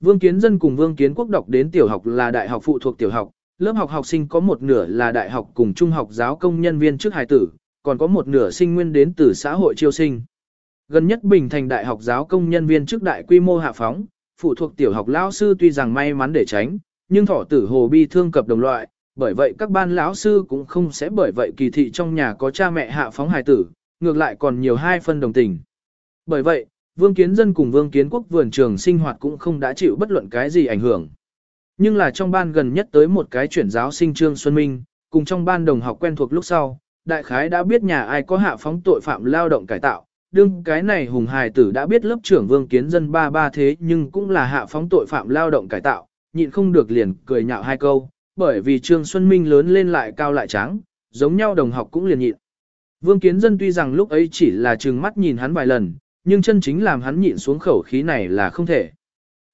Vương Kiến Dân cùng Vương Kiến Quốc đọc đến tiểu học là đại học phụ thuộc tiểu học, lớp học học sinh có một nửa là đại học cùng trung học giáo công nhân viên trước hài tử, còn có một nửa sinh nguyên đến từ xã hội chiêu sinh. Gần nhất Bình Thành Đại học giáo công nhân viên trước đại quy mô hạ phóng, phụ thuộc tiểu học lão sư tuy rằng may mắn để tránh, nhưng thọ tử hồ bi thương cập đồng loại, bởi vậy các ban lão sư cũng không sẽ bởi vậy kỳ thị trong nhà có cha mẹ hạ phóng hài tử, ngược lại còn nhiều hai phân đồng tình. Bởi vậy, Vương Kiến Dân cùng Vương Kiến Quốc vườn trường sinh hoạt cũng không đã chịu bất luận cái gì ảnh hưởng. Nhưng là trong ban gần nhất tới một cái chuyển giáo sinh Trương Xuân Minh, cùng trong ban đồng học quen thuộc lúc sau, đại khái đã biết nhà ai có hạ phóng tội phạm lao động cải tạo, đương cái này hùng hài tử đã biết lớp trưởng Vương Kiến Dân ba ba thế nhưng cũng là hạ phóng tội phạm lao động cải tạo, nhịn không được liền cười nhạo hai câu, bởi vì Trương Xuân Minh lớn lên lại cao lại trắng, giống nhau đồng học cũng liền nhịn. Vương Kiến Dân tuy rằng lúc ấy chỉ là trừng mắt nhìn hắn vài lần, nhưng chân chính làm hắn nhịn xuống khẩu khí này là không thể.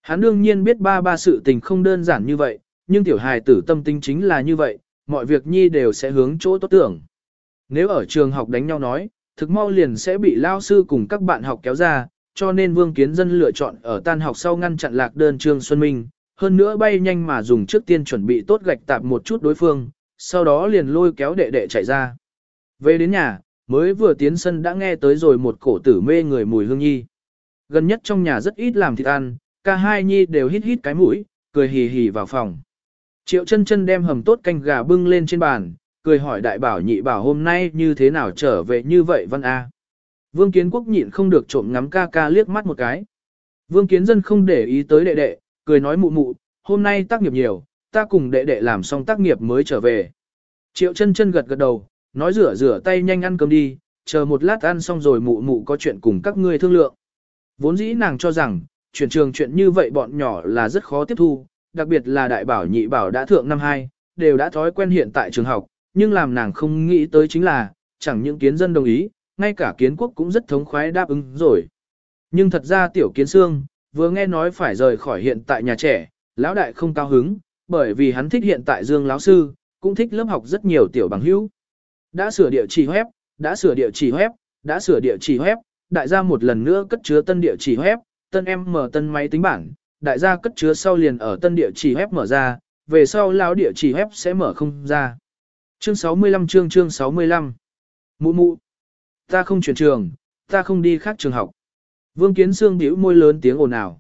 Hắn đương nhiên biết ba ba sự tình không đơn giản như vậy, nhưng tiểu hài tử tâm tính chính là như vậy, mọi việc nhi đều sẽ hướng chỗ tốt tưởng. Nếu ở trường học đánh nhau nói, thực mau liền sẽ bị lao sư cùng các bạn học kéo ra, cho nên Vương Kiến Dân lựa chọn ở tan học sau ngăn chặn lạc đơn Trương Xuân Minh, hơn nữa bay nhanh mà dùng trước tiên chuẩn bị tốt gạch tạp một chút đối phương, sau đó liền lôi kéo đệ đệ chạy ra. Về đến nhà, mới vừa tiến sân đã nghe tới rồi một cổ tử mê người mùi hương nhi. Gần nhất trong nhà rất ít làm thịt ăn, cả hai nhi đều hít hít cái mũi, cười hì hì vào phòng. Triệu chân chân đem hầm tốt canh gà bưng lên trên bàn, cười hỏi đại bảo nhị bảo hôm nay như thế nào trở về như vậy văn A. Vương Kiến Quốc nhịn không được trộm ngắm ca ca liếc mắt một cái. Vương Kiến Dân không để ý tới đệ đệ, cười nói mụ mụ, hôm nay tác nghiệp nhiều, ta cùng đệ đệ làm xong tác nghiệp mới trở về. Triệu chân chân gật gật đầu, nói rửa rửa tay nhanh ăn cơm đi, chờ một lát ăn xong rồi mụ mụ có chuyện cùng các ngươi thương lượng. Vốn dĩ nàng cho rằng, chuyển trường chuyện như vậy bọn nhỏ là rất khó tiếp thu, đặc biệt là đại bảo nhị bảo đã thượng năm 2, đều đã thói quen hiện tại trường học, nhưng làm nàng không nghĩ tới chính là, chẳng những kiến dân đồng ý, ngay cả kiến quốc cũng rất thống khoái đáp ứng rồi. Nhưng thật ra tiểu kiến xương, vừa nghe nói phải rời khỏi hiện tại nhà trẻ, lão đại không cao hứng, bởi vì hắn thích hiện tại dương lão sư, cũng thích lớp học rất nhiều tiểu bằng hữu. Đã sửa địa chỉ web, đã sửa địa chỉ web, đã sửa địa chỉ web, đại gia một lần nữa cất chứa tân địa chỉ web, tân em mở tân máy tính bảng, đại gia cất chứa sau liền ở tân địa chỉ web mở ra, về sau lão địa chỉ web sẽ mở không ra. Chương 65 chương chương 65 Mụ mụ Ta không chuyển trường, ta không đi khác trường học. Vương Kiến Sương bĩu môi lớn tiếng ồn ào.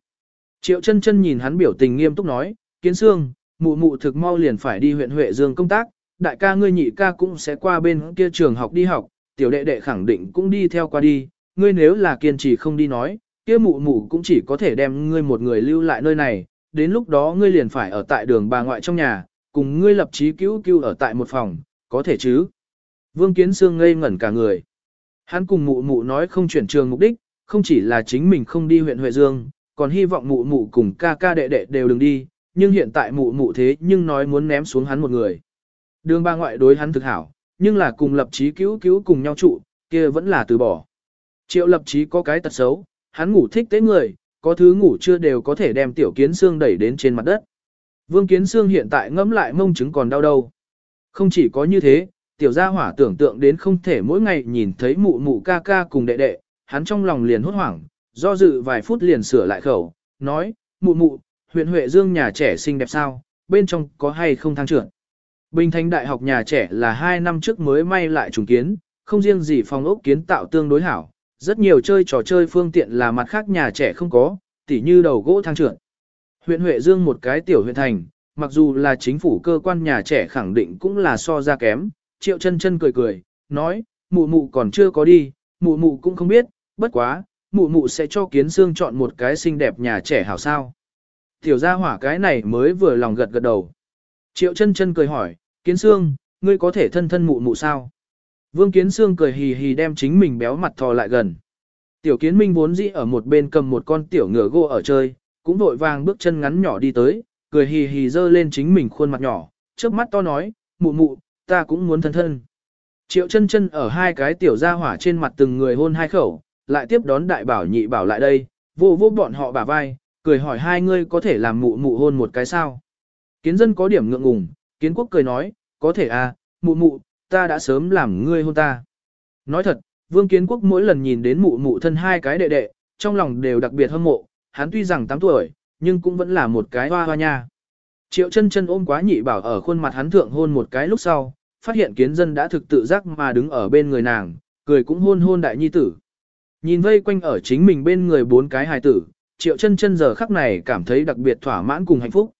Triệu chân chân nhìn hắn biểu tình nghiêm túc nói, Kiến Sương, mụ mụ thực mau liền phải đi huyện Huệ Dương công tác, đại ca ngươi nhị ca cũng sẽ qua bên kia trường học đi học, tiểu đệ đệ khẳng định cũng đi theo qua đi, ngươi nếu là kiên trì không đi nói, kia mụ mụ cũng chỉ có thể đem ngươi một người lưu lại nơi này, đến lúc đó ngươi liền phải ở tại đường bà ngoại trong nhà, cùng ngươi lập chí cứu cứu ở tại một phòng, có thể chứ. Vương Kiến Sương ngây ngẩn cả người. Hắn cùng mụ mụ nói không chuyển trường mục đích, không chỉ là chính mình không đi huyện Huệ Dương, còn hy vọng mụ mụ cùng ca ca đệ đệ đều đừng đi, nhưng hiện tại mụ mụ thế nhưng nói muốn ném xuống hắn một người. Đường ba ngoại đối hắn thực hảo, nhưng là cùng lập chí cứu cứu cùng nhau trụ, kia vẫn là từ bỏ. Triệu lập chí có cái tật xấu, hắn ngủ thích tế người, có thứ ngủ chưa đều có thể đem tiểu kiến xương đẩy đến trên mặt đất. Vương kiến xương hiện tại ngẫm lại mông chứng còn đau đâu. Không chỉ có như thế, tiểu gia hỏa tưởng tượng đến không thể mỗi ngày nhìn thấy mụ mụ ca ca cùng đệ đệ, hắn trong lòng liền hốt hoảng, do dự vài phút liền sửa lại khẩu, nói, mụ mụ, huyện Huệ Dương nhà trẻ xinh đẹp sao, bên trong có hay không thang trưởng. Bình Thành Đại học nhà trẻ là 2 năm trước mới may lại trùng kiến, không riêng gì phòng ốc kiến tạo tương đối hảo, rất nhiều chơi trò chơi phương tiện là mặt khác nhà trẻ không có, tỉ như đầu gỗ thang trượt. Huyện Huệ Dương một cái tiểu huyện thành, mặc dù là chính phủ cơ quan nhà trẻ khẳng định cũng là so ra kém, triệu chân chân cười cười, nói, mụ mụ còn chưa có đi, mụ mụ cũng không biết, bất quá, mụ mụ sẽ cho kiến xương chọn một cái xinh đẹp nhà trẻ hảo sao. Tiểu gia hỏa cái này mới vừa lòng gật gật đầu. Triệu chân chân cười hỏi, kiến Sương, ngươi có thể thân thân mụ mụ sao? Vương kiến Sương cười hì hì đem chính mình béo mặt thò lại gần. Tiểu kiến minh vốn dĩ ở một bên cầm một con tiểu ngựa gỗ ở chơi, cũng vội vàng bước chân ngắn nhỏ đi tới, cười hì hì dơ lên chính mình khuôn mặt nhỏ, trước mắt to nói, mụ mụ, ta cũng muốn thân thân. Triệu chân chân ở hai cái tiểu gia hỏa trên mặt từng người hôn hai khẩu, lại tiếp đón đại bảo nhị bảo lại đây, vô vô bọn họ bả vai, cười hỏi hai ngươi có thể làm mụ mụ hôn một cái sao. Kiến dân có điểm ngượng ngùng, kiến quốc cười nói, có thể à, mụ mụ, ta đã sớm làm ngươi hôn ta. Nói thật, vương kiến quốc mỗi lần nhìn đến mụ mụ thân hai cái đệ đệ, trong lòng đều đặc biệt hâm mộ, hắn tuy rằng 8 tuổi, nhưng cũng vẫn là một cái hoa hoa nha. Triệu chân chân ôm quá nhị bảo ở khuôn mặt hắn thượng hôn một cái lúc sau, phát hiện kiến dân đã thực tự giác mà đứng ở bên người nàng, cười cũng hôn hôn đại nhi tử. Nhìn vây quanh ở chính mình bên người bốn cái hài tử, triệu chân chân giờ khắc này cảm thấy đặc biệt thỏa mãn cùng hạnh phúc.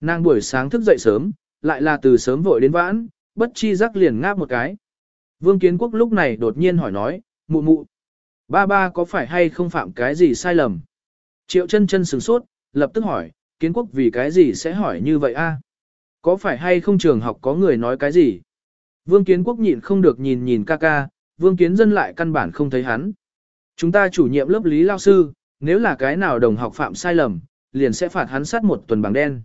Nàng buổi sáng thức dậy sớm, lại là từ sớm vội đến vãn, bất chi giác liền ngáp một cái. Vương Kiến Quốc lúc này đột nhiên hỏi nói, mụ mụ, ba ba có phải hay không phạm cái gì sai lầm? Triệu chân chân sửng sốt, lập tức hỏi, Kiến Quốc vì cái gì sẽ hỏi như vậy a? Có phải hay không trường học có người nói cái gì? Vương Kiến Quốc nhịn không được nhìn nhìn ca ca, Vương Kiến Dân lại căn bản không thấy hắn. Chúng ta chủ nhiệm lớp lý lao sư, nếu là cái nào đồng học phạm sai lầm, liền sẽ phạt hắn sát một tuần bằng đen.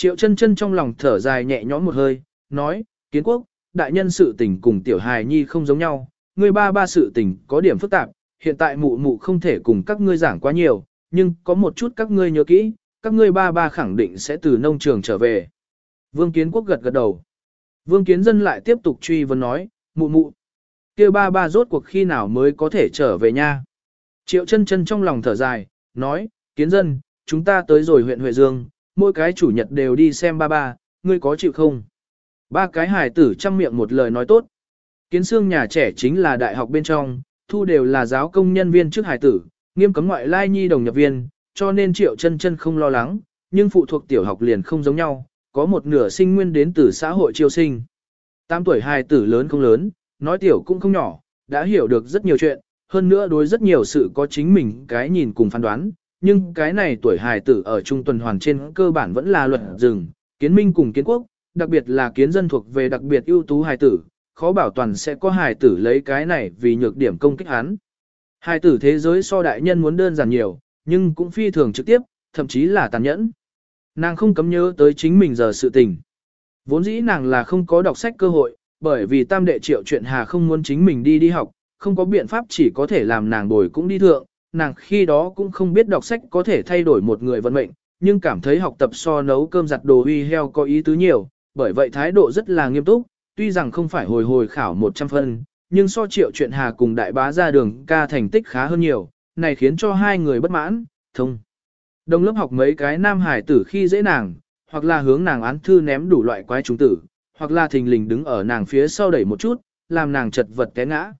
Triệu chân chân trong lòng thở dài nhẹ nhõm một hơi, nói, kiến quốc, đại nhân sự tình cùng tiểu hài nhi không giống nhau, người ba ba sự tình có điểm phức tạp, hiện tại mụ mụ không thể cùng các ngươi giảng quá nhiều, nhưng có một chút các ngươi nhớ kỹ, các ngươi ba ba khẳng định sẽ từ nông trường trở về. Vương Kiến Quốc gật gật đầu. Vương Kiến Dân lại tiếp tục truy vấn nói, mụ mụ, kia ba ba rốt cuộc khi nào mới có thể trở về nha. Triệu chân chân trong lòng thở dài, nói, Kiến Dân, chúng ta tới rồi huyện Huệ Dương, mỗi cái chủ nhật đều đi xem ba ba, ngươi có chịu không? Ba cái hài tử chăm miệng một lời nói tốt. Kiến xương nhà trẻ chính là đại học bên trong, thu đều là giáo công nhân viên trước hài tử, nghiêm cấm ngoại lai nhi đồng nhập viên, cho nên triệu chân chân không lo lắng, nhưng phụ thuộc tiểu học liền không giống nhau, có một nửa sinh nguyên đến từ xã hội triều sinh. Tam tuổi hài tử lớn không lớn, nói tiểu cũng không nhỏ, đã hiểu được rất nhiều chuyện, hơn nữa đối rất nhiều sự có chính mình cái nhìn cùng phán đoán, nhưng cái này tuổi hài tử ở trung tuần hoàn trên cơ bản vẫn là luật rừng, kiến minh cùng kiến quốc, đặc biệt là kiến dân thuộc về đặc biệt ưu tú hài tử, khó bảo toàn sẽ có hài tử lấy cái này vì nhược điểm công kích hắn. Hài tử thế giới so đại nhân muốn đơn giản nhiều, nhưng cũng phi thường trực tiếp, thậm chí là tàn nhẫn. Nàng không cấm nhớ tới chính mình giờ sự tình. Vốn dĩ nàng là không có đọc sách cơ hội, bởi vì tam đệ triệu chuyện hà không muốn chính mình đi đi học, không có biện pháp chỉ có thể làm nàng bồi cũng đi thượng, nàng khi đó cũng không biết đọc sách có thể thay đổi một người vận mệnh, nhưng cảm thấy học tập so nấu cơm giặt đồ uy heo có ý tứ nhiều, bởi vậy thái độ rất là nghiêm túc, tuy rằng không phải hồi hồi khảo 100 phân, nhưng so triệu chuyện hà cùng đại bá ra đường ca thành tích khá hơn nhiều, này khiến cho hai người bất mãn, thông. Đồng lớp học mấy cái nam hải tử khi dễ nàng, hoặc là hướng nàng án thư ném đủ loại quái chúng tử, hoặc là thình lình đứng ở nàng phía sau đẩy một chút, làm nàng chật vật té ngã.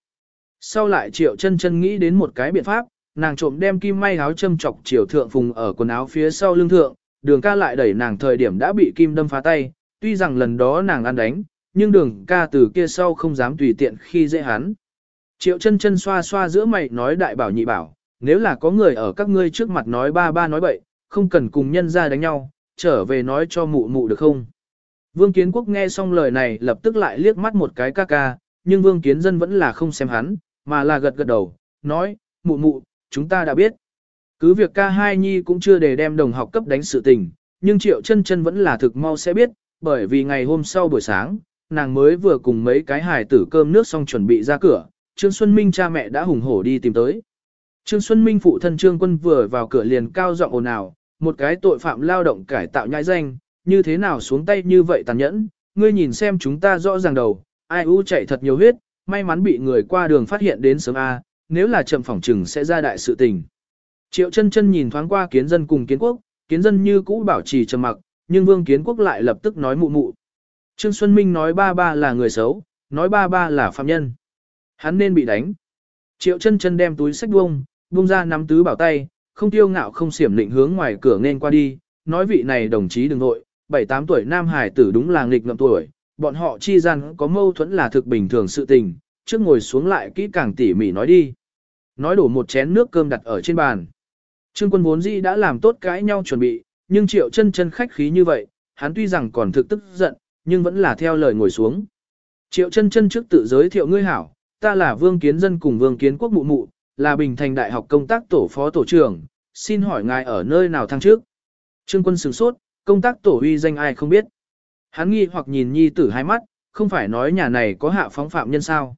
Sau lại triệu chân chân nghĩ đến một cái biện pháp, nàng trộm đem kim may áo châm chọc chiều thượng phùng ở quần áo phía sau lưng thượng, đường ca lại đẩy nàng thời điểm đã bị kim đâm phá tay, tuy rằng lần đó nàng ăn đánh, nhưng đường ca từ kia sau không dám tùy tiện khi dễ hắn. Triệu chân chân xoa xoa giữa mày nói đại bảo nhị bảo, nếu là có người ở các ngươi trước mặt nói ba ba nói bậy, không cần cùng nhân ra đánh nhau, trở về nói cho mụ mụ được không? Vương Kiến Quốc nghe xong lời này lập tức lại liếc mắt một cái ca ca, nhưng Vương Kiến Dân vẫn là không xem hắn, mà là gật gật đầu, nói, mụ mụ, chúng ta đã biết. Cứ việc ca hai nhi cũng chưa để đem đồng học cấp đánh sự tình, nhưng Triệu chân chân vẫn là thực mau sẽ biết, bởi vì ngày hôm sau buổi sáng, nàng mới vừa cùng mấy cái hài tử cơm nước xong chuẩn bị ra cửa, Trương Xuân Minh cha mẹ đã hùng hổ đi tìm tới. Trương Xuân Minh phụ thân Trương Quân vừa vào cửa liền cao giọng ồn ào, một cái tội phạm lao động cải tạo nhãi danh, như thế nào xuống tay như vậy tàn nhẫn, ngươi nhìn xem chúng ta rõ ràng đầu, ai u chạy thật nhiều huyết, may mắn bị người qua đường phát hiện đến sớm A, nếu là chậm phỏng trừng sẽ ra đại sự tình. Triệu chân chân nhìn thoáng qua kiến dân cùng kiến quốc, kiến dân như cũ bảo trì trầm mặc, nhưng vương kiến quốc lại lập tức nói mụ mụ. Trương Xuân Minh nói ba ba là người xấu, nói ba ba là phạm nhân. Hắn nên bị đánh. Triệu chân chân đem túi sách buông, buông ra nắm tứ bảo tay, không tiêu ngạo không xiểm định hướng ngoài cửa nên qua đi, nói vị này đồng chí đừng nội, 7-8 tuổi nam hải tử đúng là nghịch ngợm tuổi, bọn họ chi gian có mâu thuẫn là thực bình thường sự tình, trước ngồi xuống lại kỹ càng tỉ mỉ nói đi. Nói đổ một chén nước cơm đặt ở trên bàn. Trương quân vốn dĩ đã làm tốt cãi nhau chuẩn bị, nhưng triệu chân chân khách khí như vậy, hắn tuy rằng còn thực tức giận, nhưng vẫn là theo lời ngồi xuống. Triệu chân chân trước tự giới thiệu ngươi hảo, ta là Vương Kiến Dân cùng Vương Kiến Quốc mụ mụ, là Bình Thành Đại học công tác tổ phó tổ trưởng, xin hỏi ngài ở nơi nào thăng trước. Trương quân sửng sốt, công tác tổ uy danh ai không biết. Hắn nghi hoặc nhìn nhi tử hai mắt, không phải nói nhà này có hạ phóng phạm nhân sao.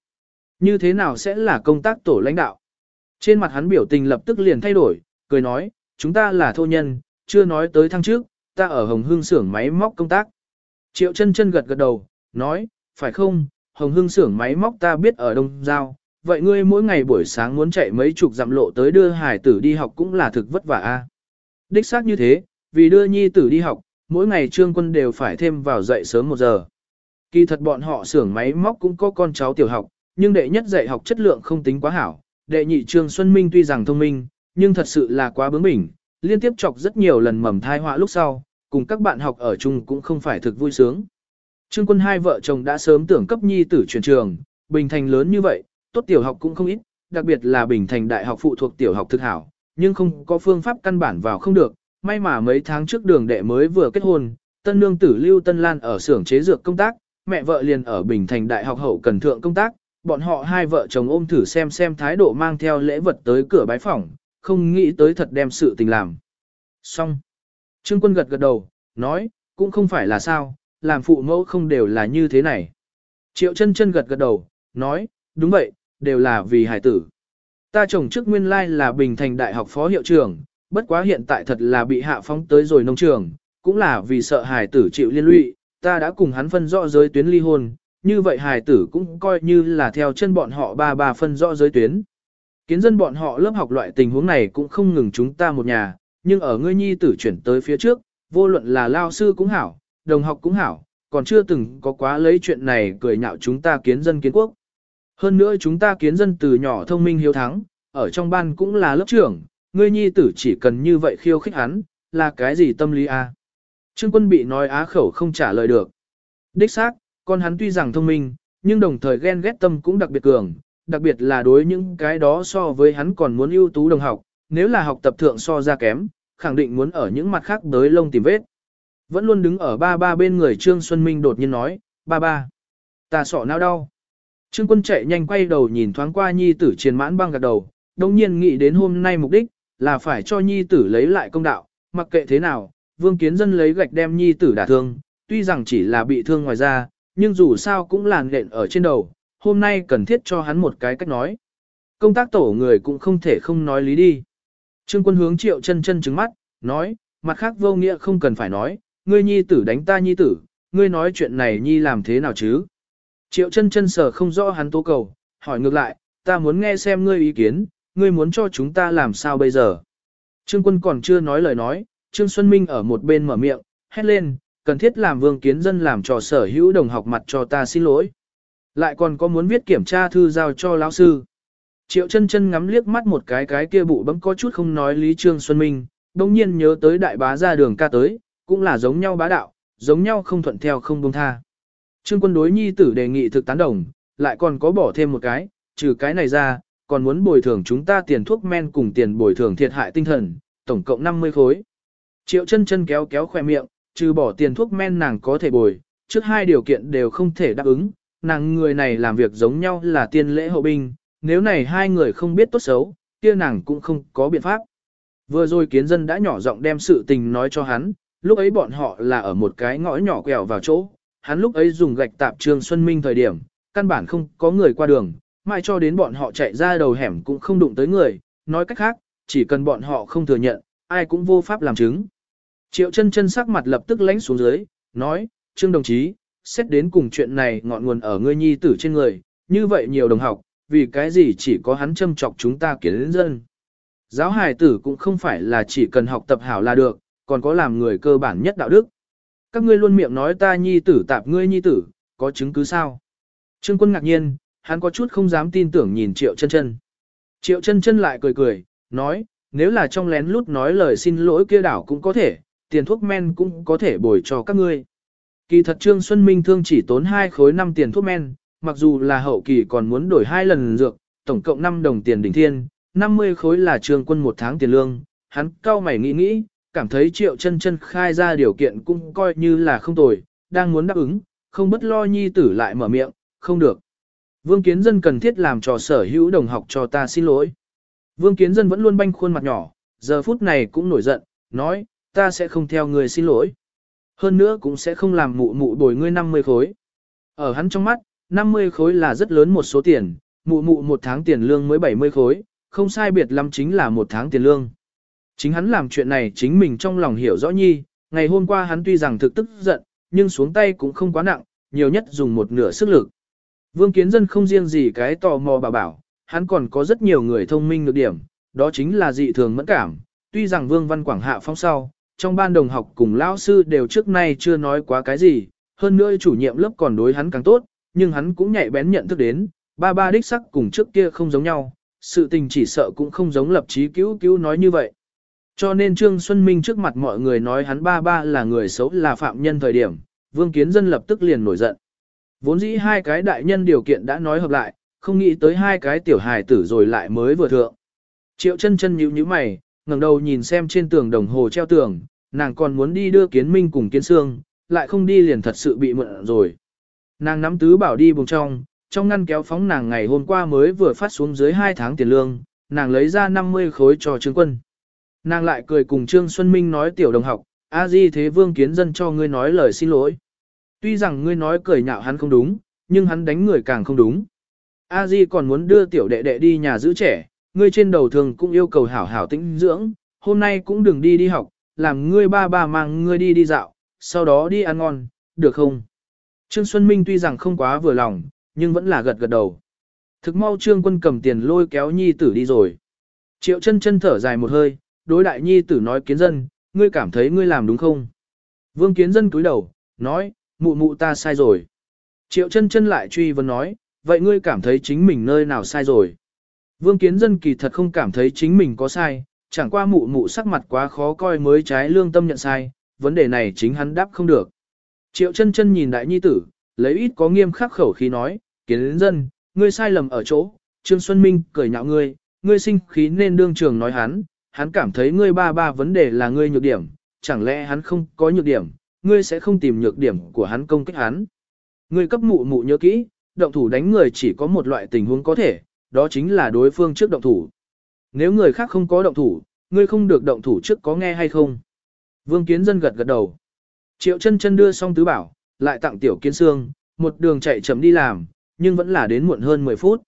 Như thế nào sẽ là công tác tổ lãnh đạo? Trên mặt hắn biểu tình lập tức liền thay đổi, cười nói, chúng ta là thô nhân, chưa nói tới thăng trước, ta ở Hồng Hương xưởng máy móc công tác. Triệu chân chân gật gật đầu, nói, phải không, Hồng Hương xưởng máy móc ta biết ở Đông Giao, vậy ngươi mỗi ngày buổi sáng muốn chạy mấy chục dặm lộ tới đưa hải tử đi học cũng là thực vất vả a. Đích xác như thế, vì đưa nhi tử đi học, mỗi ngày trương quân đều phải thêm vào dậy sớm một giờ. Kỳ thật bọn họ xưởng máy móc cũng có con cháu tiểu học, nhưng đệ nhất dạy học chất lượng không tính quá hảo. Đệ nhị Trương Xuân Minh tuy rằng thông minh, nhưng thật sự là quá bướng bỉnh, liên tiếp chọc rất nhiều lần mầm thai họa lúc sau, cùng các bạn học ở chung cũng không phải thực vui sướng. Trương quân hai vợ chồng đã sớm tưởng cấp nhi tử chuyển trường, Bình Thành lớn như vậy, tốt tiểu học cũng không ít, đặc biệt là Bình Thành đại học phụ thuộc tiểu học thực hảo, nhưng không có phương pháp căn bản vào không được. May mà mấy tháng trước đường đệ mới vừa kết hôn, tân nương tử Lưu Tân Lan ở xưởng chế dược công tác, mẹ vợ liền ở Bình Thành đại học hậu cần thượng công tác, bọn họ hai vợ chồng ôm thử xem xem thái độ mang theo lễ vật tới cửa bái phỏng, không nghĩ tới thật đem sự tình làm. Xong. Trương quân gật gật đầu, nói, cũng không phải là sao, làm phụ mẫu không đều là như thế này. Triệu chân chân gật gật đầu, nói, đúng vậy, đều là vì hải tử. Ta chồng trước nguyên lai là Bình Thành Đại học phó hiệu trưởng, bất quá hiện tại thật là bị hạ phóng tới rồi nông trường, cũng là vì sợ hải tử chịu liên lụy, ta đã cùng hắn phân rõ giới tuyến ly hôn, như vậy hài tử cũng coi như là theo chân bọn họ ba ba phân rõ giới tuyến. Kiến dân bọn họ lớp học loại tình huống này cũng không ngừng chúng ta một nhà, nhưng ở ngươi nhi tử chuyển tới phía trước, vô luận là lao sư cũng hảo, đồng học cũng hảo, còn chưa từng có quá lấy chuyện này cười nhạo chúng ta kiến dân kiến quốc. Hơn nữa chúng ta kiến dân từ nhỏ thông minh hiếu thắng, ở trong ban cũng là lớp trưởng, ngươi nhi tử chỉ cần như vậy khiêu khích hắn, là cái gì tâm lý a? Trương quân bị nói á khẩu không trả lời được. Đích xác, con hắn tuy rằng thông minh, nhưng đồng thời ghen ghét tâm cũng đặc biệt cường, đặc biệt là đối những cái đó so với hắn còn muốn ưu tú đồng học, nếu là học tập thượng so ra kém, khẳng định muốn ở những mặt khác đới lông tìm vết. Vẫn luôn đứng ở ba ba bên người Trương Xuân Minh đột nhiên nói, ba ba, ta sọ não đau. Trương quân chạy nhanh quay đầu nhìn thoáng qua nhi tử triền mãn băng gật đầu, đồng nhiên nghĩ đến hôm nay mục đích, là phải cho nhi tử lấy lại công đạo, mặc kệ thế nào, vương kiến dân lấy gạch đem nhi tử đả thương, tuy rằng chỉ là bị thương ngoài ra, nhưng dù sao cũng làn nện ở trên đầu, hôm nay cần thiết cho hắn một cái cách nói. Công tác tổ người cũng không thể không nói lý đi. Trương quân hướng triệu chân chân trứng mắt, nói, mặt khác vô nghĩa không cần phải nói, ngươi nhi tử đánh ta nhi tử, ngươi nói chuyện này nhi làm thế nào chứ? Triệu chân chân sở không rõ hắn tố cầu, hỏi ngược lại, ta muốn nghe xem ngươi ý kiến, ngươi muốn cho chúng ta làm sao bây giờ? Trương quân còn chưa nói lời nói, Trương Xuân Minh ở một bên mở miệng, hét lên, cần thiết làm vương kiến dân làm trò sở hữu đồng học mặt cho ta xin lỗi. Lại còn có muốn viết kiểm tra thư giao cho lão sư. Triệu chân chân ngắm liếc mắt một cái cái kia bụ bấm có chút không nói Lý Trương Xuân Minh, đồng nhiên nhớ tới đại bá ra đường ca tới, cũng là giống nhau bá đạo, giống nhau không thuận theo không buông tha. Trương quân đối nhi tử đề nghị thực tán đồng, lại còn có bỏ thêm một cái, trừ cái này ra, còn muốn bồi thường chúng ta tiền thuốc men cùng tiền bồi thường thiệt hại tinh thần, tổng cộng 50 khối. Triệu chân chân kéo kéo khoe miệng, trừ bỏ tiền thuốc men nàng có thể bồi, trước hai điều kiện đều không thể đáp ứng, nàng người này làm việc giống nhau là tiên lễ hậu binh, nếu này hai người không biết tốt xấu, kia nàng cũng không có biện pháp. Vừa rồi kiến dân đã nhỏ giọng đem sự tình nói cho hắn, lúc ấy bọn họ là ở một cái ngõ nhỏ quẹo vào chỗ, hắn lúc ấy dùng gạch tạp Trương Xuân Minh thời điểm, căn bản không có người qua đường, mãi cho đến bọn họ chạy ra đầu hẻm cũng không đụng tới người, nói cách khác, chỉ cần bọn họ không thừa nhận, ai cũng vô pháp làm chứng. Triệu chân chân sắc mặt lập tức lánh xuống dưới, nói, Trương đồng chí, xét đến cùng chuyện này ngọn nguồn ở ngươi nhi tử trên người, như vậy nhiều đồng học, vì cái gì chỉ có hắn châm chọc chúng ta kiến dân. Giáo hài tử cũng không phải là chỉ cần học tập hảo là được, còn có làm người cơ bản nhất đạo đức. Các ngươi luôn miệng nói ta nhi tử tạp ngươi nhi tử, có chứng cứ sao? Trương quân ngạc nhiên, hắn có chút không dám tin tưởng nhìn triệu chân chân. Triệu chân chân lại cười cười, nói, nếu là trong lén lút nói lời xin lỗi kia đảo cũng có thể, tiền thuốc men cũng có thể bồi cho các ngươi. Kỳ thật Trương Xuân Minh thương chỉ tốn 2 khối 5 tiền thuốc men, mặc dù là hậu kỳ còn muốn đổi hai lần dược, tổng cộng 5 đồng tiền đỉnh thiên, 50 khối là trương quân một tháng tiền lương, hắn cao mày nghĩ nghĩ, cảm thấy triệu chân chân khai ra điều kiện cũng coi như là không tồi, đang muốn đáp ứng, không bất lo nhi tử lại mở miệng, không được. Vương Kiến Dân cần thiết làm trò sở hữu đồng học cho ta xin lỗi. Vương Kiến Dân vẫn luôn banh khuôn mặt nhỏ, giờ phút này cũng nổi giận, nói, ta sẽ không theo người xin lỗi. Hơn nữa cũng sẽ không làm mụ mụ bồi ngươi 50 khối. Ở hắn trong mắt, 50 khối là rất lớn một số tiền, mụ mụ một tháng tiền lương mới 70 khối, không sai biệt lắm chính là một tháng tiền lương. Chính hắn làm chuyện này chính mình trong lòng hiểu rõ nhi, ngày hôm qua hắn tuy rằng thực tức giận, nhưng xuống tay cũng không quá nặng, nhiều nhất dùng một nửa sức lực. Vương Kiến Dân không riêng gì cái tò mò bà bảo, hắn còn có rất nhiều người thông minh được điểm, đó chính là dị thường mẫn cảm, tuy rằng Vương Văn Quảng hạ phong sau, trong ban đồng học cùng lão sư đều trước nay chưa nói quá cái gì, hơn nữa chủ nhiệm lớp còn đối hắn càng tốt, nhưng hắn cũng nhạy bén nhận thức đến, ba ba đích sắc cùng trước kia không giống nhau, sự tình chỉ sợ cũng không giống lập chí cứu cứu nói như vậy. Cho nên Trương Xuân Minh trước mặt mọi người nói hắn ba ba là người xấu là phạm nhân thời điểm, Vương Kiến Dân lập tức liền nổi giận. Vốn dĩ hai cái đại nhân điều kiện đã nói hợp lại, không nghĩ tới hai cái tiểu hài tử rồi lại mới vừa thượng. Triệu chân chân nhíu nhíu mày, ngẩng đầu nhìn xem trên tường đồng hồ treo tường, nàng còn muốn đi đưa kiến minh cùng kiến xương, lại không đi liền thật sự bị mượn rồi. Nàng nắm tứ bảo đi bùng trong, trong ngăn kéo phóng nàng ngày hôm qua mới vừa phát xuống dưới 2 tháng tiền lương, nàng lấy ra 50 khối cho Trương Quân. Nàng lại cười cùng Trương Xuân Minh nói tiểu đồng học, a di thế vương kiến dân cho ngươi nói lời xin lỗi. Tuy rằng ngươi nói cười nhạo hắn không đúng, nhưng hắn đánh người càng không đúng. A di còn muốn đưa tiểu đệ đệ đi nhà giữ trẻ, ngươi trên đầu thường cũng yêu cầu hảo hảo tĩnh dưỡng, hôm nay cũng đừng đi đi học, làm ngươi ba ba mang ngươi đi đi dạo, sau đó đi ăn ngon, được không? Trương Xuân Minh tuy rằng không quá vừa lòng, nhưng vẫn là gật gật đầu. Thực mau Trương Quân cầm tiền lôi kéo nhi tử đi rồi. Triệu chân chân thở dài một hơi, đối đại nhi tử nói kiến dân, ngươi cảm thấy ngươi làm đúng không? Vương kiến dân cúi đầu, nói, mụ mụ ta sai rồi. Triệu chân chân lại truy vấn nói, vậy ngươi cảm thấy chính mình nơi nào sai rồi? Vương kiến dân kỳ thật không cảm thấy chính mình có sai, chẳng qua mụ mụ sắc mặt quá khó coi mới trái lương tâm nhận sai, vấn đề này chính hắn đáp không được. Triệu chân chân nhìn đại nhi tử, lấy ít có nghiêm khắc khẩu khí nói, kiến dân, ngươi sai lầm ở chỗ, Trương Xuân Minh cười nhạo ngươi, ngươi sinh khí nên đương trường nói hắn, hắn cảm thấy ngươi ba ba vấn đề là ngươi nhược điểm, chẳng lẽ hắn không có nhược điểm, ngươi sẽ không tìm nhược điểm của hắn công kích hắn. Ngươi cấp mụ mụ nhớ kỹ, động thủ đánh người chỉ có một loại tình huống có thể, đó chính là đối phương trước động thủ. Nếu người khác không có động thủ, ngươi không được động thủ trước có nghe hay không? Vương Kiến Dân gật gật đầu. Triệu chân chân đưa xong tứ bảo, lại tặng tiểu kiến xương, một đường chạy chậm đi làm, nhưng vẫn là đến muộn hơn 10 phút.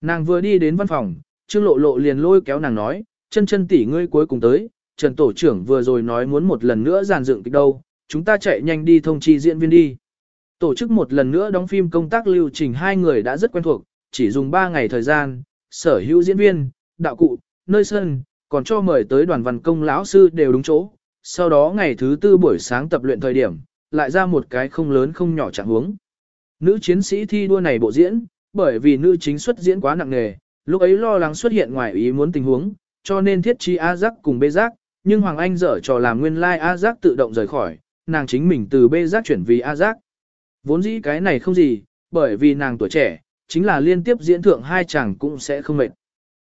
Nàng vừa đi đến văn phòng, Trương Lộ Lộ liền lôi kéo nàng nói, chân chân tỷ ngươi cuối cùng tới, Trần Tổ trưởng vừa rồi nói muốn một lần nữa giàn dựng kịch đâu, chúng ta chạy nhanh đi thông chi diễn viên đi. Tổ chức một lần nữa đóng phim công tác lưu trình hai người đã rất quen thuộc, chỉ dùng 3 ngày thời gian, sở hữu diễn viên, đạo cụ, nơi sân, còn cho mời tới đoàn văn công lão sư đều đúng chỗ. Sau đó ngày thứ tư buổi sáng tập luyện thời điểm, lại ra một cái không lớn không nhỏ trạng huống. Nữ chiến sĩ thi đua này bộ diễn, bởi vì nữ chính xuất diễn quá nặng nề, lúc ấy lo lắng xuất hiện ngoài ý muốn tình huống, cho nên thiết chi A giác cùng bê giác, nhưng Hoàng Anh dở trò làm nguyên lai like A giác tự động rời khỏi, nàng chính mình từ bê giác chuyển vì A giác. Vốn dĩ cái này không gì, bởi vì nàng tuổi trẻ, chính là liên tiếp diễn thượng hai chàng cũng sẽ không mệt.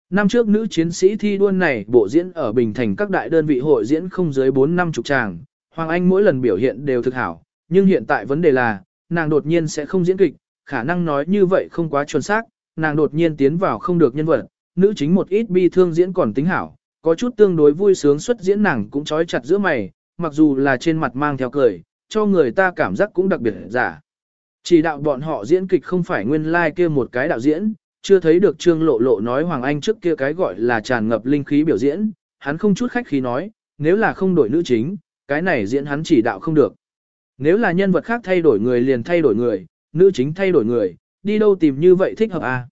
Năm trước nữ chiến sĩ thi đua này bộ diễn ở Bình Thành các đại đơn vị hội diễn không dưới 4 năm chục chàng, Hoàng Anh mỗi lần biểu hiện đều thực hảo, nhưng hiện tại vấn đề là, nàng đột nhiên sẽ không diễn kịch, khả năng nói như vậy không quá chuẩn xác, nàng đột nhiên tiến vào không được nhân vật, nữ chính một ít bi thương diễn còn tính hảo, có chút tương đối vui sướng xuất diễn nàng cũng trói chặt giữa mày, mặc dù là trên mặt mang theo cười, cho người ta cảm giác cũng đặc biệt giả. Chỉ đạo bọn họ diễn kịch không phải nguyên lai like kia một cái đạo diễn, chưa thấy được Trương Lộ Lộ nói Hoàng Anh trước kia cái gọi là tràn ngập linh khí biểu diễn, hắn không chút khách khí nói, nếu là không đổi nữ chính, cái này diễn hắn chỉ đạo không được. Nếu là nhân vật khác thay đổi người liền thay đổi người, nữ chính thay đổi người, đi đâu tìm như vậy thích hợp à?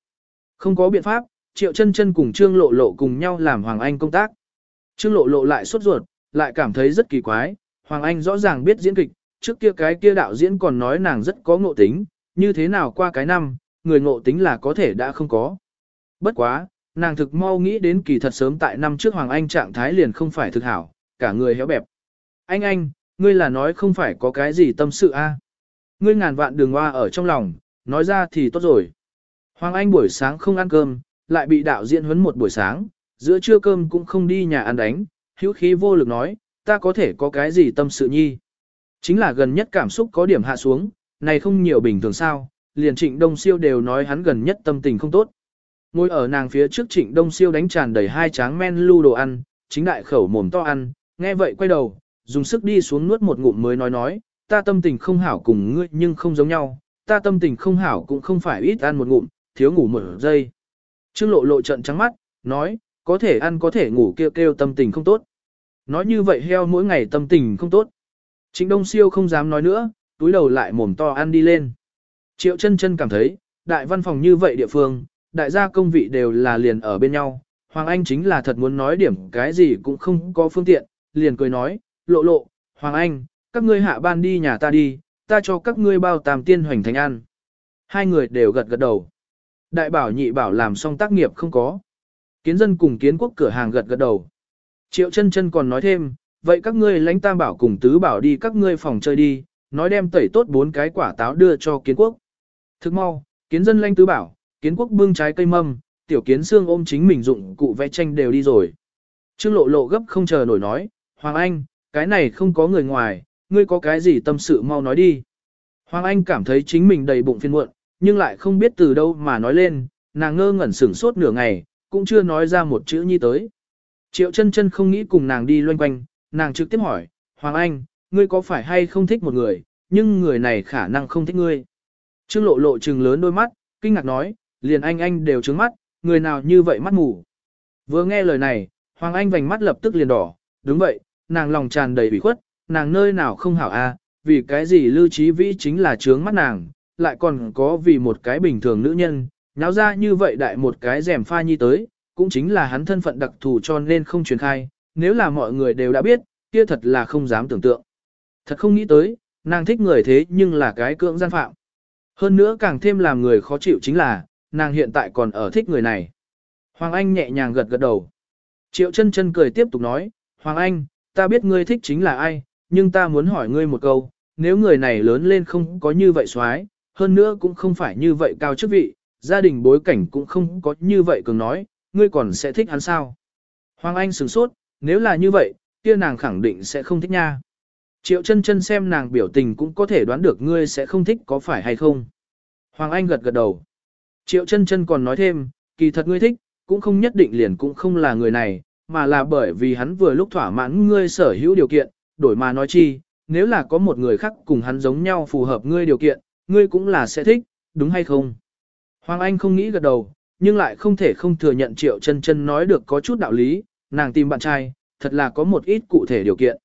Không có biện pháp, Triệu chân chân cùng Trương Lộ Lộ cùng nhau làm Hoàng Anh công tác. Trương Lộ Lộ lại sốt ruột, lại cảm thấy rất kỳ quái, Hoàng Anh rõ ràng biết diễn kịch, trước kia cái kia đạo diễn còn nói nàng rất có ngộ tính, như thế nào qua cái năm, người ngộ tính là có thể đã không có. Bất quá, nàng thực mau nghĩ đến kỳ thật sớm tại năm trước Hoàng Anh trạng thái liền không phải thực hảo, cả người héo bẹp. Anh anh, ngươi là nói không phải có cái gì tâm sự a? Ngươi ngàn vạn đường hoa ở trong lòng, nói ra thì tốt rồi. Hoàng Anh buổi sáng không ăn cơm, lại bị đạo diễn huấn một buổi sáng, giữa trưa cơm cũng không đi nhà ăn đánh, hữu khí vô lực nói, ta có thể có cái gì tâm sự nhi. Chính là gần nhất cảm xúc có điểm hạ xuống, này không nhiều bình thường sao, liền trịnh đông siêu đều nói hắn gần nhất tâm tình không tốt. Ngồi ở nàng phía trước trịnh đông siêu đánh tràn đầy hai tráng men lưu đồ ăn, chính đại khẩu mồm to ăn, nghe vậy quay đầu, dùng sức đi xuống nuốt một ngụm mới nói nói, ta tâm tình không hảo cùng ngươi nhưng không giống nhau, ta tâm tình không hảo cũng không phải ít ăn một ngụm, thiếu ngủ một giây. Trương lộ lộ trận trắng mắt, nói, có thể ăn có thể ngủ kêu kêu tâm tình không tốt. Nói như vậy heo mỗi ngày tâm tình không tốt. Trịnh Đông Siêu không dám nói nữa, túi đầu lại mồm to ăn đi lên. Triệu chân chân cảm thấy, đại văn phòng như vậy địa phương, đại gia công vị đều là liền ở bên nhau. Hoàng Anh chính là thật muốn nói điểm cái gì cũng không có phương tiện, liền cười nói, lộ lộ, Hoàng Anh, các ngươi hạ ban đi nhà ta đi, ta cho các ngươi bao tam tiên hoành thành ăn. Hai người đều gật gật đầu. Đại bảo nhị bảo làm xong tác nghiệp không có. Kiến dân cùng kiến quốc cửa hàng gật gật đầu. Triệu chân chân còn nói thêm, vậy các ngươi lãnh tam bảo cùng tứ bảo đi các ngươi phòng chơi đi, nói đem tẩy tốt bốn cái quả táo đưa cho kiến quốc. Thức mau, kiến dân lãnh tứ bảo, kiến quốc bưng trái cây mâm, tiểu kiến xương ôm chính mình dụng cụ vẽ tranh đều đi rồi. Trương lộ lộ gấp không chờ nổi nói, Hoàng Anh, cái này không có người ngoài, ngươi có cái gì tâm sự mau nói đi. Hoàng Anh cảm thấy chính mình đầy bụng phiền muộn, nhưng lại không biết từ đâu mà nói lên, nàng ngơ ngẩn sửng sốt nửa ngày, cũng chưa nói ra một chữ nhi tới. Triệu chân chân không nghĩ cùng nàng đi loanh quanh, nàng trực tiếp hỏi, Hoàng Anh, ngươi có phải hay không thích một người, nhưng người này khả năng không thích ngươi. Trương lộ lộ trừng lớn đôi mắt, kinh ngạc nói, liền anh anh đều trứng mắt, người nào như vậy mắt mù. Vừa nghe lời này, Hoàng Anh vành mắt lập tức liền đỏ, đúng vậy, nàng lòng tràn đầy ủy khuất, nàng nơi nào không hảo a, vì cái gì lưu trí vĩ chính là trướng mắt nàng, lại còn có vì một cái bình thường nữ nhân, nháo ra như vậy đại một cái rèm pha nhi tới, cũng chính là hắn thân phận đặc thù cho nên không truyền khai, nếu là mọi người đều đã biết, kia thật là không dám tưởng tượng. Thật không nghĩ tới, nàng thích người thế nhưng là cái cưỡng gian phạm. Hơn nữa càng thêm làm người khó chịu chính là, nàng hiện tại còn ở thích người này. Hoàng Anh nhẹ nhàng gật gật đầu. Triệu chân chân cười tiếp tục nói, Hoàng Anh, ta biết ngươi thích chính là ai, nhưng ta muốn hỏi ngươi một câu, nếu người này lớn lên không có như vậy xoái, hơn nữa cũng không phải như vậy cao chức vị, gia đình bối cảnh cũng không có như vậy cường nói, ngươi còn sẽ thích hắn sao? Hoàng Anh sửng sốt, nếu là như vậy, kia nàng khẳng định sẽ không thích nha. Triệu chân chân xem nàng biểu tình cũng có thể đoán được ngươi sẽ không thích có phải hay không. Hoàng Anh gật gật đầu. Triệu chân chân còn nói thêm, kỳ thật ngươi thích, cũng không nhất định liền cũng không là người này, mà là bởi vì hắn vừa lúc thỏa mãn ngươi sở hữu điều kiện, đổi mà nói chi, nếu là có một người khác cùng hắn giống nhau phù hợp ngươi điều kiện, ngươi cũng là sẽ thích, đúng hay không? Hoàng Anh không nghĩ gật đầu, nhưng lại không thể không thừa nhận Triệu chân chân nói được có chút đạo lý, nàng tìm bạn trai, thật là có một ít cụ thể điều kiện.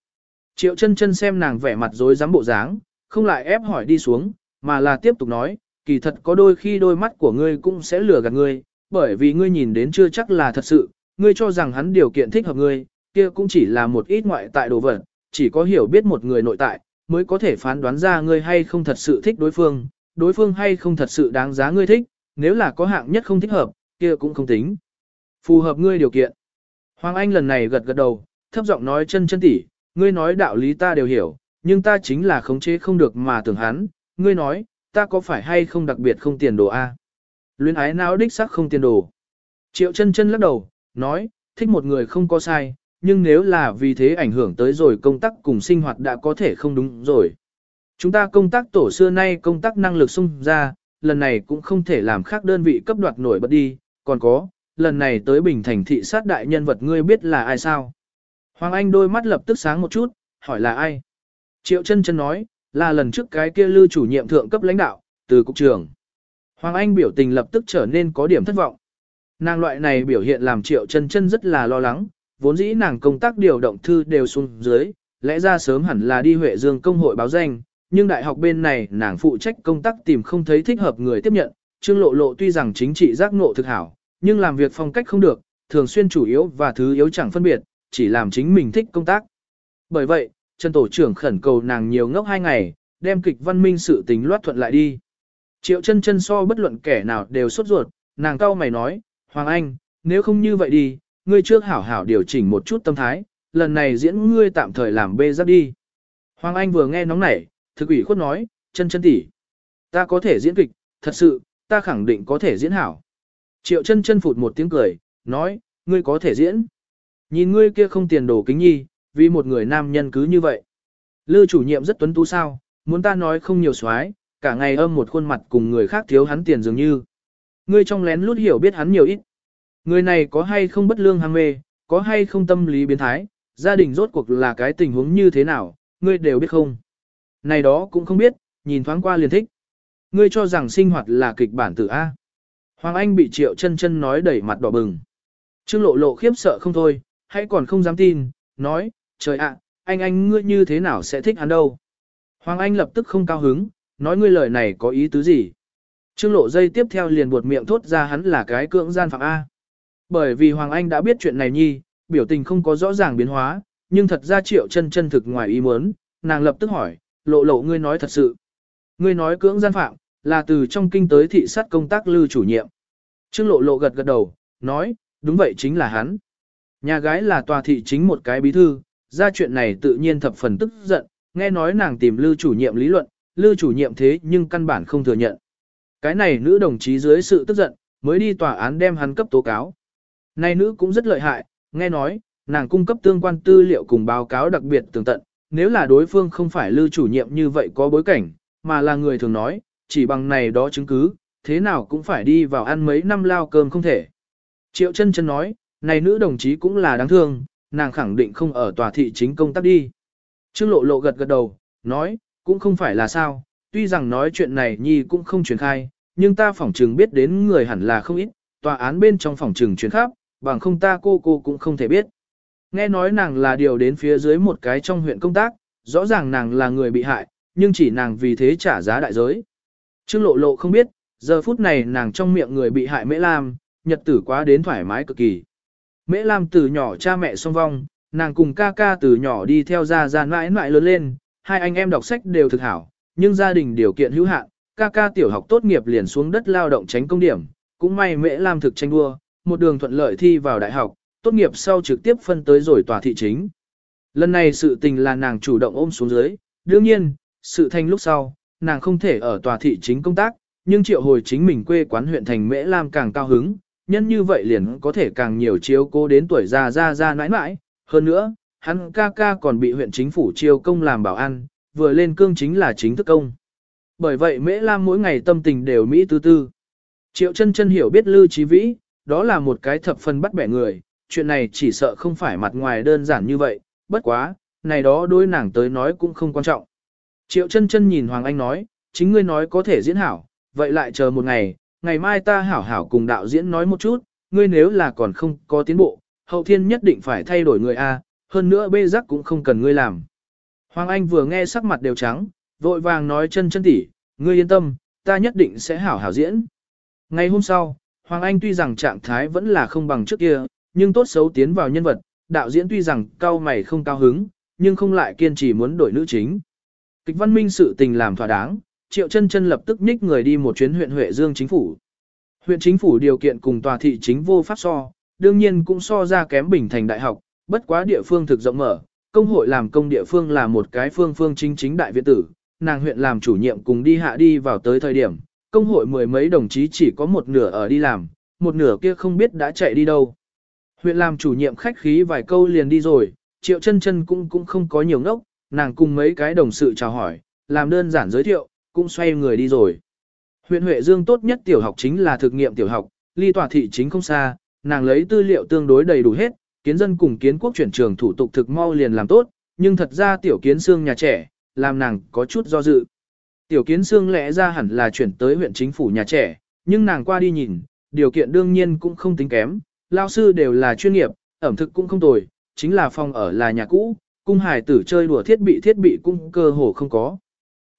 Triệu chân chân xem nàng vẻ mặt rối rắm bộ dáng, không lại ép hỏi đi xuống, mà là tiếp tục nói, kỳ thật có đôi khi đôi mắt của ngươi cũng sẽ lừa gạt ngươi, bởi vì ngươi nhìn đến chưa chắc là thật sự, ngươi cho rằng hắn điều kiện thích hợp ngươi, kia cũng chỉ là một ít ngoại tại đồ vật, chỉ có hiểu biết một người nội tại, mới có thể phán đoán ra ngươi hay không thật sự thích đối phương, đối phương hay không thật sự đáng giá ngươi thích, nếu là có hạng nhất không thích hợp, kia cũng không tính. Phù hợp ngươi điều kiện. Hoàng Anh lần này gật gật đầu, thấp giọng nói chân chân tỉ, ngươi nói đạo lý ta đều hiểu, nhưng ta chính là khống chế không được mà tưởng hắn, ngươi nói, ta có phải hay không đặc biệt không tiền đồ a? Luyến ái não đích sắc không tiền đồ. Triệu chân chân lắc đầu, nói, thích một người không có sai, nhưng nếu là vì thế ảnh hưởng tới rồi công tác cùng sinh hoạt đã có thể không đúng rồi. Chúng ta công tác tổ xưa nay công tác năng lực sung ra, lần này cũng không thể làm khác đơn vị cấp đoạt nổi bật đi, còn có, lần này tới Bình Thành thị sát đại nhân vật ngươi biết là ai sao? Hoàng Anh đôi mắt lập tức sáng một chút, hỏi là ai? Triệu chân chân nói, là lần trước cái kia lưu chủ nhiệm thượng cấp lãnh đạo, từ cục trưởng. Hoàng Anh biểu tình lập tức trở nên có điểm thất vọng. Nàng loại này biểu hiện làm triệu chân chân rất là lo lắng, vốn dĩ nàng công tác điều động thư đều xuống dưới, lẽ ra sớm hẳn là đi Huệ Dương công hội báo danh, nhưng đại học bên này nàng phụ trách công tác tìm không thấy thích hợp người tiếp nhận, Trương Lộ Lộ tuy rằng chính trị giác ngộ thực hảo, nhưng làm việc phong cách không được, thường xuyên chủ yếu và thứ yếu chẳng phân biệt, chỉ làm chính mình thích công tác. Bởi vậy, Trần Tổ trưởng khẩn cầu nàng nhiều ngốc hai ngày, đem kịch văn minh sự tính loát thuận lại đi. Triệu chân chân so bất luận kẻ nào đều sốt ruột, nàng cao mày nói, Hoàng Anh, nếu không như vậy đi, ngươi trước hảo hảo điều chỉnh một chút tâm thái, lần này diễn ngươi tạm thời làm bê giáp đi. Hoàng Anh vừa nghe nóng nảy, thực ủy khuất nói, chân chân tỉ. Ta có thể diễn kịch, thật sự, ta khẳng định có thể diễn hảo. Triệu chân chân phụt một tiếng cười, nói, ngươi có thể diễn. Nhìn ngươi kia không tiền đồ kính nhi, vì một người nam nhân cứ như vậy. Lư chủ nhiệm rất tuấn tú sao, muốn ta nói không nhiều xoái, cả ngày âm một khuôn mặt cùng người khác thiếu hắn tiền dường như. Ngươi trong lén lút hiểu biết hắn nhiều ít. Người này có hay không bất lương ham mê, có hay không tâm lý biến thái, gia đình rốt cuộc là cái tình huống như thế nào, ngươi đều biết không. Này đó cũng không biết, nhìn thoáng qua liền thích. Ngươi cho rằng sinh hoạt là kịch bản tử A. Hoàng Anh bị triệu chân chân nói đẩy mặt đỏ bừng. Trương lộ lộ khiếp sợ không thôi, hãy còn không dám tin, nói, trời ạ, anh anh ngươi như thế nào sẽ thích hắn đâu. Hoàng Anh lập tức không cao hứng, nói ngươi lời này có ý tứ gì. Trương lộ dây tiếp theo liền buột miệng thốt ra hắn là cái cưỡng gian phạm A. Bởi vì Hoàng Anh đã biết chuyện này nhi, biểu tình không có rõ ràng biến hóa, nhưng thật ra triệu chân chân thực ngoài ý muốn, nàng lập tức hỏi, lộ lộ ngươi nói thật sự. Ngươi nói cưỡng gian phạm, là từ trong kinh tới thị sát công tác lưu chủ nhiệm. Trương lộ lộ gật gật đầu, nói, đúng vậy chính là hắn. Nhà gái là tòa thị chính một cái bí thư, ra chuyện này tự nhiên thập phần tức giận, nghe nói nàng tìm lưu chủ nhiệm lý luận, lưu chủ nhiệm thế nhưng căn bản không thừa nhận. Cái này nữ đồng chí dưới sự tức giận, mới đi tòa án đem hắn cấp tố cáo. Này nữ cũng rất lợi hại, nghe nói, nàng cung cấp tương quan tư liệu cùng báo cáo đặc biệt tường tận, nếu là đối phương không phải lưu chủ nhiệm như vậy có bối cảnh, mà là người thường nói, chỉ bằng này đó chứng cứ, thế nào cũng phải đi vào ăn mấy năm lao cơm không thể. Triệu chân chân nói, này nữ đồng chí cũng là đáng thương, nàng khẳng định không ở tòa thị chính công tác đi. Trương lộ lộ gật gật đầu, nói, cũng không phải là sao, tuy rằng nói chuyện này nhi cũng không truyền khai, nhưng ta phỏng trừng biết đến người hẳn là không ít, tòa án bên trong phỏng trừng truyền khắp, bằng không ta cô cô cũng không thể biết. Nghe nói nàng là điều đến phía dưới một cái trong huyện công tác, rõ ràng nàng là người bị hại, nhưng chỉ nàng vì thế trả giá đại giới. Trương lộ lộ không biết, giờ phút này nàng trong miệng người bị hại Mễ Lam, nhật tử quá đến thoải mái cực kỳ. Mễ Lam từ nhỏ cha mẹ song vong, nàng cùng ca ca từ nhỏ đi theo gia gia mãi mãi lớn lên, hai anh em đọc sách đều thực hảo, nhưng gia đình điều kiện hữu hạn, ca ca tiểu học tốt nghiệp liền xuống đất lao động tránh công điểm, cũng may Mễ Lam thực tranh đua, một đường thuận lợi thi vào đại học, tốt nghiệp sau trực tiếp phân tới rồi tòa thị chính. Lần này sự tình là nàng chủ động ôm xuống dưới, đương nhiên, sự thành lúc sau, nàng không thể ở tòa thị chính công tác, nhưng triệu hồi chính mình quê quán huyện thành Mễ Lam càng cao hứng, nhân như vậy liền có thể càng nhiều chiếu cố đến tuổi già ra ra nãi nãi. Hơn nữa, hắn ca ca còn bị huyện chính phủ chiêu công làm bảo an, vừa lên cương chính là chính thức công. Bởi vậy Mễ Lam mỗi ngày tâm tình đều Mỹ tư tư. Triệu chân chân hiểu biết Lưu trí Vĩ, đó là một cái thập phần bắt bẻ người, chuyện này chỉ sợ không phải mặt ngoài đơn giản như vậy, bất quá, này đó đối nàng tới nói cũng không quan trọng. Triệu chân chân nhìn Hoàng Anh nói, chính ngươi nói có thể diễn hảo, vậy lại chờ một ngày, ngày mai ta hảo hảo cùng đạo diễn nói một chút, ngươi nếu là còn không có tiến bộ, hậu thiên nhất định phải thay đổi người A, hơn nữa bê giác cũng không cần ngươi làm. Hoàng Anh vừa nghe sắc mặt đều trắng, vội vàng nói chân chân tỉ, ngươi yên tâm, ta nhất định sẽ hảo hảo diễn. Ngày hôm sau, Hoàng Anh tuy rằng trạng thái vẫn là không bằng trước kia, nhưng tốt xấu tiến vào nhân vật, đạo diễn tuy rằng cao mày không cao hứng, nhưng không lại kiên trì muốn đổi nữ chính. Kịch văn minh sự tình làm thỏa đáng, Triệu Chân Chân lập tức nhích người đi một chuyến huyện Huệ Dương chính phủ. Huyện chính phủ điều kiện cùng tòa thị chính vô pháp so, đương nhiên cũng so ra kém Bình Thành đại học, bất quá địa phương thực rộng mở, công hội làm công địa phương là một cái phương phương chính chính đại viện tử, nàng huyện làm chủ nhiệm cùng đi hạ đi vào tới thời điểm, công hội mười mấy đồng chí chỉ có một nửa ở đi làm, một nửa kia không biết đã chạy đi đâu. Huyện làm chủ nhiệm khách khí vài câu liền đi rồi, triệu chân chân cũng cũng không có nhiều ngốc, nàng cùng mấy cái đồng sự chào hỏi, làm đơn giản giới thiệu, cũng xoay người đi rồi. Huyện Huệ Dương tốt nhất tiểu học chính là thực nghiệm tiểu học, ly tòa thị chính không xa, nàng lấy tư liệu tương đối đầy đủ hết, kiến dân cùng kiến quốc chuyển trường thủ tục thực mau liền làm tốt, nhưng thật ra tiểu kiến xương nhà trẻ, làm nàng có chút do dự. Tiểu kiến xương lẽ ra hẳn là chuyển tới huyện chính phủ nhà trẻ, nhưng nàng qua đi nhìn, điều kiện đương nhiên cũng không tính kém, lao sư đều là chuyên nghiệp, ẩm thực cũng không tồi, chính là phòng ở là nhà cũ, cung hải tử chơi đùa thiết bị thiết bị cung cơ hồ không có.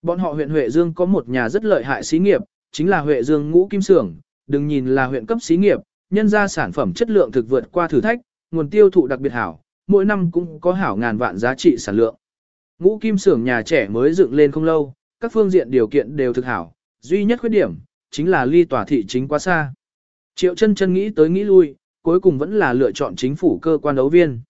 Bọn họ huyện Huệ Dương có một nhà rất lợi hại xí nghiệp, chính là Huệ Dương ngũ kim Sưởng. đừng nhìn là huyện cấp xí nghiệp, nhân ra sản phẩm chất lượng thực vượt qua thử thách, nguồn tiêu thụ đặc biệt hảo, mỗi năm cũng có hảo ngàn vạn giá trị sản lượng. Ngũ kim Sưởng nhà trẻ mới dựng lên không lâu, các phương diện điều kiện đều thực hảo, duy nhất khuyết điểm, chính là ly tòa thị chính quá xa. Triệu chân chân nghĩ tới nghĩ lui, cuối cùng vẫn là lựa chọn chính phủ cơ quan đấu viên.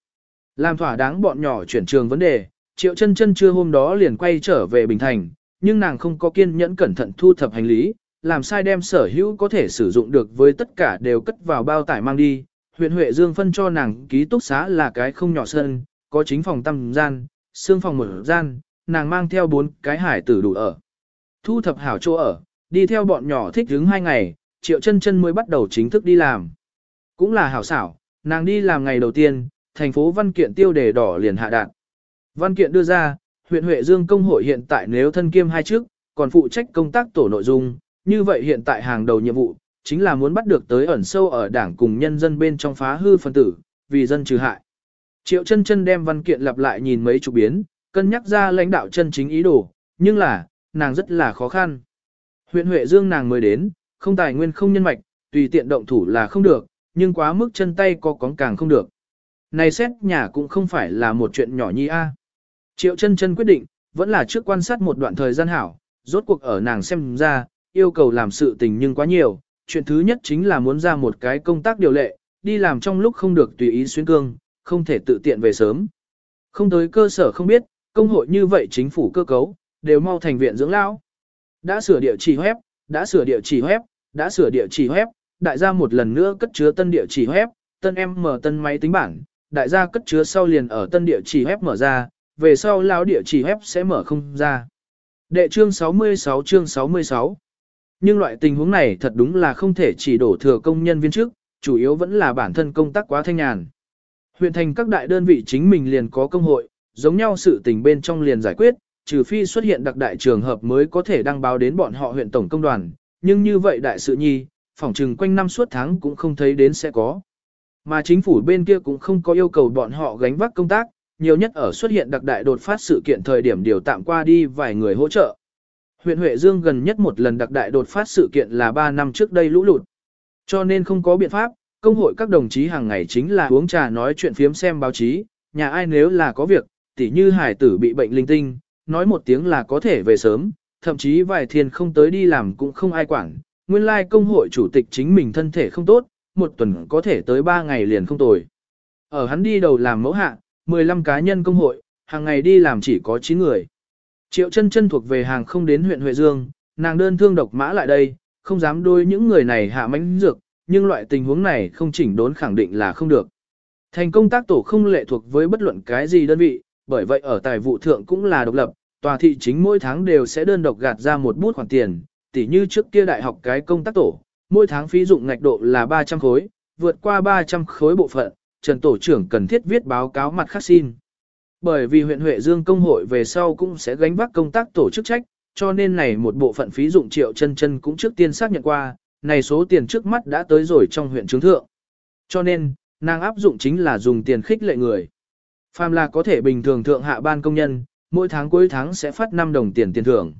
Làm thỏa đáng bọn nhỏ chuyển trường vấn đề, triệu chân chân chưa hôm đó liền quay trở về Bình Thành, nhưng nàng không có kiên nhẫn cẩn thận thu thập hành lý, làm sai đem sở hữu có thể sử dụng được với tất cả đều cất vào bao tải mang đi. Huyện Huệ Dương phân cho nàng ký túc xá là cái không nhỏ sân, có chính phòng tăm gian, xương phòng một gian, nàng mang theo bốn cái hải tử đủ ở. Thu thập hảo chỗ ở, đi theo bọn nhỏ thích đứng hai ngày, triệu chân chân mới bắt đầu chính thức đi làm. Cũng là hảo xảo, nàng đi làm ngày đầu tiên, thành phố văn kiện tiêu đề đỏ liền hạ đạn. Văn kiện đưa ra, huyện Huệ Dương công hội hiện tại nếu thân kiêm hai chức, còn phụ trách công tác tổ nội dung, như vậy hiện tại hàng đầu nhiệm vụ, chính là muốn bắt được tới ẩn sâu ở đảng cùng nhân dân bên trong phá hư phân tử, vì dân trừ hại. Triệu chân chân đem văn kiện lặp lại nhìn mấy chục biến, cân nhắc ra lãnh đạo chân chính ý đồ, nhưng là, nàng rất là khó khăn. Huyện Huệ Dương nàng mới đến, không tài nguyên không nhân mạch, tùy tiện động thủ là không được, nhưng quá mức chân tay có cóng càng không được này xét nhà cũng không phải là một chuyện nhỏ nhi a. Triệu chân chân quyết định, vẫn là trước quan sát một đoạn thời gian hảo, rốt cuộc ở nàng xem ra, yêu cầu làm sự tình nhưng quá nhiều, chuyện thứ nhất chính là muốn ra một cái công tác điều lệ, đi làm trong lúc không được tùy ý xuyên cương, không thể tự tiện về sớm. Không tới cơ sở không biết, công hội như vậy chính phủ cơ cấu, đều mau thành viện dưỡng lão. Đã sửa địa chỉ web, đã sửa địa chỉ web, đã sửa địa chỉ web, đại gia một lần nữa cất chứa tân địa chỉ web, tân em mở tân máy tính bảng, đại gia cất chứa sau liền ở tân địa chỉ web mở ra, về sau lão địa chỉ web sẽ mở không ra. Đệ chương 66 chương 66 Nhưng loại tình huống này thật đúng là không thể chỉ đổ thừa công nhân viên chức, chủ yếu vẫn là bản thân công tác quá thanh nhàn. Huyện thành các đại đơn vị chính mình liền có công hội, giống nhau sự tình bên trong liền giải quyết, trừ phi xuất hiện đặc đại trường hợp mới có thể đăng báo đến bọn họ huyện tổng công đoàn, nhưng như vậy đại sự nhi, phỏng trừng quanh năm suốt tháng cũng không thấy đến sẽ có. Mà chính phủ bên kia cũng không có yêu cầu bọn họ gánh vác công tác, nhiều nhất ở xuất hiện đặc đại đột phát sự kiện thời điểm điều tạm qua đi vài người hỗ trợ. Huyện Huệ Dương gần nhất một lần đặc đại đột phát sự kiện là 3 năm trước đây lũ lụt. Cho nên không có biện pháp, công hội các đồng chí hàng ngày chính là uống trà nói chuyện phiếm xem báo chí, nhà ai nếu là có việc, tỉ như hải tử bị bệnh linh tinh, nói một tiếng là có thể về sớm, thậm chí vài thiên không tới đi làm cũng không ai quản. Nguyên lai like công hội chủ tịch chính mình thân thể không tốt, một tuần có thể tới 3 ngày liền không tồi. Ở hắn đi đầu làm mẫu hạ, 15 cá nhân công hội, hàng ngày đi làm chỉ có 9 người. Triệu chân chân thuộc về hàng không đến huyện Huệ Dương, nàng đơn thương độc mã lại đây, không dám đôi những người này hạ mánh dược, nhưng loại tình huống này không chỉnh đốn khẳng định là không được. Thành công tác tổ không lệ thuộc với bất luận cái gì đơn vị, bởi vậy ở tài vụ thượng cũng là độc lập, tòa thị chính mỗi tháng đều sẽ đơn độc gạt ra một bút khoản tiền, tỉ như trước kia đại học cái công tác tổ, mỗi tháng phí dụng ngạch độ là 300 khối, vượt qua 300 khối bộ phận, Trần Tổ trưởng cần thiết viết báo cáo mặt khắc xin. Bởi vì huyện Huệ Dương công hội về sau cũng sẽ gánh vác công tác tổ chức trách, cho nên này một bộ phận phí dụng triệu chân chân cũng trước tiên xác nhận qua, này số tiền trước mắt đã tới rồi trong huyện chứng thượng. Cho nên, nàng áp dụng chính là dùng tiền khích lệ người. Phàm là có thể bình thường thượng hạ ban công nhân, mỗi tháng cuối tháng sẽ phát 5 đồng tiền tiền thưởng.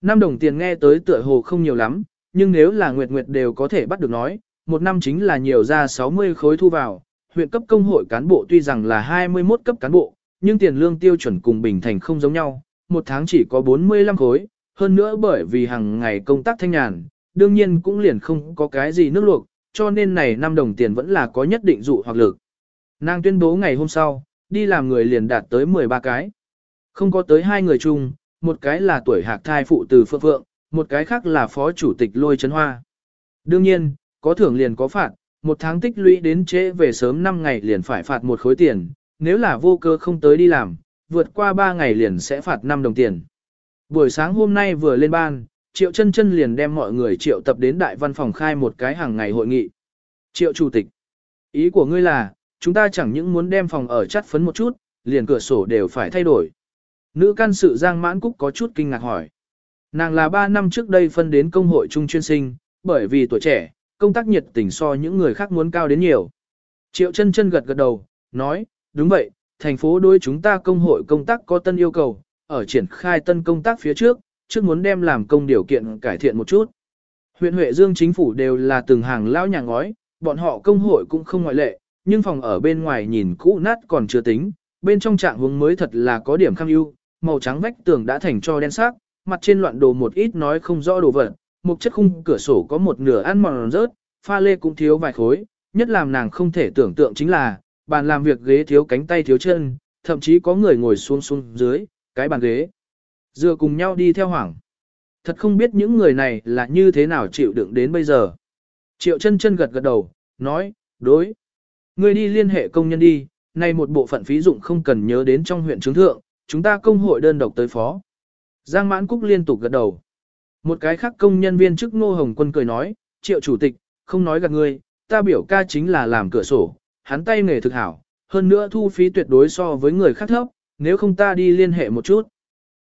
5 đồng tiền nghe tới tựa hồ không nhiều lắm, nhưng nếu là nguyệt nguyệt đều có thể bắt được nói, một năm chính là nhiều ra 60 khối thu vào. Huyện cấp công hội cán bộ tuy rằng là 21 cấp cán bộ, nhưng tiền lương tiêu chuẩn cùng bình thành không giống nhau, một tháng chỉ có 45 khối, hơn nữa bởi vì hàng ngày công tác thanh nhàn, đương nhiên cũng liền không có cái gì nước luộc, cho nên này 5 đồng tiền vẫn là có nhất định dụ hoặc lực. Nàng tuyên bố ngày hôm sau, đi làm người liền đạt tới 13 cái. Không có tới hai người chung, một cái là tuổi hạc thai phụ từ Phượng Phượng, một cái khác là phó chủ tịch lôi chấn hoa. Đương nhiên, có thưởng liền có phạt, một tháng tích lũy đến trễ về sớm 5 ngày liền phải phạt một khối tiền, nếu là vô cơ không tới đi làm, vượt qua 3 ngày liền sẽ phạt 5 đồng tiền. Buổi sáng hôm nay vừa lên ban, Triệu chân chân liền đem mọi người triệu tập đến đại văn phòng khai một cái hàng ngày hội nghị. Triệu chủ tịch, ý của ngươi là, chúng ta chẳng những muốn đem phòng ở chắt phấn một chút, liền cửa sổ đều phải thay đổi. Nữ can sự Giang Mãn Cúc có chút kinh ngạc hỏi. Nàng là 3 năm trước đây phân đến công hội trung chuyên sinh, bởi vì tuổi trẻ, công tác nhiệt tình so những người khác muốn cao đến nhiều. Triệu chân chân gật gật đầu, nói, đúng vậy, thành phố đối chúng ta công hội công tác có tân yêu cầu, ở triển khai tân công tác phía trước, trước muốn đem làm công điều kiện cải thiện một chút. Huyện Huệ Dương chính phủ đều là từng hàng lão nhà ngói, bọn họ công hội cũng không ngoại lệ, nhưng phòng ở bên ngoài nhìn cũ nát còn chưa tính, bên trong trạng hướng mới thật là có điểm khăng ưu, màu trắng vách tường đã thành cho đen sắc, mặt trên loạn đồ một ít nói không rõ đồ vật, một chất khung cửa sổ có một nửa ăn mòn rớt, pha lê cũng thiếu vài khối, nhất làm nàng không thể tưởng tượng chính là, bàn làm việc ghế thiếu cánh tay thiếu chân, thậm chí có người ngồi xuống xuống dưới, cái bàn ghế. Dựa cùng nhau đi theo hoảng. Thật không biết những người này là như thế nào chịu đựng đến bây giờ. Triệu chân chân gật gật đầu, nói, đối. Ngươi đi liên hệ công nhân đi, nay một bộ phận phí dụng không cần nhớ đến trong huyện trướng thượng, chúng ta công hội đơn độc tới phó. Giang Mãn Cúc liên tục gật đầu. Một cái khác công nhân viên chức Ngô Hồng Quân cười nói, triệu chủ tịch, không nói gạt ngươi, ta biểu ca chính là làm cửa sổ, hắn tay nghề thực hảo, hơn nữa thu phí tuyệt đối so với người khác thấp, nếu không ta đi liên hệ một chút.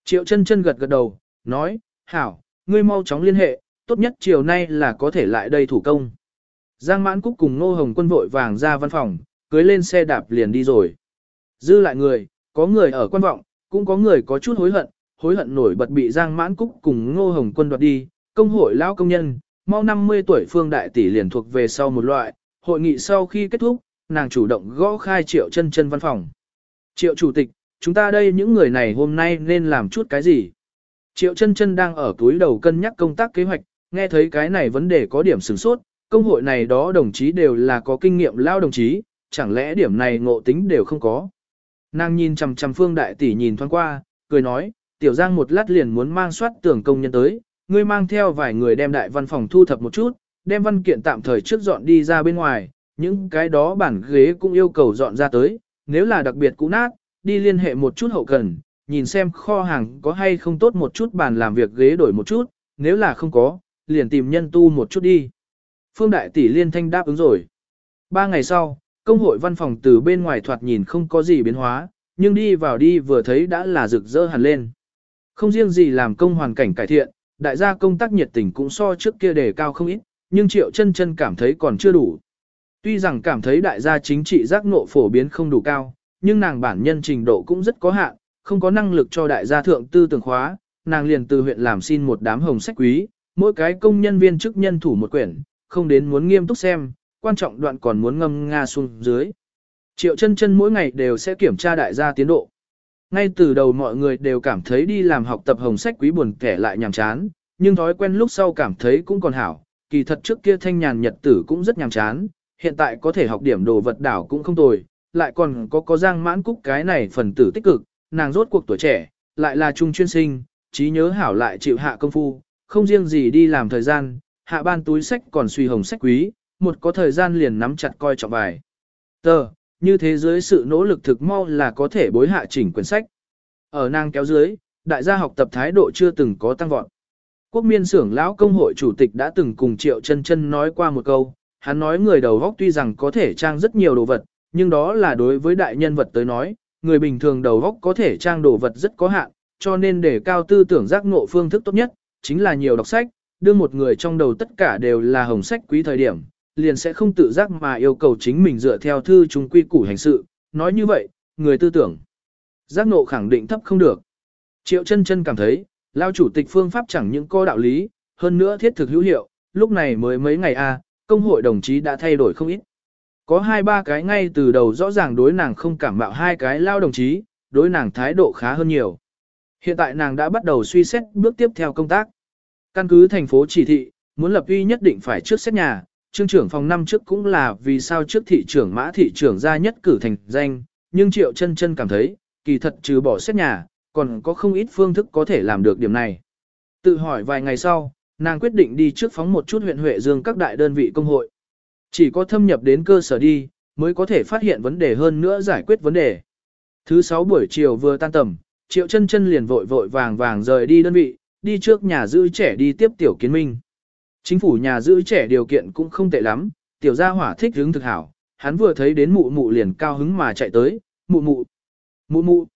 Triệu chân chân gật gật đầu, nói, hảo, ngươi mau chóng liên hệ, tốt nhất chiều nay là có thể lại đây thủ công. Giang mãn cúc cùng Ngô Hồng quân vội vàng ra văn phòng, cưới lên xe đạp liền đi rồi. Dư lại người, có người ở quan vọng, cũng có người có chút hối hận, hối hận nổi bật bị Giang mãn cúc cùng Ngô Hồng quân đoạt đi, công hội lao công nhân, mau 50 tuổi phương đại tỷ liền thuộc về sau một loại, hội nghị sau khi kết thúc, nàng chủ động gõ khai triệu chân chân văn phòng. Triệu chủ tịch, chúng ta đây những người này hôm nay nên làm chút cái gì? Triệu chân chân đang ở túi đầu cân nhắc công tác kế hoạch, nghe thấy cái này vấn đề có điểm sửng sốt, công hội này đó đồng chí đều là có kinh nghiệm lao đồng chí, chẳng lẽ điểm này ngộ tính đều không có. Nàng nhìn chằm chằm phương đại tỷ nhìn thoáng qua, cười nói, tiểu giang một lát liền muốn mang soát tưởng công nhân tới, ngươi mang theo vài người đem đại văn phòng thu thập một chút, đem văn kiện tạm thời trước dọn đi ra bên ngoài, những cái đó bản ghế cũng yêu cầu dọn ra tới, nếu là đặc biệt cũ nát, đi liên hệ một chút hậu cần, nhìn xem kho hàng có hay không tốt một chút bàn làm việc ghế đổi một chút, nếu là không có, liền tìm nhân tu một chút đi. Phương Đại Tỷ liên thanh đáp ứng rồi. Ba ngày sau, công hội văn phòng từ bên ngoài thoạt nhìn không có gì biến hóa, nhưng đi vào đi vừa thấy đã là rực rỡ hẳn lên. Không riêng gì làm công hoàn cảnh cải thiện, đại gia công tác nhiệt tình cũng so trước kia đề cao không ít, nhưng Triệu chân chân cảm thấy còn chưa đủ. Tuy rằng cảm thấy đại gia chính trị giác ngộ phổ biến không đủ cao, nhưng nàng bản nhân trình độ cũng rất có hạn, không có năng lực cho đại gia thượng tư tưởng khóa, nàng liền từ huyện làm xin một đám hồng sách quý, mỗi cái công nhân viên chức nhân thủ một quyển, không đến muốn nghiêm túc xem, quan trọng đoạn còn muốn ngâm nga xuống dưới. Triệu chân chân mỗi ngày đều sẽ kiểm tra đại gia tiến độ. Ngay từ đầu mọi người đều cảm thấy đi làm học tập hồng sách quý buồn kẻ lại nhàm chán, nhưng thói quen lúc sau cảm thấy cũng còn hảo, kỳ thật trước kia thanh nhàn nhật tử cũng rất nhàm chán, hiện tại có thể học điểm đồ vật đảo cũng không tồi, lại còn có có giang mãn cúc cái này phần tử tích cực, nàng rốt cuộc tuổi trẻ, lại là trung chuyên sinh, trí nhớ hảo lại chịu hạ công phu, không riêng gì đi làm thời gian, hạ ban túi sách còn suy hồng sách quý, một có thời gian liền nắm chặt coi trọng bài. Tờ, như thế dưới sự nỗ lực thực mau là có thể bối hạ chỉnh quyển sách. Ở nàng kéo dưới, đại gia học tập thái độ chưa từng có tăng vọt. Quốc miên xưởng lão công hội chủ tịch đã từng cùng Triệu chân chân nói qua một câu, hắn nói người đầu góc tuy rằng có thể trang rất nhiều đồ vật, nhưng đó là đối với đại nhân vật tới nói, người bình thường đầu góc có thể trang đồ vật rất có hạn, cho nên để cao tư tưởng giác ngộ phương thức tốt nhất, chính là nhiều đọc sách, đưa một người trong đầu tất cả đều là hồng sách quý thời điểm, liền sẽ không tự giác mà yêu cầu chính mình dựa theo thư chúng quy củ hành sự, nói như vậy, người tư tưởng. Giác ngộ khẳng định thấp không được. Triệu chân chân cảm thấy, lao chủ tịch phương pháp chẳng những có đạo lý, hơn nữa thiết thực hữu hiệu, lúc này mới mấy ngày a, công hội đồng chí đã thay đổi không ít. Có hai ba cái ngay từ đầu rõ ràng đối nàng không cảm mạo hai cái lao đồng chí, đối nàng thái độ khá hơn nhiều. Hiện tại nàng đã bắt đầu suy xét bước tiếp theo công tác. Căn cứ thành phố chỉ thị, muốn lập uy nhất định phải trước xét nhà, trương trưởng phòng năm trước cũng là vì sao trước thị trưởng mã thị trưởng ra nhất cử thành danh, nhưng triệu chân chân cảm thấy, kỳ thật trừ bỏ xét nhà, còn có không ít phương thức có thể làm được điểm này. Tự hỏi vài ngày sau, nàng quyết định đi trước phóng một chút huyện Huệ Dương các đại đơn vị công hội. Chỉ có thâm nhập đến cơ sở đi, mới có thể phát hiện vấn đề hơn nữa giải quyết vấn đề. Thứ sáu buổi chiều vừa tan tầm, Triệu chân chân liền vội vội vàng vàng rời đi đơn vị, đi trước nhà giữ trẻ đi tiếp tiểu kiến minh. Chính phủ nhà giữ trẻ điều kiện cũng không tệ lắm, tiểu gia hỏa thích hứng thực hảo, hắn vừa thấy đến mụ mụ liền cao hứng mà chạy tới, mụ mụ, mụ mụ.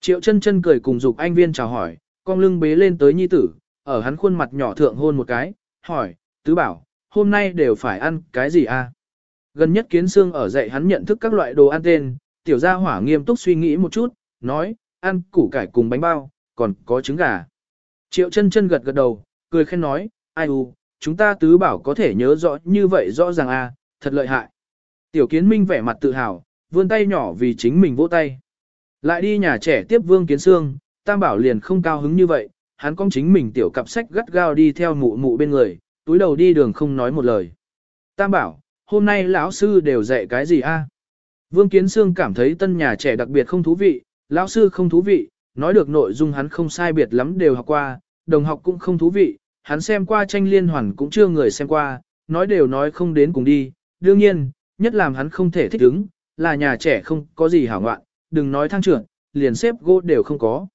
Triệu chân chân cười cùng dục anh viên chào hỏi, con lưng bế lên tới nhi tử, ở hắn khuôn mặt nhỏ thượng hôn một cái, hỏi, tứ bảo, hôm nay đều phải ăn cái gì a? À? Gần nhất kiến xương ở dạy hắn nhận thức các loại đồ ăn tên, tiểu gia hỏa nghiêm túc suy nghĩ một chút, nói, ăn củ cải cùng bánh bao, còn có trứng gà. Triệu chân chân gật gật đầu, cười khen nói, ai u, chúng ta tứ bảo có thể nhớ rõ như vậy rõ ràng a, thật lợi hại. Tiểu kiến minh vẻ mặt tự hào, vươn tay nhỏ vì chính mình vỗ tay. Lại đi nhà trẻ tiếp vương kiến xương, tam bảo liền không cao hứng như vậy, hắn con chính mình tiểu cặp sách gắt gao đi theo mụ mụ bên người, túi đầu đi đường không nói một lời. Tam bảo, hôm nay lão sư đều dạy cái gì a? Vương Kiến Sương cảm thấy tân nhà trẻ đặc biệt không thú vị, lão sư không thú vị, nói được nội dung hắn không sai biệt lắm đều học qua, đồng học cũng không thú vị, hắn xem qua tranh liên hoàn cũng chưa người xem qua, nói đều nói không đến cùng đi, đương nhiên, nhất làm hắn không thể thích ứng, là nhà trẻ không có gì hảo ngoạn, đừng nói thăng trưởng, liền xếp gỗ đều không có.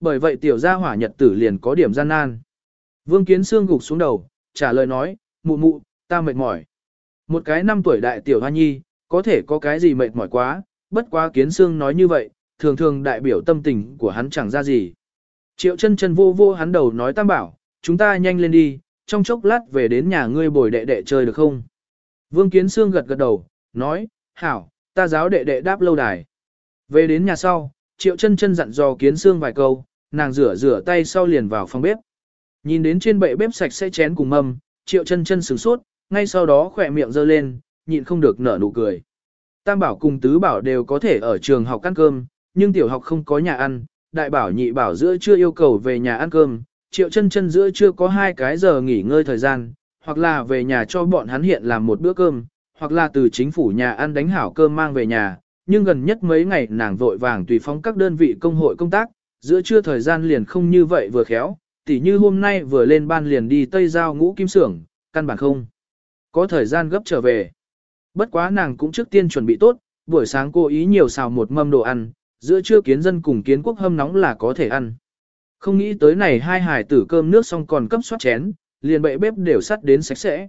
Bởi vậy tiểu gia hỏa nhật tử liền có điểm gian nan. Vương Kiến Sương gục xuống đầu, trả lời nói, mụ mụ, ta mệt mỏi. Một cái năm tuổi đại tiểu hoa nhi, có thể có cái gì mệt mỏi quá, bất quá Kiến Sương nói như vậy, thường thường đại biểu tâm tình của hắn chẳng ra gì. Triệu chân chân vô vô hắn đầu nói tam bảo, chúng ta nhanh lên đi, trong chốc lát về đến nhà ngươi bồi đệ đệ chơi được không? Vương Kiến Sương gật gật đầu, nói, hảo, ta giáo đệ đệ đáp lâu đài. Về đến nhà sau, Triệu chân chân dặn dò Kiến Sương vài câu, nàng rửa rửa tay sau liền vào phòng bếp. Nhìn đến trên bệ bếp sạch sẽ chén cùng mâm, Triệu chân chân sửng sốt, ngay sau đó khỏe miệng giơ lên, nhịn không được nở nụ cười. Tam bảo cùng tứ bảo đều có thể ở trường học ăn cơm, nhưng tiểu học không có nhà ăn, đại bảo nhị bảo giữa chưa yêu cầu về nhà ăn cơm, triệu chân chân giữa chưa có hai cái giờ nghỉ ngơi thời gian, hoặc là về nhà cho bọn hắn hiện làm một bữa cơm, hoặc là từ chính phủ nhà ăn đánh hảo cơm mang về nhà, nhưng gần nhất mấy ngày nàng vội vàng tùy phóng các đơn vị công hội công tác, giữa trưa thời gian liền không như vậy vừa khéo, tỉ như hôm nay vừa lên ban liền đi Tây Giao ngũ kim sưởng căn bản không. Có thời gian gấp trở về. Bất quá nàng cũng trước tiên chuẩn bị tốt, buổi sáng cô ý nhiều xào một mâm đồ ăn, giữa trưa kiến dân cùng kiến quốc hâm nóng là có thể ăn. Không nghĩ tới này hai hải tử cơm nước xong còn cấp soát chén, liền bậy bếp đều sắt đến sạch sẽ.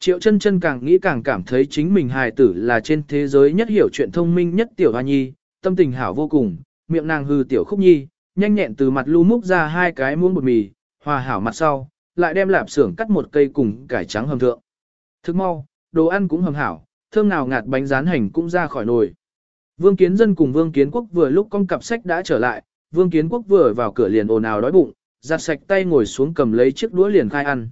Triệu chân chân càng nghĩ càng cảm thấy chính mình hài tử là trên thế giới nhất hiểu chuyện thông minh nhất tiểu hoa nhi, tâm tình hảo vô cùng, miệng nàng hư tiểu khúc nhi, nhanh nhẹn từ mặt lu múc ra hai cái muỗng bột mì, hòa hảo mặt sau, lại đem lạp xưởng cắt một cây cùng cải trắng hầm thượng. Thức mau, đồ ăn cũng hầm hảo, thơm nào ngạt bánh rán hành cũng ra khỏi nồi. Vương Kiến Dân cùng Vương Kiến Quốc vừa lúc con cặp sách đã trở lại, Vương Kiến Quốc vừa vào cửa liền ồn ào đói bụng, giặt sạch tay ngồi xuống cầm lấy chiếc đũa liền khai ăn.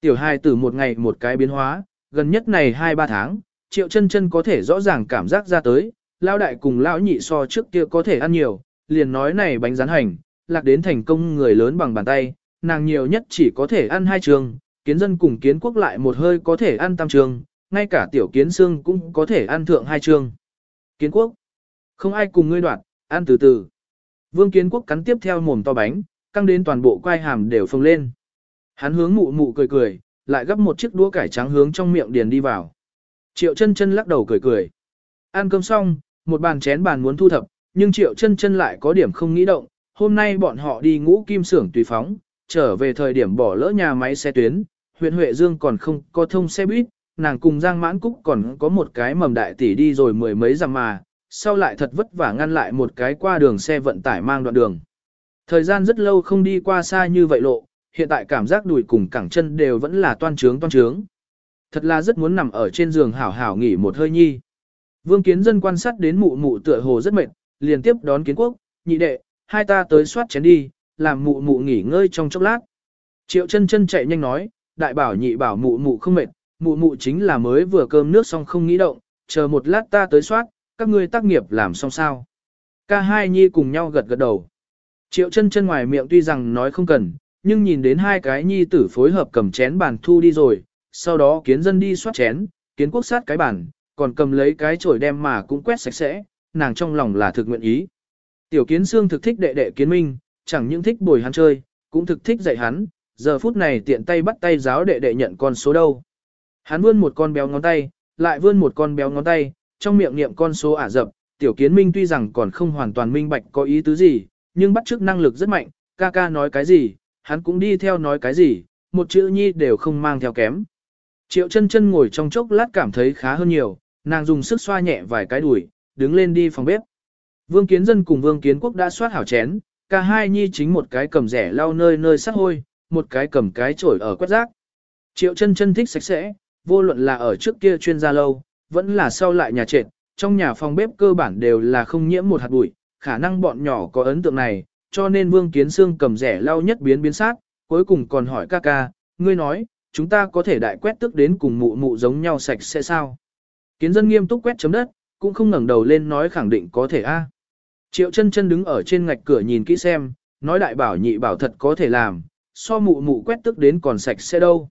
Tiểu hài tử một ngày một cái biến hóa, gần nhất này 2-3 tháng, triệu chân chân có thể rõ ràng cảm giác ra tới, lao đại cùng lão nhị so trước kia có thể ăn nhiều, liền nói này bánh rán hành, lạc đến thành công người lớn bằng bàn tay, nàng nhiều nhất chỉ có thể ăn hai trường, kiến dân cùng kiến quốc lại một hơi có thể ăn tam trường, ngay cả tiểu kiến xương cũng có thể ăn thượng hai trường. Kiến quốc, không ai cùng ngươi đoạt, ăn từ từ. Vương kiến quốc cắn tiếp theo mồm to bánh, căng đến toàn bộ quai hàm đều phồng lên. Hắn hướng mụ mụ cười cười, lại gấp một chiếc đũa cải trắng hướng trong miệng điền đi vào. Triệu chân chân lắc đầu cười cười. Ăn cơm xong, một bàn chén bàn muốn thu thập, nhưng triệu chân chân lại có điểm không nghĩ động. Hôm nay bọn họ đi ngũ kim xưởng tùy phóng, trở về thời điểm bỏ lỡ nhà máy xe tuyến, huyện Huệ Dương còn không có thông xe buýt, nàng cùng Giang Mãn Cúc còn có một cái mầm đại tỷ đi rồi mười mấy dặm mà, sau lại thật vất vả ngăn lại một cái qua đường xe vận tải mang đoạn đường. Thời gian rất lâu không đi qua xa như vậy lộ, hiện tại cảm giác đùi cùng cẳng chân đều vẫn là toan trướng toan trướng. Thật là rất muốn nằm ở trên giường hảo hảo nghỉ một hơi nhi. Vương Kiến Dân quan sát đến mụ mụ tựa hồ rất mệt, liền tiếp đón kiến quốc, nhị đệ, hai ta tới soát chén đi, làm mụ mụ nghỉ ngơi trong chốc lát. Triệu chân chân chạy nhanh nói, đại bảo nhị bảo mụ mụ không mệt, mụ mụ chính là mới vừa cơm nước xong không nghĩ động, chờ một lát ta tới soát, các ngươi tác nghiệp làm xong sao. Ca hai nhi cùng nhau gật gật đầu. Triệu chân chân ngoài miệng tuy rằng nói không cần, nhưng nhìn đến hai cái nhi tử phối hợp cầm chén bàn thu đi rồi, sau đó kiến dân đi soát chén, kiến quốc sát cái bàn, còn cầm lấy cái chổi đem mà cũng quét sạch sẽ, nàng trong lòng là thực nguyện ý. Tiểu kiến xương thực thích đệ đệ kiến minh, chẳng những thích bồi hắn chơi, cũng thực thích dạy hắn, giờ phút này tiện tay bắt tay giáo đệ đệ nhận con số đâu. Hắn vươn một con béo ngón tay, lại vươn một con béo ngón tay, trong miệng niệm con số ả dập, tiểu kiến minh tuy rằng còn không hoàn toàn minh bạch có ý tứ gì, nhưng bắt chước năng lực rất mạnh, ca ca nói cái gì, hắn cũng đi theo nói cái gì, một chữ nhi đều không mang theo kém. Triệu chân chân ngồi trong chốc lát cảm thấy khá hơn nhiều, nàng dùng sức xoa nhẹ vài cái đùi, đứng lên đi phòng bếp. Vương Kiến Dân cùng Vương Kiến Quốc đã soát hảo chén, cả hai nhi chính một cái cầm rẻ lau nơi nơi sát hôi, một cái cầm cái chổi ở quét rác. Triệu chân chân thích sạch sẽ, vô luận là ở trước kia chuyên gia lâu, vẫn là sau lại nhà trệt, trong nhà phòng bếp cơ bản đều là không nhiễm một hạt bụi, khả năng bọn nhỏ có ấn tượng này, cho nên Vương Kiến Sương cầm rẻ lau nhất biến biến sát, cuối cùng còn hỏi ca ca, ngươi nói, chúng ta có thể đại quét tức đến cùng mụ mụ giống nhau sạch sẽ sao? Kiến dân nghiêm túc quét chấm đất, cũng không ngẩng đầu lên nói khẳng định có thể a. Triệu chân chân đứng ở trên ngạch cửa nhìn kỹ xem, nói đại bảo nhị bảo thật có thể làm, so mụ mụ quét tức đến còn sạch sẽ đâu.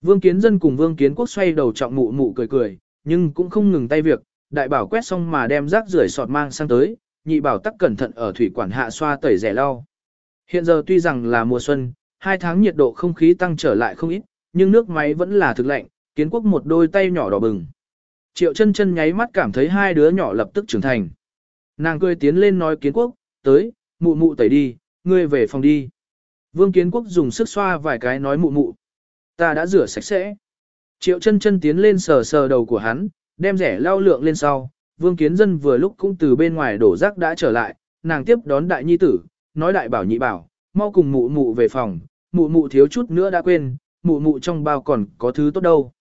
Vương Kiến Dân cùng Vương Kiến Quốc xoay đầu trọng mụ mụ cười cười, nhưng cũng không ngừng tay việc, đại bảo quét xong mà đem rác rưởi sọt mang sang tới, nhị bảo tắc cẩn thận ở thủy quản hạ xoa tẩy rẻ lau. Hiện giờ tuy rằng là mùa xuân, hai tháng nhiệt độ không khí tăng trở lại không ít, nhưng nước máy vẫn là thực lạnh, kiến quốc một đôi tay nhỏ đỏ bừng. Triệu chân chân nháy mắt cảm thấy hai đứa nhỏ lập tức trưởng thành. Nàng cười tiến lên nói kiến quốc, tới, mụ mụ tẩy đi, ngươi về phòng đi. Vương kiến quốc dùng sức xoa vài cái nói mụ mụ. Ta đã rửa sạch sẽ. Triệu chân chân tiến lên sờ sờ đầu của hắn, đem rẻ lao lượng lên sau, Vương Kiến Dân vừa lúc cũng từ bên ngoài đổ rác đã trở lại, nàng tiếp đón đại nhi tử, nói đại bảo nhị bảo, mau cùng mụ mụ về phòng, mụ mụ thiếu chút nữa đã quên, mụ mụ trong bao còn có thứ tốt đâu.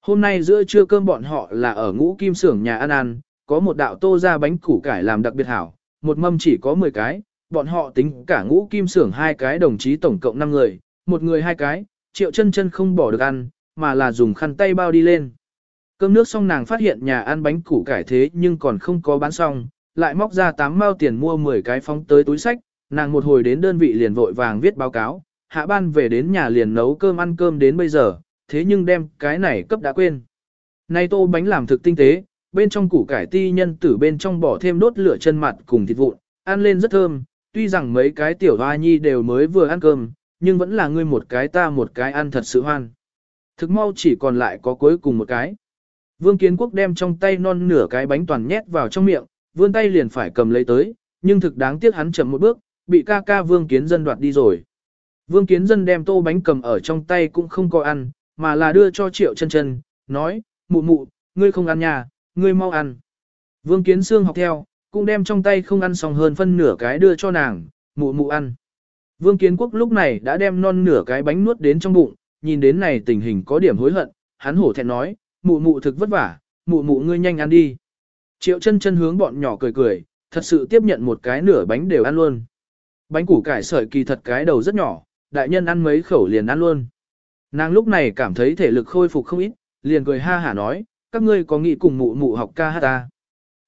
Hôm nay giữa trưa cơm bọn họ là ở ngũ kim xưởng nhà ăn ăn, có một đạo tô ra bánh củ cải làm đặc biệt hảo, một mâm chỉ có 10 cái, bọn họ tính cả ngũ kim xưởng hai cái đồng chí tổng cộng 5 người, một người hai cái, triệu chân chân không bỏ được ăn, mà là dùng khăn tay bao đi lên. Cơm nước xong nàng phát hiện nhà ăn bánh củ cải thế nhưng còn không có bán xong, lại móc ra 8 mao tiền mua 10 cái phóng tới túi sách, nàng một hồi đến đơn vị liền vội vàng viết báo cáo, hạ ban về đến nhà liền nấu cơm ăn cơm đến bây giờ, thế nhưng đem cái này cấp đã quên. Nay tô bánh làm thực tinh tế, bên trong củ cải ti nhân tử bên trong bỏ thêm đốt lửa chân mặt cùng thịt vụn, ăn lên rất thơm, tuy rằng mấy cái tiểu hoa nhi đều mới vừa ăn cơm, nhưng vẫn là ngươi một cái ta một cái ăn thật sự hoan. Thực mau chỉ còn lại có cuối cùng một cái. Vương Kiến Quốc đem trong tay non nửa cái bánh toàn nhét vào trong miệng, vươn tay liền phải cầm lấy tới, nhưng thực đáng tiếc hắn chậm một bước, bị ca ca Vương Kiến Dân đoạt đi rồi. Vương Kiến Dân đem tô bánh cầm ở trong tay cũng không có ăn, mà là đưa cho Triệu chân chân, nói, mụ mụ, ngươi không ăn nhà, ngươi mau ăn. Vương Kiến Sương học theo, cũng đem trong tay không ăn xong hơn phân nửa cái đưa cho nàng, mụ mụ ăn. Vương Kiến Quốc lúc này đã đem non nửa cái bánh nuốt đến trong bụng, nhìn đến này tình hình có điểm hối hận, hắn hổ thẹn nói, mụ mụ thực vất vả, mụ mụ ngươi nhanh ăn đi. Triệu chân chân hướng bọn nhỏ cười cười, thật sự tiếp nhận một cái nửa bánh đều ăn luôn. Bánh củ cải sợi kỳ thật cái đầu rất nhỏ, đại nhân ăn mấy khẩu liền ăn luôn. Nàng lúc này cảm thấy thể lực khôi phục không ít, liền cười ha hả nói, các ngươi có nghĩ cùng mụ mụ học ca hát ta.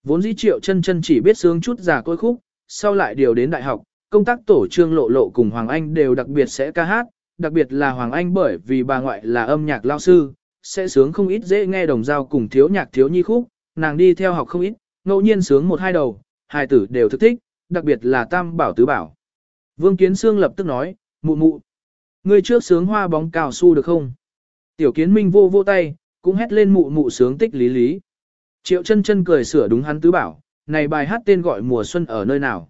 Vốn dĩ triệu chân chân chỉ biết sướng chút già côi khúc, sau lại điều đến đại học, công tác tổ trương lộ lộ cùng Hoàng Anh đều đặc biệt sẽ ca hát, đặc biệt là Hoàng Anh bởi vì bà ngoại là âm nhạc lao sư, sẽ sướng không ít dễ nghe đồng dao cùng thiếu nhạc thiếu nhi khúc, nàng đi theo học không ít, ngẫu nhiên sướng một hai đầu, hai tử đều thức thích, đặc biệt là tam bảo tứ bảo. Vương Kiến Sương lập tức nói, mụ mụ, ngươi trước sướng hoa bóng cao su được không? Tiểu kiến minh vô vô tay, cũng hét lên mụ mụ sướng tích lý lý. Triệu chân chân cười sửa đúng hắn tứ bảo, này bài hát tên gọi mùa xuân ở nơi nào.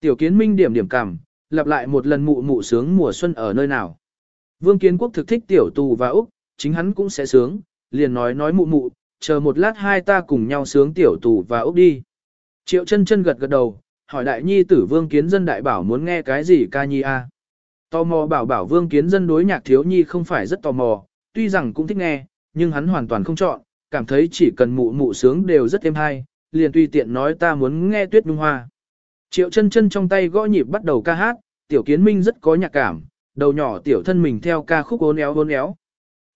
Tiểu kiến minh điểm điểm cảm, lặp lại một lần mụ mụ sướng mùa xuân ở nơi nào. Vương kiến quốc thực thích tiểu tù và Úc, chính hắn cũng sẽ sướng, liền nói nói mụ mụ, chờ một lát hai ta cùng nhau sướng tiểu tù và Úc đi. Triệu chân chân gật gật đầu, hỏi đại nhi tử vương kiến dân đại bảo muốn nghe cái gì ca nhi a? Tò mò bảo bảo vương kiến dân đối nhạc thiếu nhi không phải rất tò mò, tuy rằng cũng thích nghe, nhưng hắn hoàn toàn không chọn, cảm thấy chỉ cần mụ mụ sướng đều rất êm hay, liền tùy tiện nói ta muốn nghe tuyết nhung hoa. Triệu chân chân trong tay gõ nhịp bắt đầu ca hát, tiểu kiến minh rất có nhạc cảm, đầu nhỏ tiểu thân mình theo ca khúc ôn éo ôn éo.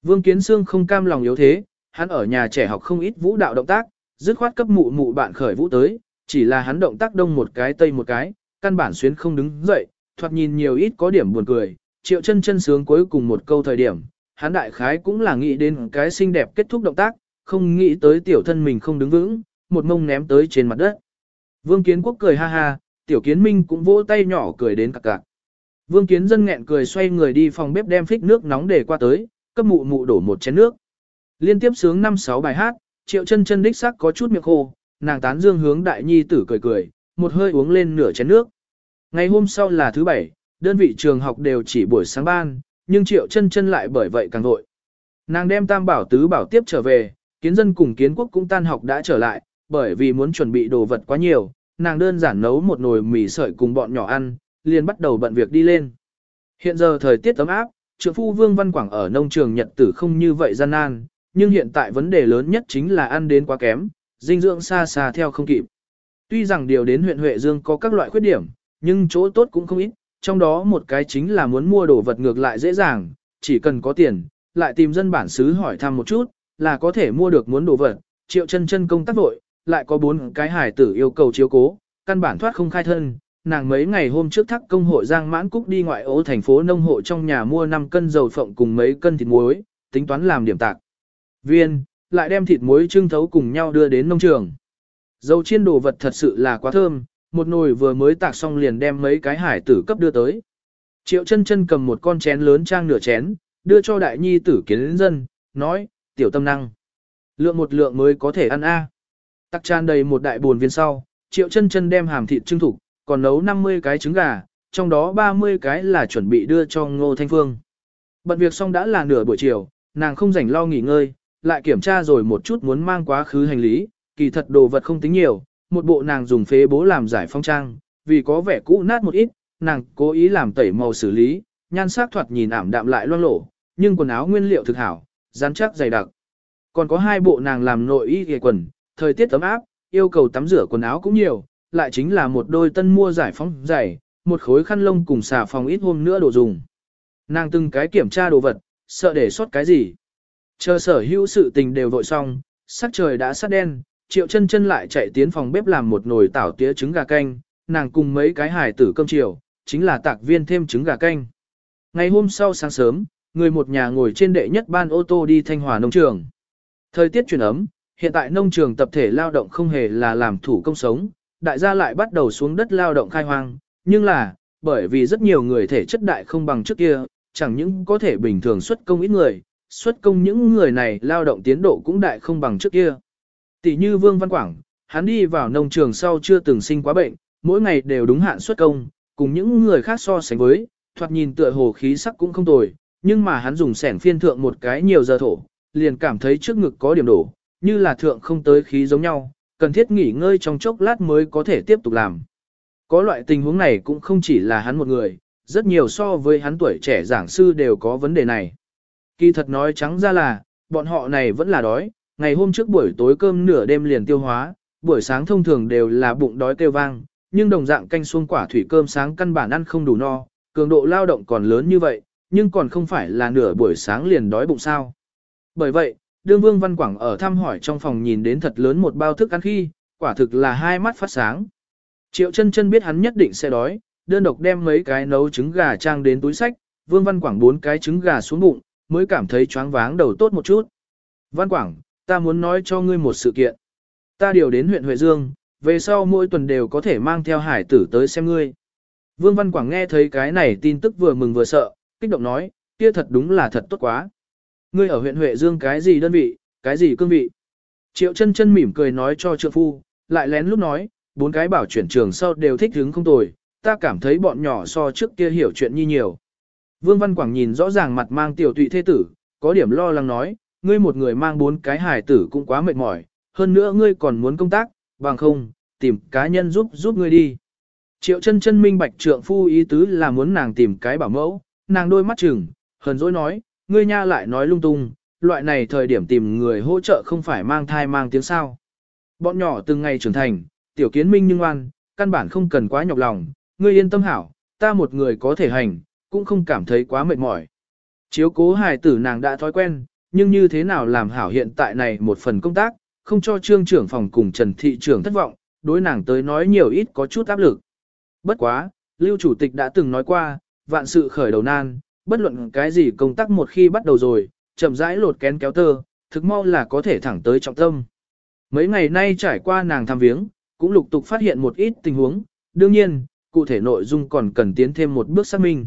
Vương Kiến Sương không cam lòng yếu thế, hắn ở nhà trẻ học không ít vũ đạo động tác, dứt khoát cấp mụ mụ bạn khởi vũ tới, chỉ là hắn động tác đông một cái tây một cái, căn bản xuyến không đứng dậy, thoạt nhìn nhiều ít có điểm buồn cười, triệu chân chân sướng cuối cùng một câu thời điểm, hắn đại khái cũng là nghĩ đến cái xinh đẹp kết thúc động tác, không nghĩ tới tiểu thân mình không đứng vững, một mông ném tới trên mặt đất. Vương Kiến Quốc cười ha ha, tiểu kiến minh cũng vỗ tay nhỏ cười đến cặc cặc. Vương Kiến dân nghẹn cười xoay người đi phòng bếp đem phích nước nóng để qua tới, cấp mụ mụ đổ một chén nước. Liên tiếp sướng 5-6 bài hát, triệu chân chân đích sắc có chút miệng khô, nàng tán dương hướng đại nhi tử cười cười, một hơi uống lên nửa chén nước. Ngày hôm sau là thứ bảy, đơn vị trường học đều chỉ buổi sáng ban, nhưng triệu chân chân lại bởi vậy càng vội. Nàng đem tam bảo tứ bảo tiếp trở về, kiến dân cùng kiến quốc cũng tan học đã trở lại, bởi vì muốn chuẩn bị đồ vật quá nhiều, nàng đơn giản nấu một nồi mì sợi cùng bọn nhỏ ăn, liền bắt đầu bận việc đi lên. Hiện giờ thời tiết ấm áp, trưởng phu Vương Văn Quảng ở nông trường nhật tử không như vậy gian nan, nhưng hiện tại vấn đề lớn nhất chính là ăn đến quá kém, dinh dưỡng xa xa theo không kịp. Tuy rằng điều đến huyện Huệ Dương có các loại khuyết điểm, nhưng chỗ tốt cũng không ít, trong đó một cái chính là muốn mua đồ vật ngược lại dễ dàng, chỉ cần có tiền, lại tìm dân bản xứ hỏi thăm một chút, là có thể mua được muốn đồ vật, triệu chân chân công tác vội, lại có bốn cái hải tử yêu cầu chiếu cố, căn bản thoát không khai thân. Nàng mấy ngày hôm trước thắc công hội Giang Mãn Cúc đi ngoại ô thành phố nông hộ trong nhà mua 5 cân dầu phộng cùng mấy cân thịt muối, tính toán làm điểm tạc. Viên, lại đem thịt muối trưng thấu cùng nhau đưa đến nông trường. Dầu chiên đồ vật thật sự là quá thơm, một nồi vừa mới tạc xong liền đem mấy cái hải tử cấp đưa tới. Triệu chân chân cầm một con chén lớn trang nửa chén, đưa cho đại nhi tử kiến dân, nói, tiểu tâm năng. Lượng một lượng mới có thể ăn a. Tắc tràn đầy một đại buồn viên sau, triệu chân chân đem hàm thịt trưng thủ, còn nấu 50 cái trứng gà, trong đó 30 cái là chuẩn bị đưa cho Ngô Thanh Phương. Bận việc xong đã là nửa buổi chiều, nàng không rảnh lo nghỉ ngơi, lại kiểm tra rồi một chút muốn mang quá khứ hành lý, kỳ thật đồ vật không tính nhiều, một bộ nàng dùng phế bố làm giải phong trang, vì có vẻ cũ nát một ít, nàng cố ý làm tẩy màu xử lý, nhan sắc thoạt nhìn ảm đạm lại loang lổ, nhưng quần áo nguyên liệu thực hảo, rắn chắc dày đặc. Còn có hai bộ nàng làm nội y ghề quần, thời tiết ấm áp, yêu cầu tắm rửa quần áo cũng nhiều, lại chính là một đôi tân mua giải phóng giày, một khối khăn lông cùng xà phòng ít hôm nữa đồ dùng. Nàng từng cái kiểm tra đồ vật, sợ để sót cái gì. Chờ sở hữu sự tình đều vội xong, sắc trời đã sát đen, triệu chân chân lại chạy tiến phòng bếp làm một nồi tảo tía trứng gà canh, nàng cùng mấy cái hài tử cơm chiều, chính là tạc viên thêm trứng gà canh. Ngày hôm sau sáng sớm, người một nhà ngồi trên đệ nhất ban ô tô đi Thanh Hòa nông trường. Thời tiết chuyển ấm, hiện tại nông trường tập thể lao động không hề là làm thủ công sống, đại gia lại bắt đầu xuống đất lao động khai hoang, nhưng là, bởi vì rất nhiều người thể chất đại không bằng trước kia, chẳng những có thể bình thường xuất công ít người, xuất công những người này lao động tiến độ cũng đại không bằng trước kia. Tỷ như Vương Văn Quảng, hắn đi vào nông trường sau chưa từng sinh quá bệnh, mỗi ngày đều đúng hạn xuất công, cùng những người khác so sánh với, thoạt nhìn tựa hồ khí sắc cũng không tồi, nhưng mà hắn dùng sẻn phiên thượng một cái nhiều giờ thổ, liền cảm thấy trước ngực có điểm đổ, như là thượng không tới khí giống nhau, cần thiết nghỉ ngơi trong chốc lát mới có thể tiếp tục làm. Có loại tình huống này cũng không chỉ là hắn một người, rất nhiều so với hắn tuổi trẻ giảng sư đều có vấn đề này. Kỳ thật nói trắng ra là, bọn họ này vẫn là đói, ngày hôm trước buổi tối cơm nửa đêm liền tiêu hóa, buổi sáng thông thường đều là bụng đói kêu vang, nhưng đồng dạng canh xuông quả thủy cơm sáng căn bản ăn không đủ no, cường độ lao động còn lớn như vậy, nhưng còn không phải là nửa buổi sáng liền đói bụng sao. Bởi vậy, đương Vương Văn Quảng ở thăm hỏi trong phòng nhìn đến thật lớn một bao thức ăn khi, quả thực là hai mắt phát sáng. Triệu chân chân biết hắn nhất định sẽ đói, đơn độc đem mấy cái nấu trứng gà trang đến túi sách, Vương Văn Quảng bốn cái trứng gà xuống bụng, mới cảm thấy choáng váng đầu tốt một chút. Văn Quảng, ta muốn nói cho ngươi một sự kiện. Ta điều đến huyện Huệ Dương, về sau mỗi tuần đều có thể mang theo hải tử tới xem ngươi. Vương Văn Quảng nghe thấy cái này tin tức vừa mừng vừa sợ, kích động nói, kia thật đúng là thật tốt quá. Ngươi ở huyện Huệ Dương cái gì đơn vị, cái gì cương vị. Triệu chân chân mỉm cười nói cho trượng phu, lại lén lúc nói, bốn cái bảo chuyển trường sau đều thích hứng không tồi, ta cảm thấy bọn nhỏ so trước kia hiểu chuyện như nhiều. Vương Văn Quảng nhìn rõ ràng mặt mang tiểu tụy thế tử, có điểm lo lắng nói, ngươi một người mang bốn cái hài tử cũng quá mệt mỏi, hơn nữa ngươi còn muốn công tác, bằng không, tìm cá nhân giúp giúp ngươi đi. Triệu chân chân minh bạch trượng phu ý tứ là muốn nàng tìm cái bảo mẫu, nàng đôi mắt chừng, hờn dỗi nói, ngươi nha lại nói lung tung, loại này thời điểm tìm người hỗ trợ không phải mang thai mang tiếng sao. Bọn nhỏ từng ngày trưởng thành, tiểu kiến minh nhưng ngoan, căn bản không cần quá nhọc lòng, ngươi yên tâm hảo, ta một người có thể hành, cũng không cảm thấy quá mệt mỏi. Chiếu cố hài tử nàng đã thói quen, nhưng như thế nào làm hảo hiện tại này một phần công tác, không cho trương trưởng phòng cùng Trần Thị trưởng thất vọng, đối nàng tới nói nhiều ít có chút áp lực. Bất quá, Lưu Chủ tịch đã từng nói qua, vạn sự khởi đầu nan, bất luận cái gì công tác một khi bắt đầu rồi, chậm rãi lột kén kéo tơ, thực mau là có thể thẳng tới trọng tâm. Mấy ngày nay trải qua nàng thăm viếng, cũng lục tục phát hiện một ít tình huống, đương nhiên, cụ thể nội dung còn cần tiến thêm một bước xác minh.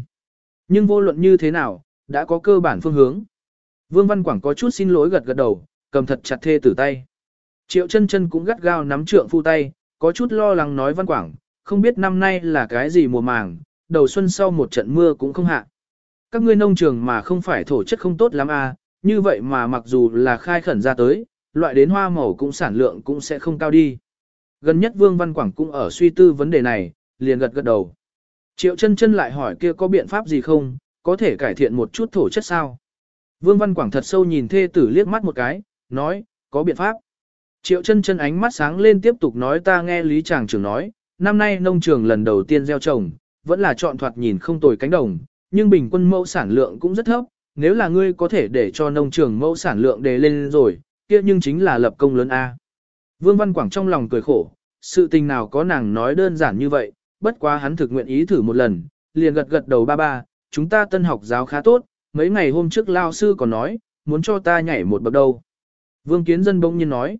Nhưng vô luận như thế nào, đã có cơ bản phương hướng. Vương Văn Quảng có chút xin lỗi gật gật đầu, cầm thật chặt thê tử tay. Triệu chân chân cũng gắt gao nắm trượng phu tay, có chút lo lắng nói Văn Quảng, không biết năm nay là cái gì mùa màng, đầu xuân sau một trận mưa cũng không hạ. Các ngươi nông trường mà không phải thổ chất không tốt lắm à, như vậy mà mặc dù là khai khẩn ra tới, loại đến hoa màu cũng sản lượng cũng sẽ không cao đi. Gần nhất Vương Văn Quảng cũng ở suy tư vấn đề này, liền gật gật đầu. Triệu chân chân lại hỏi kia có biện pháp gì không, có thể cải thiện một chút thổ chất sao? Vương Văn Quảng thật sâu nhìn thê tử liếc mắt một cái, nói, có biện pháp. Triệu chân chân ánh mắt sáng lên tiếp tục nói ta nghe Lý Tràng trưởng nói, năm nay nông trường lần đầu tiên gieo trồng, vẫn là chọn thoạt nhìn không tồi cánh đồng, nhưng bình quân mẫu sản lượng cũng rất thấp, nếu là ngươi có thể để cho nông trường mẫu sản lượng đề lên rồi, kia nhưng chính là lập công lớn A. Vương Văn Quảng trong lòng cười khổ, sự tình nào có nàng nói đơn giản như vậy, bất quá hắn thực nguyện ý thử một lần, liền gật gật đầu ba ba, chúng ta tân học giáo khá tốt, mấy ngày hôm trước lao sư còn nói, muốn cho ta nhảy một bậc đầu Vương Kiến Dân bỗng nhiên nói,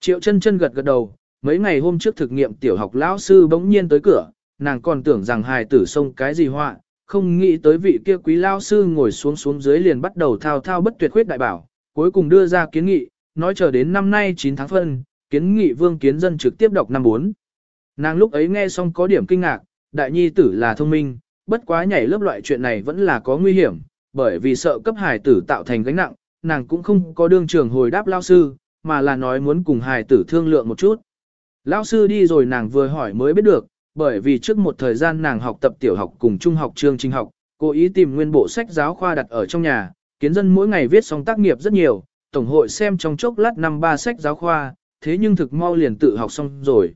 triệu chân chân gật gật đầu, mấy ngày hôm trước thực nghiệm tiểu học lão sư bỗng nhiên tới cửa, nàng còn tưởng rằng hài tử xông cái gì họa, không nghĩ tới vị kia quý lao sư ngồi xuống xuống dưới liền bắt đầu thao thao bất tuyệt khuyết đại bảo, cuối cùng đưa ra kiến nghị, nói chờ đến năm nay 9 tháng phân, kiến nghị vương kiến dân trực tiếp đọc năm 4. Nàng lúc ấy nghe xong có điểm kinh ngạc, đại nhi tử là thông minh, bất quá nhảy lớp loại chuyện này vẫn là có nguy hiểm, bởi vì sợ cấp hài tử tạo thành gánh nặng, nàng cũng không có đương trường hồi đáp lao sư, mà là nói muốn cùng hài tử thương lượng một chút. Lao sư đi rồi nàng vừa hỏi mới biết được, bởi vì trước một thời gian nàng học tập tiểu học cùng trung học chương trình học, cố ý tìm nguyên bộ sách giáo khoa đặt ở trong nhà, kiến dân mỗi ngày viết xong tác nghiệp rất nhiều, tổng hội xem trong chốc lát năm ba sách giáo khoa, thế nhưng thực mau liền tự học xong rồi.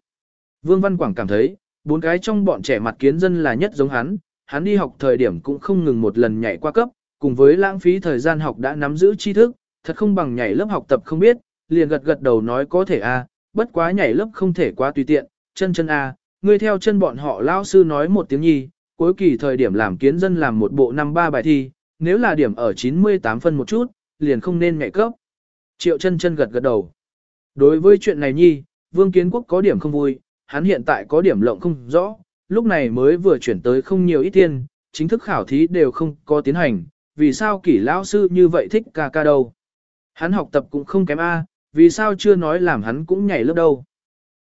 Vương Văn Quảng cảm thấy, bốn cái trong bọn trẻ mặt kiến dân là nhất giống hắn, hắn đi học thời điểm cũng không ngừng một lần nhảy qua cấp, cùng với lãng phí thời gian học đã nắm giữ tri thức, thật không bằng nhảy lớp học tập không biết, liền gật gật đầu nói có thể a, bất quá nhảy lớp không thể quá tùy tiện, chân chân a, ngươi theo chân bọn họ lao sư nói một tiếng nhi, cuối kỳ thời điểm làm kiến dân làm một bộ năm ba bài thi, nếu là điểm ở 98 phân một chút, liền không nên nhảy cấp. Triệu chân chân gật gật đầu. Đối với chuyện này nhi, Vương Kiến Quốc có điểm không vui, hắn hiện tại có điểm lộng không rõ, lúc này mới vừa chuyển tới không nhiều ít tiền, chính thức khảo thí đều không có tiến hành, vì sao kỷ lão sư như vậy thích ca ca đâu. Hắn học tập cũng không kém A, vì sao chưa nói làm hắn cũng nhảy lớp đâu.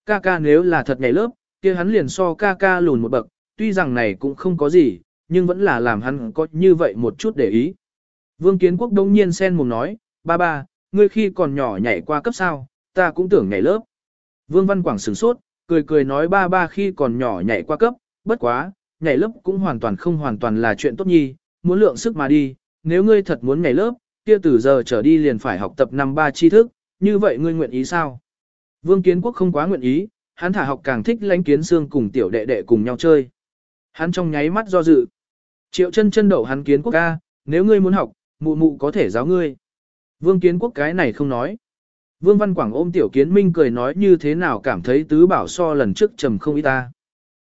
Ca ca nếu là thật nhảy lớp, kia hắn liền so ca ca lùn một bậc, tuy rằng này cũng không có gì, nhưng vẫn là làm hắn có như vậy một chút để ý. Vương Kiến Quốc đông nhiên sen mồm nói, ba ba, ngươi khi còn nhỏ nhảy qua cấp sao, ta cũng tưởng nhảy lớp. Vương Văn Quảng sửng sốt, cười cười nói ba ba khi còn nhỏ nhảy qua cấp, bất quá, nhảy lớp cũng hoàn toàn không hoàn toàn là chuyện tốt nhi, muốn lượng sức mà đi, nếu ngươi thật muốn nhảy lớp, kia từ giờ trở đi liền phải học tập năm ba tri thức, như vậy ngươi nguyện ý sao? Vương Kiến Quốc không quá nguyện ý, hắn thả học càng thích lãnh kiến xương cùng tiểu đệ đệ cùng nhau chơi. Hắn trong nháy mắt do dự. Triệu chân chân đậu hắn kiến quốc ca, nếu ngươi muốn học, mụ mụ có thể giáo ngươi. Vương kiến quốc cái này không nói. Vương Văn Quảng ôm tiểu kiến minh cười nói như thế nào cảm thấy tứ bảo so lần trước trầm không ý ta.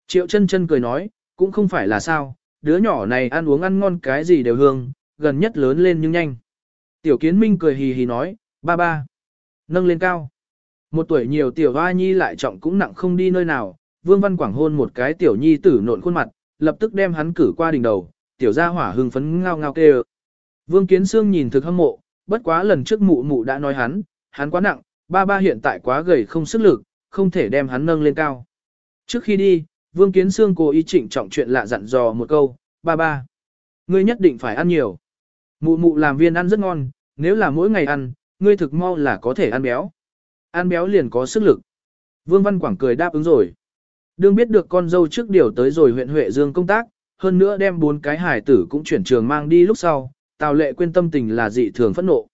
Triệu chân chân cười nói, cũng không phải là sao, đứa nhỏ này ăn uống ăn ngon cái gì đều hương, gần nhất lớn lên nhưng nhanh. Tiểu kiến minh cười hì hì nói, ba ba, nâng lên cao. Một tuổi nhiều tiểu hoa nhi lại trọng cũng nặng không đi nơi nào, Vương Văn Quảng hôn một cái tiểu nhi tử nộn khuôn mặt, lập tức đem hắn cử qua đỉnh đầu, tiểu gia hỏa hưng phấn ngao ngao kêu. Vương Kiến Sương nhìn thực hâm mộ, bất quá lần trước mụ mụ đã nói hắn, hắn quá nặng, ba ba hiện tại quá gầy không sức lực, không thể đem hắn nâng lên cao. Trước khi đi, Vương Kiến Sương cố ý chỉnh trọng chuyện lạ dặn dò một câu, ba ba, ngươi nhất định phải ăn nhiều. Mụ mụ làm viên ăn rất ngon, nếu là mỗi ngày ăn, ngươi thực mau là có thể ăn béo. Ăn béo liền có sức lực. Vương Văn Quảng cười đáp ứng rồi. Đương biết được con dâu trước điều tới rồi huyện Huệ Dương công tác, hơn nữa đem bốn cái hải tử cũng chuyển trường mang đi lúc sau, Tào Lệ quên tâm tình là dị thường phẫn nộ.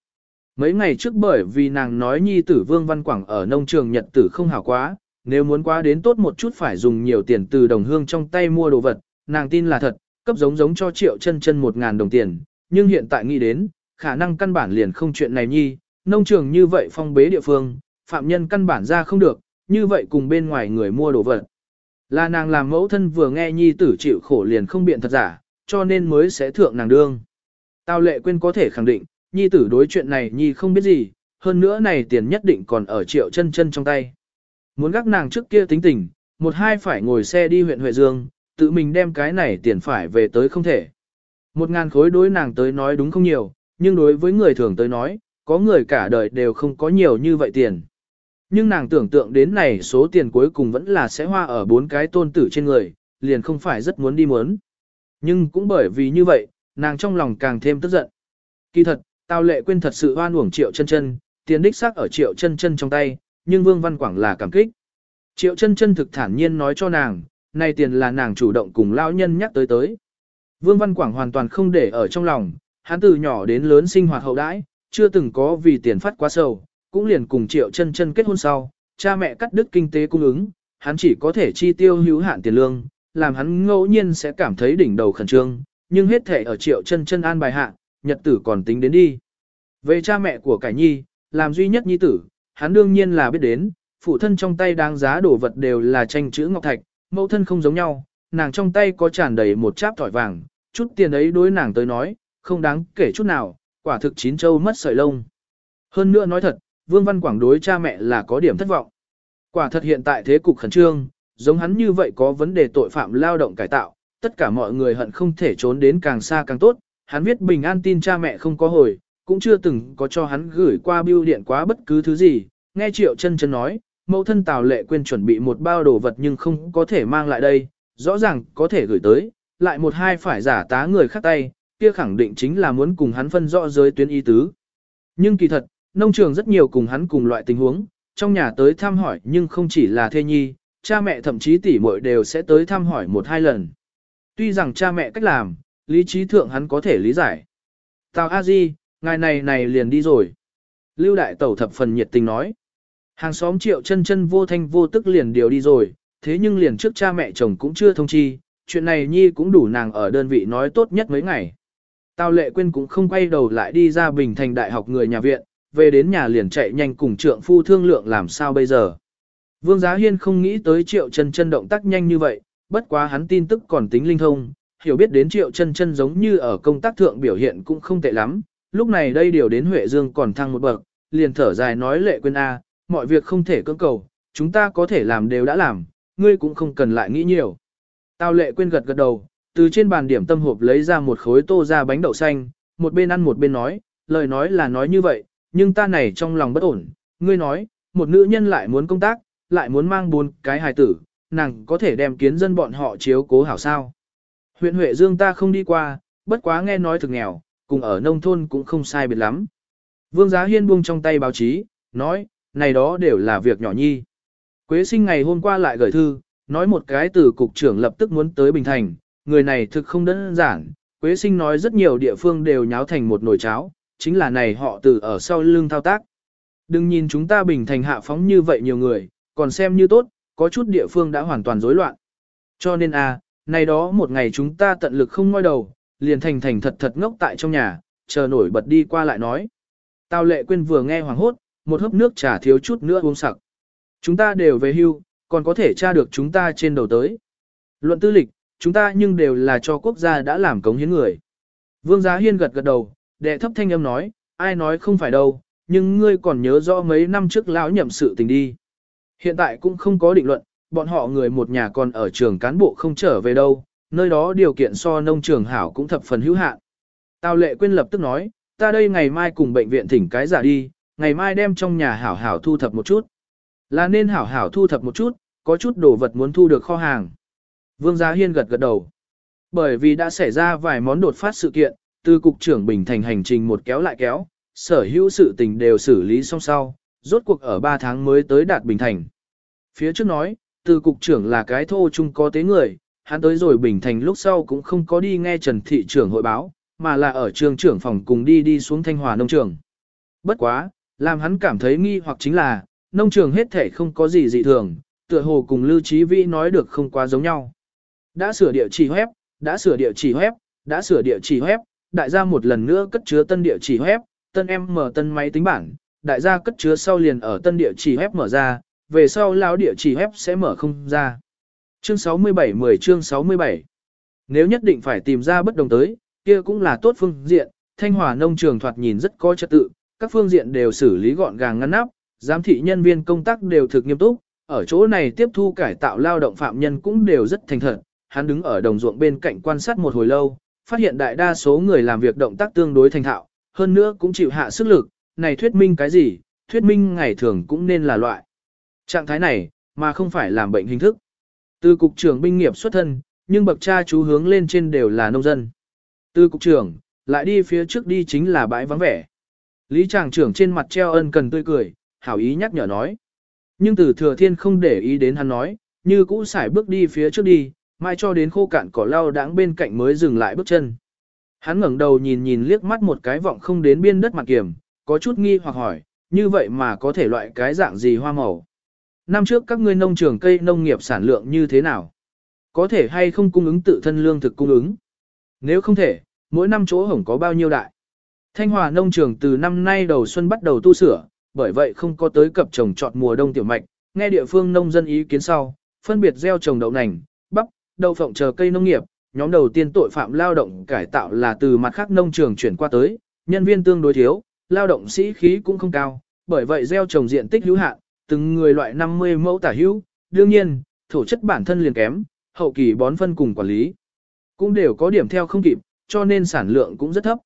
Mấy ngày trước bởi vì nàng nói nhi tử Vương Văn Quảng ở nông trường nhật tử không hảo quá, nếu muốn quá đến tốt một chút phải dùng nhiều tiền từ đồng hương trong tay mua đồ vật, nàng tin là thật, cấp giống giống cho triệu chân chân một ngàn đồng tiền, nhưng hiện tại nghĩ đến, khả năng căn bản liền không chuyện này nhi, nông trường như vậy phong bế địa phương, phạm nhân căn bản ra không được, như vậy cùng bên ngoài người mua đồ vật. Là nàng làm mẫu thân vừa nghe nhi tử chịu khổ liền không biện thật giả, cho nên mới sẽ thượng nàng đương. Tào lệ quên có thể khẳng định, nhi tử đối chuyện này nhi không biết gì, hơn nữa này tiền nhất định còn ở triệu chân chân trong tay. Muốn gác nàng trước kia tính tình, một hai phải ngồi xe đi huyện Huệ Dương, tự mình đem cái này tiền phải về tới không thể. Một ngàn khối đối nàng tới nói đúng không nhiều, nhưng đối với người thường tới nói, có người cả đời đều không có nhiều như vậy tiền. Nhưng nàng tưởng tượng đến này số tiền cuối cùng vẫn là sẽ hoa ở bốn cái tôn tử trên người, liền không phải rất muốn đi muốn. Nhưng cũng bởi vì như vậy, nàng trong lòng càng thêm tức giận. Kỳ thật, Tào Lệ quên thật sự hoan uổng Triệu Chân Chân, tiền đích xác ở Triệu Chân Chân trong tay, nhưng Vương Văn Quảng là cảm kích. Triệu Chân Chân thực thản nhiên nói cho nàng, này tiền là nàng chủ động cùng lão nhân nhắc tới tới. Vương Văn Quảng hoàn toàn không để ở trong lòng, hắn từ nhỏ đến lớn sinh hoạt hậu đãi, chưa từng có vì tiền phát quá sầu, cũng liền cùng Triệu Chân Chân kết hôn sau, cha mẹ cắt đứt kinh tế cung ứng, hắn chỉ có thể chi tiêu hữu hạn tiền lương, làm hắn ngẫu nhiên sẽ cảm thấy đỉnh đầu khẩn trương, nhưng hết thể ở Triệu Chân Chân an bài hạ, nhật tử còn tính đến đi. Về cha mẹ của Cải Nhi, làm duy nhất nhi tử, hắn đương nhiên là biết đến, phụ thân trong tay đáng giá đồ vật đều là tranh chữ ngọc thạch, mẫu thân không giống nhau, nàng trong tay có tràn đầy một cháp thỏi vàng, chút tiền ấy đối nàng tới nói, không đáng kể chút nào, quả thực chín châu mất sợi lông. Hơn nữa nói thật, Vương Văn Quảng đối cha mẹ là có điểm thất vọng. Quả thật hiện tại thế cục khẩn trương, giống hắn như vậy có vấn đề tội phạm lao động cải tạo, tất cả mọi người hận không thể trốn đến càng xa càng tốt. Hắn viết bình an tin cha mẹ không có hồi, cũng chưa từng có cho hắn gửi qua bưu điện quá bất cứ thứ gì. Nghe Triệu chân chân nói, mẫu thân Tào Lệ quên chuẩn bị một bao đồ vật nhưng không có thể mang lại đây, rõ ràng có thể gửi tới, lại một hai phải giả tá người khác tay, kia khẳng định chính là muốn cùng hắn phân rõ giới tuyến y tứ. Nhưng kỳ thật, nông trường rất nhiều cùng hắn cùng loại tình huống, trong nhà tới thăm hỏi nhưng không chỉ là thê nhi, cha mẹ thậm chí tỷ muội đều sẽ tới thăm hỏi một hai lần. Tuy rằng cha mẹ cách làm, lý trí thượng hắn có thể lý giải. Tào A Di, ngài này này liền đi rồi. Lưu đại tẩu thập phần nhiệt tình nói. Hàng xóm triệu chân chân vô thanh vô tức liền điều đi rồi, thế nhưng liền trước cha mẹ chồng cũng chưa thông chi, chuyện này nhi cũng đủ nàng ở đơn vị nói tốt nhất mấy ngày. Tào lệ quên cũng không quay đầu lại đi ra Bình Thành Đại học người nhà viện, về đến nhà liền chạy nhanh cùng trượng phu thương lượng làm sao bây giờ. Vương Giá Hiên không nghĩ tới triệu chân chân động tác nhanh như vậy, bất quá hắn tin tức còn tính linh thông, hiểu biết đến triệu chân chân giống như ở công tác thượng biểu hiện cũng không tệ lắm, lúc này đây điều đến Huệ Dương còn thăng một bậc, liền thở dài nói lệ quên A, mọi việc không thể cưỡng cầu, chúng ta có thể làm đều đã làm, ngươi cũng không cần lại nghĩ nhiều. Tào lệ quên gật gật đầu, từ trên bàn điểm tâm hộp lấy ra một khối tô ra bánh đậu xanh, một bên ăn một bên nói, lời nói là nói như vậy, nhưng ta này trong lòng bất ổn, ngươi nói, một nữ nhân lại muốn công tác, lại muốn mang bốn cái hài tử, nàng có thể đem kiến dân bọn họ chiếu cố hảo sao. Huyện Huệ Dương ta không đi qua, bất quá nghe nói thực nghèo, cùng ở nông thôn cũng không sai biệt lắm. Vương Giá Hiên buông trong tay báo chí, nói, này đó đều là việc nhỏ nhi. Quế sinh ngày hôm qua lại gửi thư, nói một cái từ cục trưởng lập tức muốn tới Bình Thành, người này thực không đơn giản. Quế sinh nói rất nhiều địa phương đều nháo thành một nồi cháo, chính là này họ từ ở sau lưng thao tác. Đừng nhìn chúng ta Bình Thành hạ phóng như vậy nhiều người, còn xem như tốt, có chút địa phương đã hoàn toàn rối loạn. Cho nên a, à, này đó một ngày chúng ta tận lực không ngoi đầu, liền thành thành thật thật ngốc tại trong nhà, chờ nổi bật đi qua lại nói. Tào lệ quên vừa nghe hoàng hốt, một hớp nước trà thiếu chút nữa uống sặc. Chúng ta đều về hưu, còn có thể tra được chúng ta trên đầu tới. Luận tư lịch, chúng ta nhưng đều là cho quốc gia đã làm cống hiến người. Vương Giá Hiên gật gật đầu, đệ thấp thanh âm nói, ai nói không phải đâu, nhưng ngươi còn nhớ rõ mấy năm trước lão nhậm sự tình đi. Hiện tại cũng không có định luận, bọn họ người một nhà còn ở trường cán bộ không trở về đâu, nơi đó điều kiện so nông trường hảo cũng thập phần hữu hạn. Tào lệ quên lập tức nói, ta đây ngày mai cùng bệnh viện thỉnh cái giả đi, ngày mai đem trong nhà hảo hảo thu thập một chút. Là nên hảo hảo thu thập một chút, có chút đồ vật muốn thu được kho hàng. Vương Gia Hiên gật gật đầu. Bởi vì đã xảy ra vài món đột phát sự kiện, từ cục trưởng Bình Thành hành trình một kéo lại kéo, sở hữu sự tình đều xử lý xong sau, rốt cuộc ở 3 tháng mới tới đạt Bình Thành. Phía trước nói, từ cục trưởng là cái thô chung có tế người, hắn tới rồi Bình Thành lúc sau cũng không có đi nghe Trần Thị trưởng hội báo, mà là ở trường trưởng phòng cùng đi đi xuống Thanh Hòa nông trường. Bất quá, làm hắn cảm thấy nghi hoặc chính là, nông trường hết thể không có gì dị thường, tựa hồ cùng Lưu trí Vĩ nói được không quá giống nhau. Đã sửa địa chỉ web, đã sửa địa chỉ web, đã sửa địa chỉ web, đại gia một lần nữa cất chứa tân địa chỉ web, tân em mở tân máy tính bảng, đại gia cất chứa sau liền ở tân địa chỉ web mở ra, về sau lão địa chỉ web sẽ mở không ra. Chương 67 10 chương 67 Nếu nhất định phải tìm ra bất đồng tới, kia cũng là tốt phương diện, Thanh Hòa nông trường thoạt nhìn rất có trật tự, các phương diện đều xử lý gọn gàng ngăn nắp, giám thị nhân viên công tác đều thực nghiêm túc, ở chỗ này tiếp thu cải tạo lao động phạm nhân cũng đều rất thành thật. Hắn đứng ở đồng ruộng bên cạnh quan sát một hồi lâu, phát hiện đại đa số người làm việc động tác tương đối thành thạo, hơn nữa cũng chịu hạ sức lực, này thuyết minh cái gì, thuyết minh ngày thường cũng nên là loại. Trạng thái này, mà không phải làm bệnh hình thức. Từ cục trưởng binh nghiệp xuất thân, nhưng bậc cha chú hướng lên trên đều là nông dân. Từ cục trưởng, lại đi phía trước đi chính là bãi vắng vẻ. Lý tràng trưởng trên mặt treo ân cần tươi cười, hảo ý nhắc nhở nói. Nhưng từ thừa thiên không để ý đến hắn nói, như cũ xài bước đi phía trước đi, mai cho đến khô cạn cỏ lau đáng bên cạnh mới dừng lại bước chân. Hắn ngẩng đầu nhìn nhìn liếc mắt một cái vọng không đến biên đất mặt kiểm, có chút nghi hoặc hỏi, như vậy mà có thể loại cái dạng gì hoa màu. Năm trước các ngươi nông trường cây nông nghiệp sản lượng như thế nào? Có thể hay không cung ứng tự thân lương thực cung ứng? Nếu không thể, mỗi năm chỗ hổng có bao nhiêu đại? Thanh Hòa nông trường từ năm nay đầu xuân bắt đầu tu sửa, bởi vậy không có tới cập trồng trọt mùa đông tiểu mạch, nghe địa phương nông dân ý kiến sau, phân biệt gieo trồng đậu nành, đậu phộng chờ cây nông nghiệp, nhóm đầu tiên tội phạm lao động cải tạo là từ mặt khác nông trường chuyển qua tới, nhân viên tương đối thiếu, lao động sĩ khí cũng không cao, bởi vậy gieo trồng diện tích hữu hạn, từng người loại 50 mẫu tả hữu, đương nhiên, thổ chất bản thân liền kém, hậu kỳ bón phân cùng quản lý cũng đều có điểm theo không kịp, cho nên sản lượng cũng rất thấp.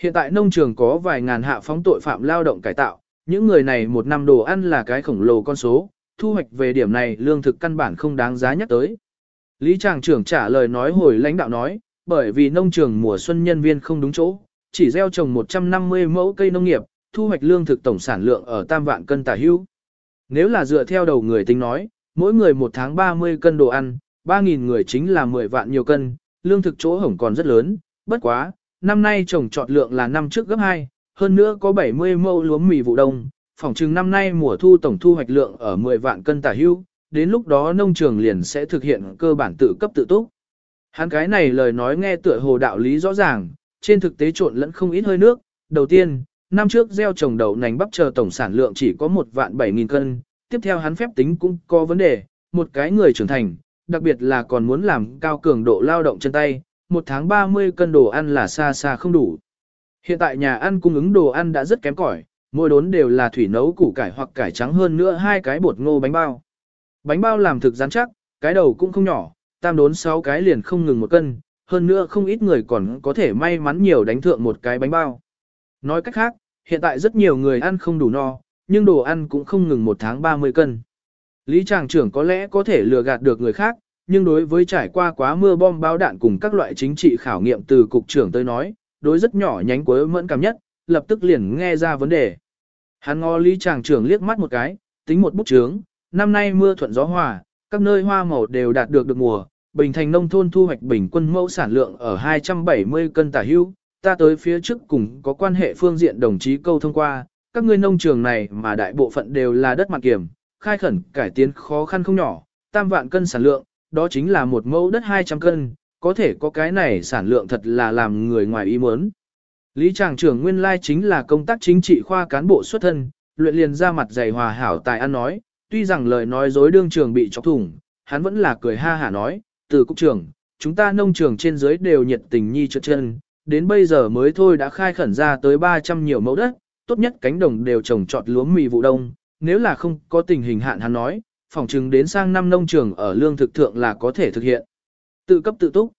Hiện tại nông trường có vài ngàn hạ phóng tội phạm lao động cải tạo, những người này một năm đồ ăn là cái khổng lồ con số, thu hoạch về điểm này lương thực căn bản không đáng giá nhắc tới. Lý Tràng trưởng trả lời nói hồi lãnh đạo nói, bởi vì nông trường mùa xuân nhân viên không đúng chỗ, chỉ gieo trồng 150 mẫu cây nông nghiệp, thu hoạch lương thực tổng sản lượng ở tam vạn cân tả hữu. Nếu là dựa theo đầu người tính nói, mỗi người một tháng 30 cân đồ ăn, 3.000 người chính là 10 vạn nhiều cân, lương thực chỗ hổng còn rất lớn, bất quá, năm nay trồng trọt lượng là năm trước gấp 2, hơn nữa có 70 mẫu lúa mì vụ đông, phỏng chừng năm nay mùa thu tổng thu hoạch lượng ở 10 vạn cân tả hưu, đến lúc đó nông trường liền sẽ thực hiện cơ bản tự cấp tự túc. Hắn cái này lời nói nghe tựa hồ đạo lý rõ ràng, trên thực tế trộn lẫn không ít hơi nước, đầu tiên, năm trước gieo trồng đậu nành bắp chờ tổng sản lượng chỉ có một vạn 7.000 cân, tiếp theo hắn phép tính cũng có vấn đề, một cái người trưởng thành, đặc biệt là còn muốn làm cao cường độ lao động chân tay, một tháng 30 cân đồ ăn là xa xa không đủ. Hiện tại nhà ăn cung ứng đồ ăn đã rất kém cỏi, mỗi đốn đều là thủy nấu củ cải hoặc cải trắng hơn nữa hai cái bột ngô bánh bao. Bánh bao làm thực rắn chắc, cái đầu cũng không nhỏ, tam đốn sáu cái liền không ngừng một cân, hơn nữa không ít người còn có thể may mắn nhiều đánh thượng một cái bánh bao. Nói cách khác, hiện tại rất nhiều người ăn không đủ no, nhưng đồ ăn cũng không ngừng một tháng 30 cân. Lý Tràng trưởng có lẽ có thể lừa gạt được người khác, nhưng đối với trải qua quá mưa bom bao đạn cùng các loại chính trị khảo nghiệm từ cục trưởng tới nói, đối rất nhỏ nhánh cuối mẫn cảm nhất, lập tức liền nghe ra vấn đề. Hắn ngó Lý Tràng trưởng liếc mắt một cái, tính một bút chướng, năm nay mưa thuận gió hòa, các nơi hoa màu đều đạt được được mùa, Bình Thành nông thôn thu hoạch bình quân mẫu sản lượng ở 270 cân tả hữu. ta tới phía trước cùng có quan hệ phương diện đồng chí câu thông qua, các ngươi nông trường này mà đại bộ phận đều là đất mặt kiểm, khai khẩn cải tiến khó khăn không nhỏ, tam vạn cân sản lượng, đó chính là một mẫu đất 200 cân, có thể có cái này sản lượng thật là làm người ngoài ý muốn. Lý Tràng trưởng nguyên lai chính là công tác chính trị khoa cán bộ xuất thân, luyện liền ra mặt dày hòa hảo tài ăn nói, tuy rằng lời nói dối đương trường bị chọc thủng, hắn vẫn là cười ha hả nói, từ cục trưởng, chúng ta nông trường trên dưới đều nhiệt tình nhi trượt chân, đến bây giờ mới thôi đã khai khẩn ra tới 300 nhiều mẫu đất, tốt nhất cánh đồng đều trồng trọt lúa mì vụ đông, nếu là không có tình hình hạn hắn nói, phòng chừng đến sang năm nông trường ở lương thực thượng là có thể thực hiện. Tự cấp tự túc.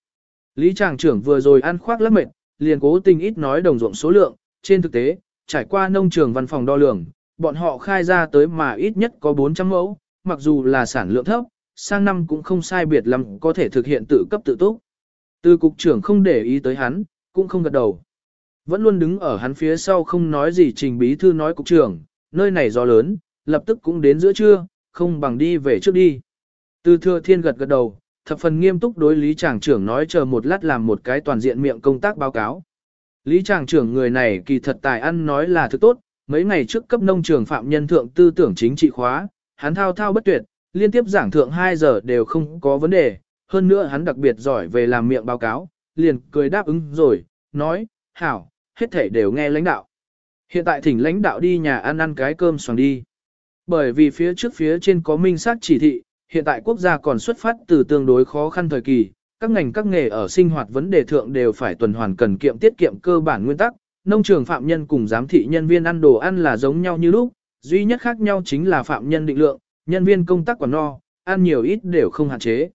Lý Tràng trưởng vừa rồi ăn khoác lắc mệt, liền cố tình ít nói đồng ruộng số lượng, trên thực tế, trải qua nông trường văn phòng đo lường, bọn họ khai ra tới mà ít nhất có 400 mẫu, mặc dù là sản lượng thấp, sang năm cũng không sai biệt lắm có thể thực hiện tự cấp tự túc. Từ cục trưởng không để ý tới hắn, cũng không gật đầu. Vẫn luôn đứng ở hắn phía sau không nói gì trình bí thư nói cục trưởng, nơi này gió lớn, lập tức cũng đến giữa trưa, không bằng đi về trước đi. Từ thừa thiên gật gật đầu, thập phần nghiêm túc đối lý tràng trưởng nói chờ một lát làm một cái toàn diện miệng công tác báo cáo. Lý tràng trưởng người này kỳ thật tài ăn nói là thứ tốt, mấy ngày trước cấp nông trường phạm nhân thượng tư tưởng chính trị khóa, hắn thao thao bất tuyệt, liên tiếp giảng thượng 2 giờ đều không có vấn đề, hơn nữa hắn đặc biệt giỏi về làm miệng báo cáo, liền cười đáp ứng rồi, nói, hảo, hết thể đều nghe lãnh đạo. Hiện tại thỉnh lãnh đạo đi nhà ăn ăn cái cơm xoàng đi. Bởi vì phía trước phía trên có minh sát chỉ thị, hiện tại quốc gia còn xuất phát từ tương đối khó khăn thời kỳ, các ngành các nghề ở sinh hoạt vấn đề thượng đều phải tuần hoàn cần kiệm tiết kiệm cơ bản nguyên tắc, nông trường phạm nhân cùng giám thị nhân viên ăn đồ ăn là giống nhau như lúc, duy nhất khác nhau chính là phạm nhân định lượng, nhân viên công tác quản no, ăn nhiều ít đều không hạn chế.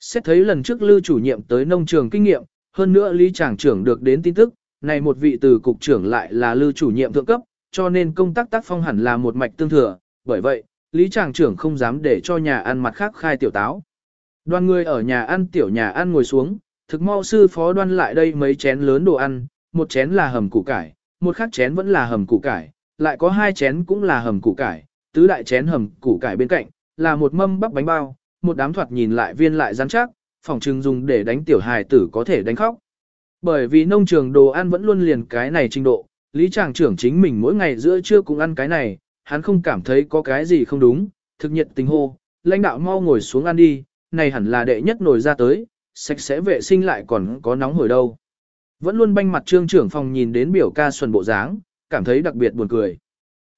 Xét thấy lần trước lưu chủ nhiệm tới nông trường kinh nghiệm, hơn nữa Lý Tràng trưởng được đến tin tức, này một vị từ cục trưởng lại là lưu chủ nhiệm thượng cấp, cho nên công tác tác phong hẳn là một mạch tương thừa, bởi vậy, Lý Tràng trưởng không dám để cho nhà ăn mặt khác khai tiểu táo. Đoàn người ở nhà ăn tiểu nhà ăn ngồi xuống, thực mau sư phó đoan lại đây mấy chén lớn đồ ăn, một chén là hầm củ cải, một khác chén vẫn là hầm củ cải, lại có hai chén cũng là hầm củ cải, tứ đại chén hầm củ cải bên cạnh, là một mâm bắp bánh bao, một đám thoạt nhìn lại viên lại rắn chắc, phòng trưng dùng để đánh tiểu hài tử có thể đánh khóc. Bởi vì nông trường đồ ăn vẫn luôn liền cái này trình độ, Lý Tràng trưởng chính mình mỗi ngày giữa trưa cũng ăn cái này, hắn không cảm thấy có cái gì không đúng, thực nhiệt tình hô, lãnh đạo mau ngồi xuống ăn đi, này hẳn là đệ nhất nồi ra tới, sạch sẽ vệ sinh lại còn có nóng hổi đâu. Vẫn luôn banh mặt trương trưởng phòng nhìn đến biểu ca xuân bộ dáng, cảm thấy đặc biệt buồn cười.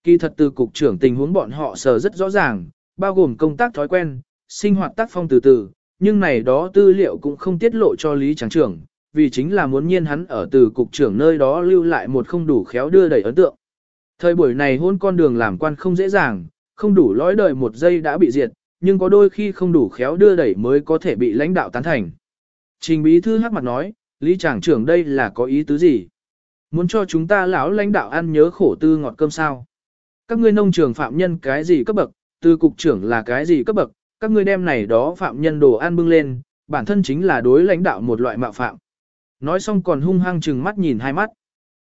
Kỳ thật từ cục trưởng tình huống bọn họ sờ rất rõ ràng, bao gồm công tác thói quen, sinh hoạt tác phong từ từ, nhưng này đó tư liệu cũng không tiết lộ cho Lý Tráng trưởng, vì chính là muốn nhiên hắn ở từ cục trưởng nơi đó lưu lại một không đủ khéo đưa đẩy ấn tượng. Thời buổi này hôn con đường làm quan không dễ dàng, không đủ lõi đời một giây đã bị diệt, nhưng có đôi khi không đủ khéo đưa đẩy mới có thể bị lãnh đạo tán thành. Trình bí thư hắc mặt nói, Lý Tràng trưởng đây là có ý tứ gì? Muốn cho chúng ta lão lãnh đạo ăn nhớ khổ tư ngọt cơm sao? Các ngươi nông trường phạm nhân cái gì cấp bậc, từ cục trưởng là cái gì cấp bậc, các ngươi đem này đó phạm nhân đồ ăn bưng lên, bản thân chính là đối lãnh đạo một loại mạo phạm. Nói xong còn hung hăng chừng mắt nhìn hai mắt.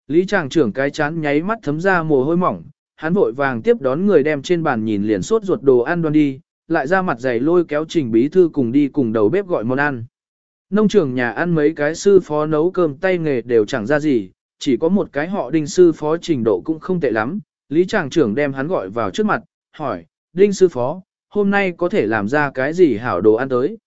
Lý Tràng trưởng cái chán nháy mắt thấm ra mồ hôi mỏng, hắn vội vàng tiếp đón người đem trên bàn nhìn liền sốt ruột đồ ăn đoan đi, lại ra mặt dày lôi kéo trình bí thư cùng đi cùng đầu bếp gọi món ăn. Nông trường nhà ăn mấy cái sư phó nấu cơm tay nghề đều chẳng ra gì, chỉ có một cái họ đinh sư phó trình độ cũng không tệ lắm. Lý Tràng trưởng đem hắn gọi vào trước mặt, hỏi, đinh sư phó, hôm nay có thể làm ra cái gì hảo đồ ăn tới.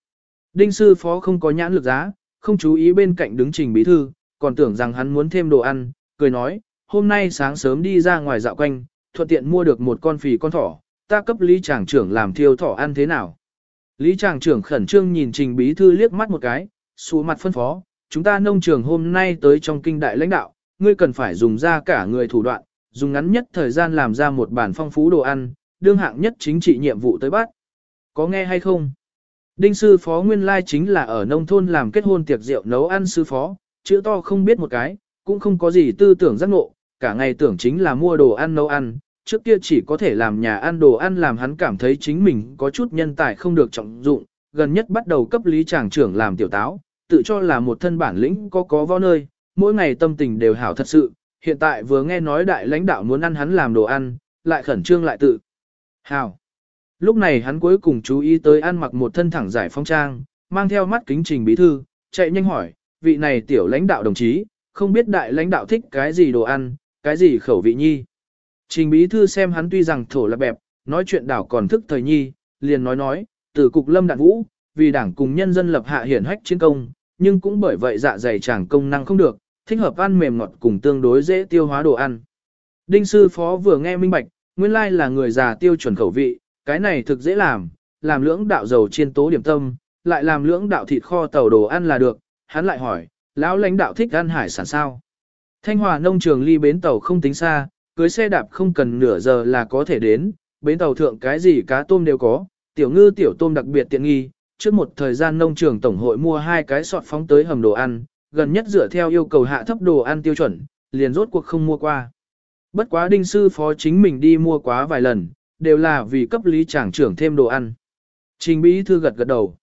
Đinh sư phó không có nhãn lực giá, không chú ý bên cạnh đứng trình bí thư, còn tưởng rằng hắn muốn thêm đồ ăn, cười nói, hôm nay sáng sớm đi ra ngoài dạo quanh, thuận tiện mua được một con phì con thỏ, ta cấp Lý Tràng trưởng làm thiêu thỏ ăn thế nào. Lý Tràng trưởng khẩn trương nhìn Trình Bí Thư liếc mắt một cái, Sụ mặt phân phó, chúng ta nông trường hôm nay tới trong kinh đại lãnh đạo, ngươi cần phải dùng ra cả người thủ đoạn, dùng ngắn nhất thời gian làm ra một bản phong phú đồ ăn, đương hạng nhất chính trị nhiệm vụ tới bắt. Có nghe hay không? Đinh sư phó nguyên lai chính là ở nông thôn làm kết hôn tiệc rượu nấu ăn sư phó, chữ to không biết một cái, cũng không có gì tư tưởng giác ngộ, cả ngày tưởng chính là mua đồ ăn nấu ăn, trước kia chỉ có thể làm nhà ăn đồ ăn làm hắn cảm thấy chính mình có chút nhân tài không được trọng dụng, gần nhất bắt đầu cấp lý tràng trưởng làm tiểu táo, tự cho là một thân bản lĩnh có có võ nơi, mỗi ngày tâm tình đều hảo thật sự, hiện tại vừa nghe nói đại lãnh đạo muốn ăn hắn làm đồ ăn, lại khẩn trương lại tự. Hảo. Lúc này hắn cuối cùng chú ý tới ăn mặc một thân thẳng giải phong trang, mang theo mắt kính trình bí thư, chạy nhanh hỏi, vị này tiểu lãnh đạo đồng chí, không biết đại lãnh đạo thích cái gì đồ ăn, cái gì khẩu vị nhi. Trình bí thư xem hắn tuy rằng thổ là bẹp, nói chuyện đảo còn thức thời nhi, liền nói nói, từ cục lâm đạn vũ, vì đảng cùng nhân dân lập hạ hiển hách chiến công, nhưng cũng bởi vậy dạ dày chẳng công năng không được, thích hợp ăn mềm ngọt cùng tương đối dễ tiêu hóa đồ ăn. Đinh sư phó vừa nghe minh bạch, nguyên lai là người già tiêu chuẩn khẩu vị, cái này thực dễ làm, làm lưỡng đạo dầu chiên tố điểm tâm, lại làm lưỡng đạo thịt kho tàu đồ ăn là được, hắn lại hỏi, lão lãnh đạo thích ăn hải sản sao? Thanh Hòa nông trường ly bến tàu không tính xa, cưới xe đạp không cần nửa giờ là có thể đến, bến tàu thượng cái gì cá tôm đều có, tiểu ngư tiểu tôm đặc biệt tiện nghi, trước một thời gian nông trường tổng hội mua hai cái sọt phóng tới hầm đồ ăn, gần nhất dựa theo yêu cầu hạ thấp đồ ăn tiêu chuẩn, liền rốt cuộc không mua qua. Bất quá đinh sư phó chính mình đi mua quá vài lần, đều là vì cấp lý trảng trưởng thêm đồ ăn. Trình bí thư gật gật đầu.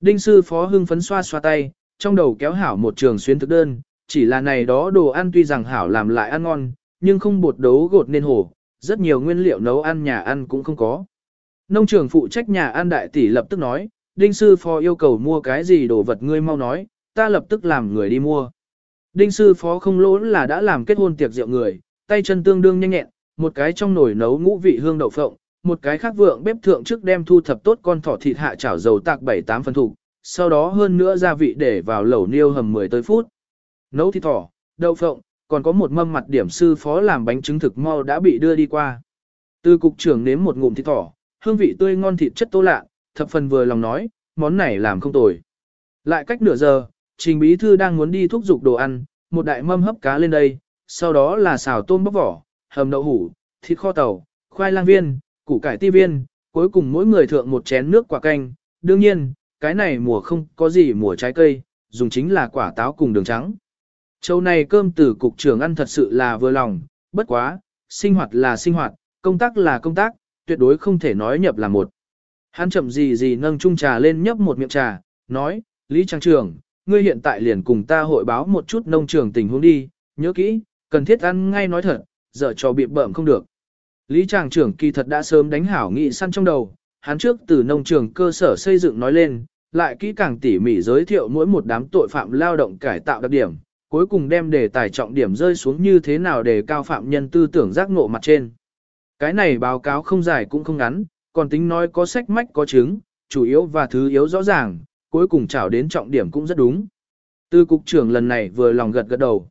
Đinh sư phó hưng phấn xoa xoa tay, trong đầu kéo hảo một trường xuyến thực đơn, chỉ là này đó đồ ăn tuy rằng hảo làm lại ăn ngon, nhưng không bột đấu gột nên hổ, rất nhiều nguyên liệu nấu ăn nhà ăn cũng không có. Nông trường phụ trách nhà ăn đại tỷ lập tức nói, Đinh sư phó yêu cầu mua cái gì đồ vật ngươi mau nói, ta lập tức làm người đi mua. Đinh sư phó không lỗ là đã làm kết hôn tiệc rượu người, tay chân tương đương nhanh nhẹn, một cái trong nồi nấu ngũ vị hương đậu phộng, một cái khác vượng bếp thượng trước đem thu thập tốt con thỏ thịt hạ chảo dầu tạc 7-8 phần thủ, sau đó hơn nữa gia vị để vào lẩu niêu hầm 10 tới phút. Nấu thịt thỏ, đậu phộng, còn có một mâm mặt điểm sư phó làm bánh trứng thực mau đã bị đưa đi qua. Từ cục trưởng nếm một ngụm thịt thỏ, hương vị tươi ngon thịt chất tô lạ, thập phần vừa lòng nói, món này làm không tồi. Lại cách nửa giờ, trình bí thư đang muốn đi thúc giục đồ ăn, một đại mâm hấp cá lên đây, sau đó là xào tôm bóc vỏ, hầm đậu hủ, thịt kho tàu, khoai lang viên, củ cải ti viên, cuối cùng mỗi người thượng một chén nước quả canh. Đương nhiên, cái này mùa không có gì mùa trái cây, dùng chính là quả táo cùng đường trắng. Châu này cơm từ cục trưởng ăn thật sự là vừa lòng, bất quá, sinh hoạt là sinh hoạt, công tác là công tác, tuyệt đối không thể nói nhập là một. Hắn chậm gì gì nâng chung trà lên nhấp một miệng trà, nói, Lý Trang Trường, ngươi hiện tại liền cùng ta hội báo một chút nông trường tình huống đi, nhớ kỹ, cần thiết ăn ngay nói thật, giờ cho bị bợm không được. Lý Tràng trưởng kỳ thật đã sớm đánh hảo nghị săn trong đầu, hắn trước từ nông trường cơ sở xây dựng nói lên, lại kỹ càng tỉ mỉ giới thiệu mỗi một đám tội phạm lao động cải tạo đặc điểm, cuối cùng đem đề tài trọng điểm rơi xuống như thế nào để cao phạm nhân tư tưởng giác ngộ mặt trên. Cái này báo cáo không dài cũng không ngắn, còn tính nói có sách mách có chứng, chủ yếu và thứ yếu rõ ràng, cuối cùng trảo đến trọng điểm cũng rất đúng. Tư cục trưởng lần này vừa lòng gật gật đầu.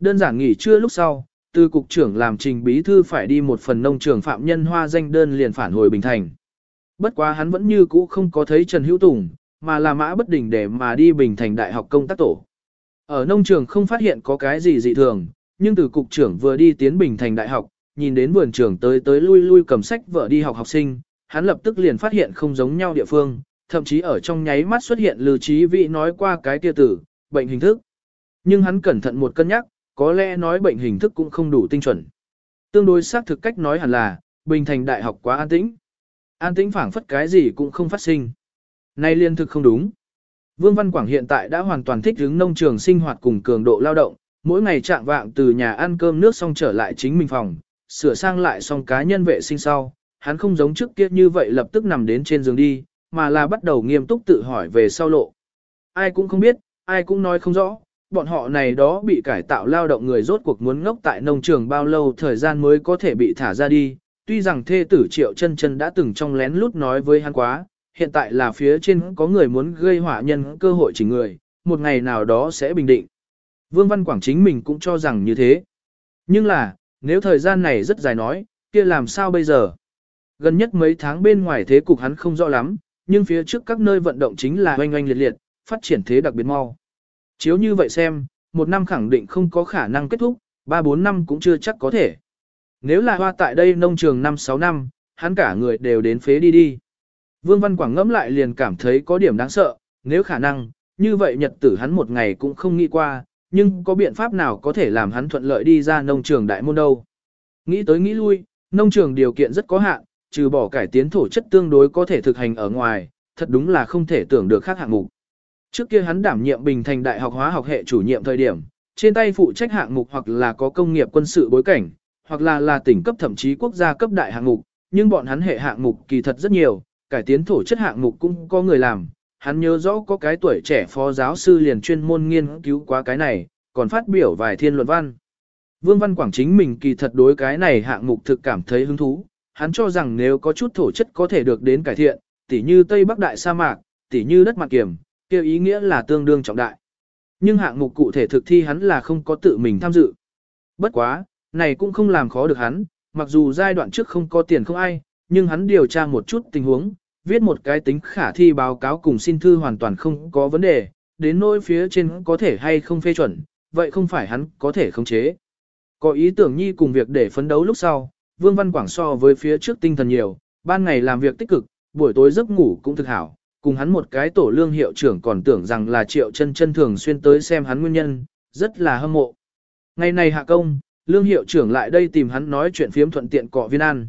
Đơn giản nghỉ trưa lúc sau, tư cục trưởng làm trình bí thư phải đi một phần nông trường phạm nhân hoa danh đơn liền phản hồi Bình Thành. Bất quá hắn vẫn như cũ không có thấy Trần Hữu Tùng, mà là mã bất đình để mà đi Bình Thành Đại học công tác tổ. Ở nông trường không phát hiện có cái gì dị thường, nhưng từ cục trưởng vừa đi tiến Bình Thành Đại học, nhìn đến vườn trường tới tới lui lui cầm sách vợ đi học học sinh, hắn lập tức liền phát hiện không giống nhau địa phương, thậm chí ở trong nháy mắt xuất hiện lưu trí vị nói qua cái kia tử, bệnh hình thức. Nhưng hắn cẩn thận một cân nhắc, có lẽ nói bệnh hình thức cũng không đủ tinh chuẩn. Tương đối xác thực cách nói hẳn là, Bình Thành Đại học quá an tĩnh. An tĩnh phảng phất cái gì cũng không phát sinh. Nay liên thực không đúng. Vương Văn Quảng hiện tại đã hoàn toàn thích ứng nông trường sinh hoạt cùng cường độ lao động, mỗi ngày trạng vạng từ nhà ăn cơm nước xong trở lại chính mình phòng, sửa sang lại xong cá nhân vệ sinh sau, hắn không giống trước kia như vậy lập tức nằm đến trên giường đi, mà là bắt đầu nghiêm túc tự hỏi về sau lộ. Ai cũng không biết, ai cũng nói không rõ, bọn họ này đó bị cải tạo lao động người rốt cuộc muốn ngốc tại nông trường bao lâu thời gian mới có thể bị thả ra đi, tuy rằng thê tử triệu chân chân đã từng trong lén lút nói với hắn quá, hiện tại là phía trên có người muốn gây hỏa nhân cơ hội chỉ người, một ngày nào đó sẽ bình định. Vương Văn Quảng chính mình cũng cho rằng như thế. Nhưng là, nếu thời gian này rất dài nói, kia làm sao bây giờ? Gần nhất mấy tháng bên ngoài thế cục hắn không rõ lắm, nhưng phía trước các nơi vận động chính là oanh oanh liệt liệt, phát triển thế đặc biệt mau. Chiếu như vậy xem, một năm khẳng định không có khả năng kết thúc, ba bốn năm cũng chưa chắc có thể. Nếu là hoa tại đây nông trường 5-6 năm, hắn cả người đều đến phế đi đi. Vương Văn Quảng ngẫm lại liền cảm thấy có điểm đáng sợ, nếu khả năng, như vậy nhật tử hắn một ngày cũng không nghĩ qua, nhưng có biện pháp nào có thể làm hắn thuận lợi đi ra nông trường đại môn đâu. Nghĩ tới nghĩ lui, nông trường điều kiện rất có hạn, trừ bỏ cải tiến thổ chất tương đối có thể thực hành ở ngoài, thật đúng là không thể tưởng được khác hạng mục. Trước kia hắn đảm nhiệm Bình Thành Đại học hóa học hệ chủ nhiệm thời điểm, trên tay phụ trách hạng mục hoặc là có công nghiệp quân sự bối cảnh, hoặc là là tỉnh cấp thậm chí quốc gia cấp đại hạng mục, nhưng bọn hắn hệ hạng mục kỳ thật rất nhiều, cải tiến thổ chất hạng mục cũng có người làm. Hắn nhớ rõ có cái tuổi trẻ phó giáo sư liền chuyên môn nghiên cứu quá cái này, còn phát biểu vài thiên luận văn. Vương Văn Quảng chính mình kỳ thật đối cái này hạng mục thực cảm thấy hứng thú, hắn cho rằng nếu có chút thổ chất có thể được đến cải thiện, tỉ như Tây Bắc Đại sa mạc, tỉ như đất mặt kiểm, kêu ý nghĩa là tương đương trọng đại. Nhưng hạng mục cụ thể thực thi hắn là không có tự mình tham dự. Bất quá, này cũng không làm khó được hắn, mặc dù giai đoạn trước không có tiền không ai, nhưng hắn điều tra một chút tình huống, viết một cái tính khả thi báo cáo cùng xin thư hoàn toàn không có vấn đề, đến nỗi phía trên có thể hay không phê chuẩn, vậy không phải hắn có thể khống chế. Có ý tưởng nhi cùng việc để phấn đấu lúc sau, Vương Văn Quảng so với phía trước tinh thần nhiều, ban ngày làm việc tích cực, buổi tối giấc ngủ cũng thực hảo, cùng hắn một cái tổ lương hiệu trưởng còn tưởng rằng là triệu chân chân thường xuyên tới xem hắn nguyên nhân, rất là hâm mộ. Ngày này hạ công, lương hiệu trưởng lại đây tìm hắn nói chuyện phiếm thuận tiện cọ viên ăn.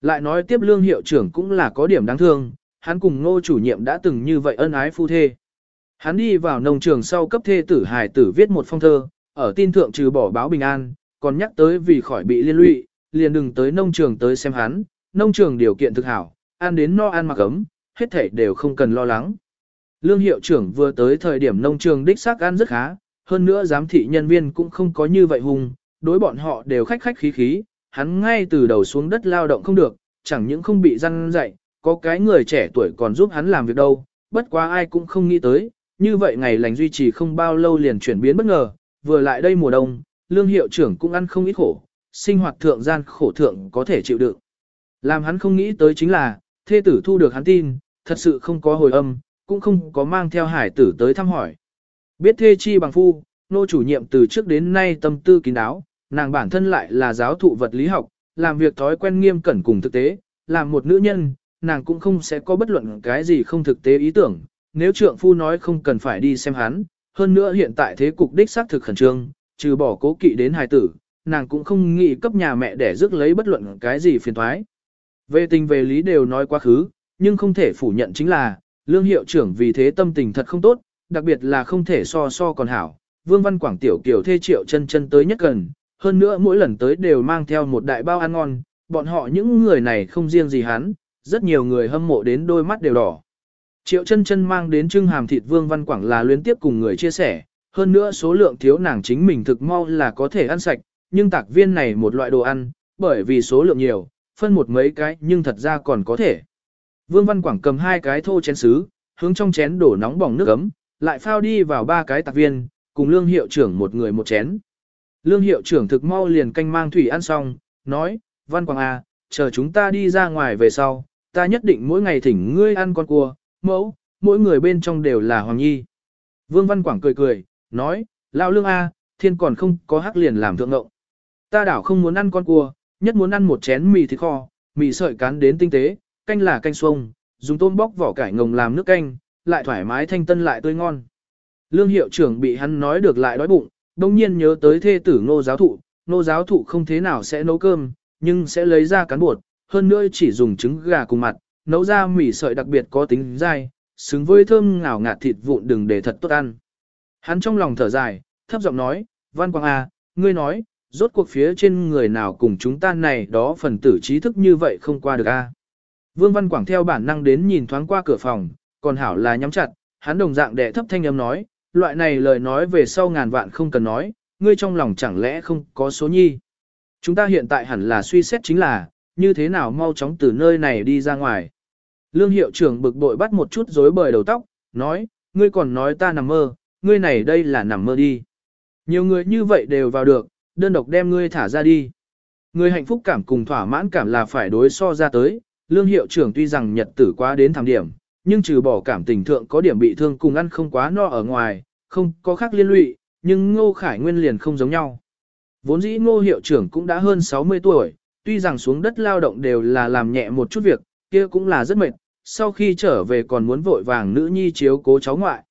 Lại nói tiếp lương hiệu trưởng cũng là có điểm đáng thương, hắn cùng ngô chủ nhiệm đã từng như vậy ân ái phu thê. Hắn đi vào nông trường sau cấp thê tử hài tử viết một phong thơ, ở tin thượng trừ bỏ báo bình an, còn nhắc tới vì khỏi bị liên lụy, liền đừng tới nông trường tới xem hắn, nông trường điều kiện thực hảo, ăn đến no ăn mặc ấm, hết thảy đều không cần lo lắng. Lương hiệu trưởng vừa tới thời điểm nông trường đích xác ăn rất khá, hơn nữa giám thị nhân viên cũng không có như vậy hùng, đối bọn họ đều khách khách khí khí, hắn ngay từ đầu xuống đất lao động không được, chẳng những không bị răn dạy, có cái người trẻ tuổi còn giúp hắn làm việc đâu, bất quá ai cũng không nghĩ tới, như vậy ngày lành duy trì không bao lâu liền chuyển biến bất ngờ, vừa lại đây mùa đông, lương hiệu trưởng cũng ăn không ít khổ, sinh hoạt thượng gian khổ thượng có thể chịu đựng. Làm hắn không nghĩ tới chính là, thê tử thu được hắn tin, thật sự không có hồi âm, cũng không có mang theo hải tử tới thăm hỏi. Biết thê chi bằng phu, nô chủ nhiệm từ trước đến nay tâm tư kín đáo, nàng bản thân lại là giáo thụ vật lý học, làm việc thói quen nghiêm cẩn cùng thực tế, làm một nữ nhân, nàng cũng không sẽ có bất luận cái gì không thực tế ý tưởng, nếu trượng phu nói không cần phải đi xem hắn, hơn nữa hiện tại thế cục đích xác thực khẩn trương, trừ bỏ cố kỵ đến hài tử, nàng cũng không nghĩ cấp nhà mẹ để rước lấy bất luận cái gì phiền thoái. Về tình về lý đều nói quá khứ, nhưng không thể phủ nhận chính là, lương hiệu trưởng vì thế tâm tình thật không tốt, đặc biệt là không thể so so còn hảo. Vương Văn Quảng tiểu kiểu thê triệu chân chân tới nhất gần, hơn nữa mỗi lần tới đều mang theo một đại bao ăn ngon, bọn họ những người này không riêng gì hắn, rất nhiều người hâm mộ đến đôi mắt đều đỏ. Triệu chân chân mang đến trưng hàm thịt Vương Văn Quảng là luyến tiếp cùng người chia sẻ, hơn nữa số lượng thiếu nàng chính mình thực mau là có thể ăn sạch, nhưng tạc viên này một loại đồ ăn, bởi vì số lượng nhiều, phân một mấy cái nhưng thật ra còn có thể. Vương Văn Quảng cầm hai cái thô chén sứ, hướng trong chén đổ nóng bỏng nước ấm, lại phao đi vào ba cái tạc viên, cùng lương hiệu trưởng một người một chén. Lương hiệu trưởng thực mau liền canh mang thủy ăn xong, nói, Văn Quảng à, chờ chúng ta đi ra ngoài về sau, ta nhất định mỗi ngày thỉnh ngươi ăn con cua, mẫu, mỗi người bên trong đều là Hoàng Nhi. Vương Văn Quảng cười cười, nói, Lão lương a, à, thiên còn không có hắc liền làm thượng ngộng. Ta đảo không muốn ăn con cua, nhất muốn ăn một chén mì thịt kho, mì sợi cán đến tinh tế, canh là canh xuông, dùng tôm bóc vỏ cải ngồng làm nước canh, lại thoải mái thanh tân lại tươi ngon. Lương hiệu trưởng bị hắn nói được lại đói bụng, đồng nhiên nhớ tới thê tử ngô giáo thụ, ngô giáo thụ không thế nào sẽ nấu cơm, nhưng sẽ lấy ra cán bột, hơn nữa chỉ dùng trứng gà cùng mặt, nấu ra mì sợi đặc biệt có tính dai, xứng với thơm ngào ngạt thịt vụn đừng để thật tốt ăn. Hắn trong lòng thở dài, thấp giọng nói, Văn Quang A, à, ngươi nói, rốt cuộc phía trên người nào cùng chúng ta này đó phần tử trí thức như vậy không qua được A. Vương Văn Quảng theo bản năng đến nhìn thoáng qua cửa phòng, còn hảo là nhắm chặt, hắn đồng dạng đệ thấp thanh âm nói, loại này lời nói về sau ngàn vạn không cần nói, ngươi trong lòng chẳng lẽ không có số nhi. Chúng ta hiện tại hẳn là suy xét chính là, như thế nào mau chóng từ nơi này đi ra ngoài. Lương hiệu trưởng bực bội bắt một chút rối bời đầu tóc, nói, ngươi còn nói ta nằm mơ, ngươi này đây là nằm mơ đi. Nhiều người như vậy đều vào được, đơn độc đem ngươi thả ra đi. Người hạnh phúc cảm cùng thỏa mãn cảm là phải đối so ra tới, lương hiệu trưởng tuy rằng nhật tử quá đến thảm điểm, nhưng trừ bỏ cảm tình thượng có điểm bị thương cùng ăn không quá no ở ngoài, không có khác liên lụy, nhưng Ngô Khải Nguyên liền không giống nhau. Vốn dĩ Ngô hiệu trưởng cũng đã hơn 60 tuổi, tuy rằng xuống đất lao động đều là làm nhẹ một chút việc, kia cũng là rất mệt, sau khi trở về còn muốn vội vàng nữ nhi chiếu cố cháu ngoại.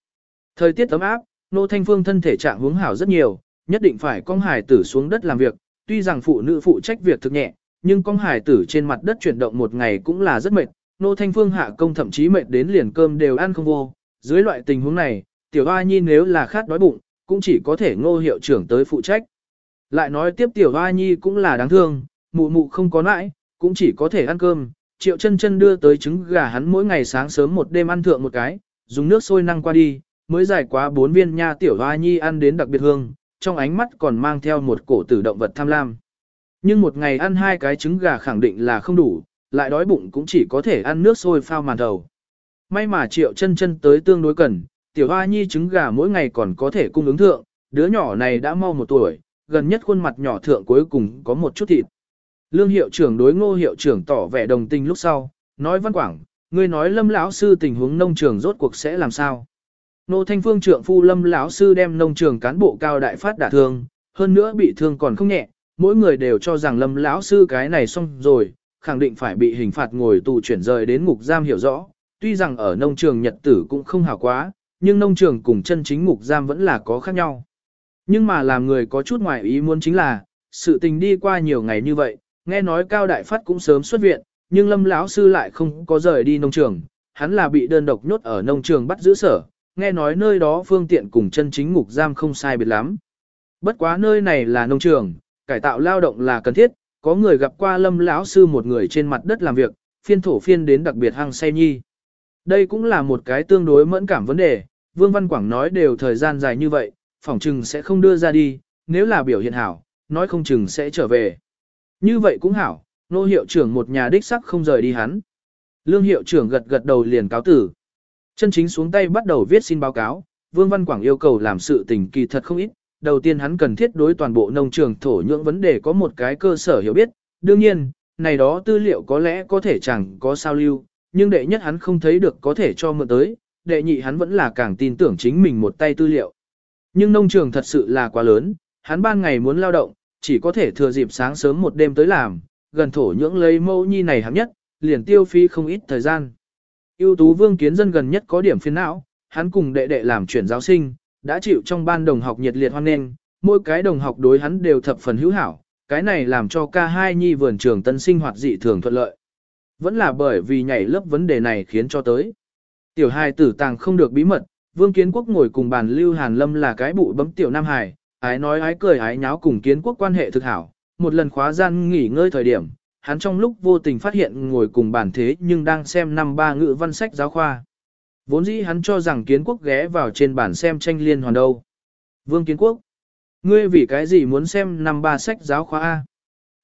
Thời tiết ấm áp, Nô Thanh Phương thân thể trạng hướng hảo rất nhiều, nhất định phải con hải tử xuống đất làm việc, tuy rằng phụ nữ phụ trách việc thực nhẹ, nhưng con hải tử trên mặt đất chuyển động một ngày cũng là rất mệt, Nô Thanh Phương hạ công thậm chí mệt đến liền cơm đều ăn không vô. Dưới loại tình huống này, tiểu hoa nhi nếu là khát đói bụng, cũng chỉ có thể ngô hiệu trưởng tới phụ trách. Lại nói tiếp tiểu hoa nhi cũng là đáng thương, mụ mụ không có nãi, cũng chỉ có thể ăn cơm. Triệu chân chân đưa tới trứng gà hắn mỗi ngày sáng sớm một đêm ăn thượng một cái, dùng nước sôi năng qua đi, mới giải quá bốn viên nha tiểu hoa nhi ăn đến đặc biệt hương, trong ánh mắt còn mang theo một cổ tử động vật tham lam. Nhưng một ngày ăn hai cái trứng gà khẳng định là không đủ, lại đói bụng cũng chỉ có thể ăn nước sôi phao màn đầu. May mà triệu chân chân tới tương đối cần, tiểu hoa nhi trứng gà mỗi ngày còn có thể cung ứng thượng, đứa nhỏ này đã mau một tuổi, gần nhất khuôn mặt nhỏ thượng cuối cùng có một chút thịt. Lương hiệu trưởng đối ngô hiệu trưởng tỏ vẻ đồng tình lúc sau, nói văn quảng, ngươi nói lâm lão sư tình huống nông trường rốt cuộc sẽ làm sao. Nô thanh phương trưởng phu lâm lão sư đem nông trường cán bộ cao đại phát đả thương, hơn nữa bị thương còn không nhẹ, mỗi người đều cho rằng lâm lão sư cái này xong rồi, khẳng định phải bị hình phạt ngồi tù chuyển rời đến ngục giam hiểu rõ. Tuy rằng ở nông trường nhật tử cũng không hảo quá, nhưng nông trường cùng chân chính ngục giam vẫn là có khác nhau. Nhưng mà làm người có chút ngoài ý muốn chính là, sự tình đi qua nhiều ngày như vậy, nghe nói Cao Đại Phát cũng sớm xuất viện, nhưng Lâm lão sư lại không có rời đi nông trường, hắn là bị đơn độc nhốt ở nông trường bắt giữ sở, nghe nói nơi đó phương tiện cùng chân chính ngục giam không sai biệt lắm. Bất quá nơi này là nông trường, cải tạo lao động là cần thiết, có người gặp qua lâm lão sư một người trên mặt đất làm việc, phiên thổ phiên đến đặc biệt hăng say nhi. Đây cũng là một cái tương đối mẫn cảm vấn đề, Vương Văn Quảng nói đều thời gian dài như vậy, phỏng chừng sẽ không đưa ra đi, nếu là biểu hiện hảo, nói không chừng sẽ trở về. Như vậy cũng hảo, nô hiệu trưởng một nhà đích sắc không rời đi hắn. Lương hiệu trưởng gật gật đầu liền cáo tử. Chân chính xuống tay bắt đầu viết xin báo cáo, Vương Văn Quảng yêu cầu làm sự tình kỳ thật không ít, đầu tiên hắn cần thiết đối toàn bộ nông trường thổ nhưỡng vấn đề có một cái cơ sở hiểu biết, đương nhiên, này đó tư liệu có lẽ có thể chẳng có sao lưu, nhưng đệ nhất hắn không thấy được có thể cho mượn tới, đệ nhị hắn vẫn là càng tin tưởng chính mình một tay tư liệu. Nhưng nông trường thật sự là quá lớn, hắn ban ngày muốn lao động, chỉ có thể thừa dịp sáng sớm một đêm tới làm, gần thổ nhưỡng lấy mẫu nhi này hạng nhất, liền tiêu phí không ít thời gian ưu tú vương kiến dân gần nhất có điểm phiền não, hắn cùng đệ đệ làm chuyển giáo sinh, đã chịu trong ban đồng học nhiệt liệt hoan nghênh, mỗi cái đồng học đối hắn đều thập phần hữu hảo, cái này làm cho ca hai nhi vườn trường tân sinh hoạt dị thường thuận lợi. Vẫn là bởi vì nhảy lớp vấn đề này khiến cho tới. Tiểu hài tử tàng không được bí mật, Vương Kiến Quốc ngồi cùng bàn Lưu Hàn Lâm là cái bụi bấm tiểu Nam Hải, ái nói ái cười ái nháo cùng Kiến Quốc quan hệ thực hảo. Một lần khóa gian nghỉ ngơi thời điểm, hắn trong lúc vô tình phát hiện ngồi cùng bàn thế nhưng đang xem năm ba ngữ văn sách giáo khoa. Vốn dĩ hắn cho rằng kiến quốc ghé vào trên bản xem tranh liên hoàn đâu. Vương kiến quốc. Ngươi vì cái gì muốn xem năm ba sách giáo khoa A?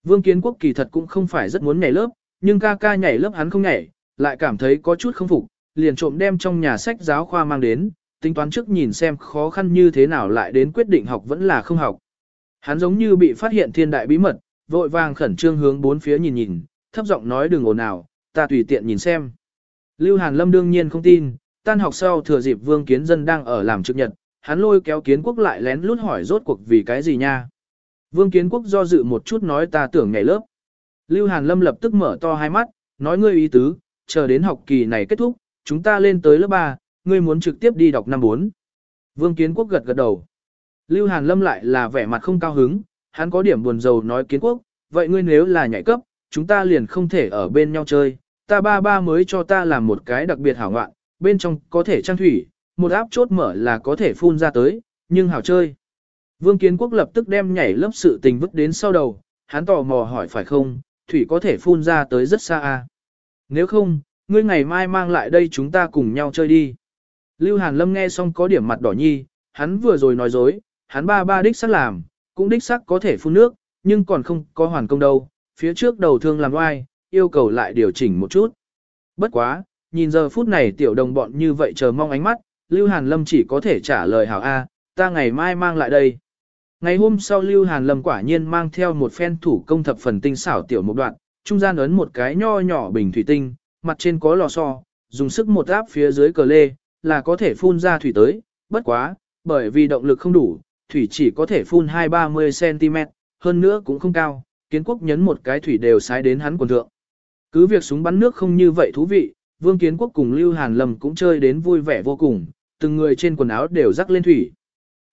Vương kiến quốc kỳ thật cũng không phải rất muốn nhảy lớp, nhưng ca ca nhảy lớp hắn không nhảy, lại cảm thấy có chút không phục, liền trộm đem trong nhà sách giáo khoa mang đến, tính toán trước nhìn xem khó khăn như thế nào lại đến quyết định học vẫn là không học. Hắn giống như bị phát hiện thiên đại bí mật, vội vàng khẩn trương hướng bốn phía nhìn nhìn, thấp giọng nói đừng ồn nào, ta tùy tiện nhìn xem. Lưu Hàn Lâm đương nhiên không tin, Tan học sau thừa dịp Vương Kiến Dân đang ở làm trực nhật, hắn lôi kéo Kiến Quốc lại lén lút hỏi rốt cuộc vì cái gì nha. Vương Kiến Quốc do dự một chút nói ta tưởng ngày lớp. Lưu Hàn Lâm lập tức mở to hai mắt, nói ngươi ý tứ, chờ đến học kỳ này kết thúc, chúng ta lên tới lớp 3, ngươi muốn trực tiếp đi đọc năm 4. Vương Kiến Quốc gật gật đầu. Lưu Hàn Lâm lại là vẻ mặt không cao hứng, hắn có điểm buồn rầu nói Kiến Quốc, vậy ngươi nếu là nhảy cấp, chúng ta liền không thể ở bên nhau chơi, ta ba ba mới cho ta làm một cái đặc biệt hảo ngoạn, bên trong có thể trang thủy, một áp chốt mở là có thể phun ra tới, nhưng hảo chơi. Vương Kiến Quốc lập tức đem nhảy lớp sự tình vứt đến sau đầu, hắn tò mò hỏi phải không, thủy có thể phun ra tới rất xa à. Nếu không, ngươi ngày mai mang lại đây chúng ta cùng nhau chơi đi. Lưu Hàn Lâm nghe xong có điểm mặt đỏ nhi, hắn vừa rồi nói dối, hắn ba ba đích sắc làm, cũng đích sắc có thể phun nước, nhưng còn không có hoàn công đâu, phía trước đầu thương làm oai, yêu cầu lại điều chỉnh một chút. Bất quá, nhìn giờ phút này tiểu đồng bọn như vậy chờ mong ánh mắt, Lưu Hàn Lâm chỉ có thể trả lời hảo A, ta ngày mai mang lại đây. Ngày hôm sau Lưu Hàn Lâm quả nhiên mang theo một phen thủ công thập phần tinh xảo tiểu một đoạn, trung gian ấn một cái nho nhỏ bình thủy tinh, mặt trên có lò xo, dùng sức một áp phía dưới cờ lê, là có thể phun ra thủy tới, bất quá, bởi vì động lực không đủ, thủy chỉ có thể phun 2-30cm, hơn nữa cũng không cao, kiến quốc nhấn một cái thủy đều sái đến hắn quần thượng. Cứ việc súng bắn nước không như vậy thú vị, Vương Kiến Quốc cùng Lưu Hàn Lâm cũng chơi đến vui vẻ vô cùng, từng người trên quần áo đều rắc lên thủy.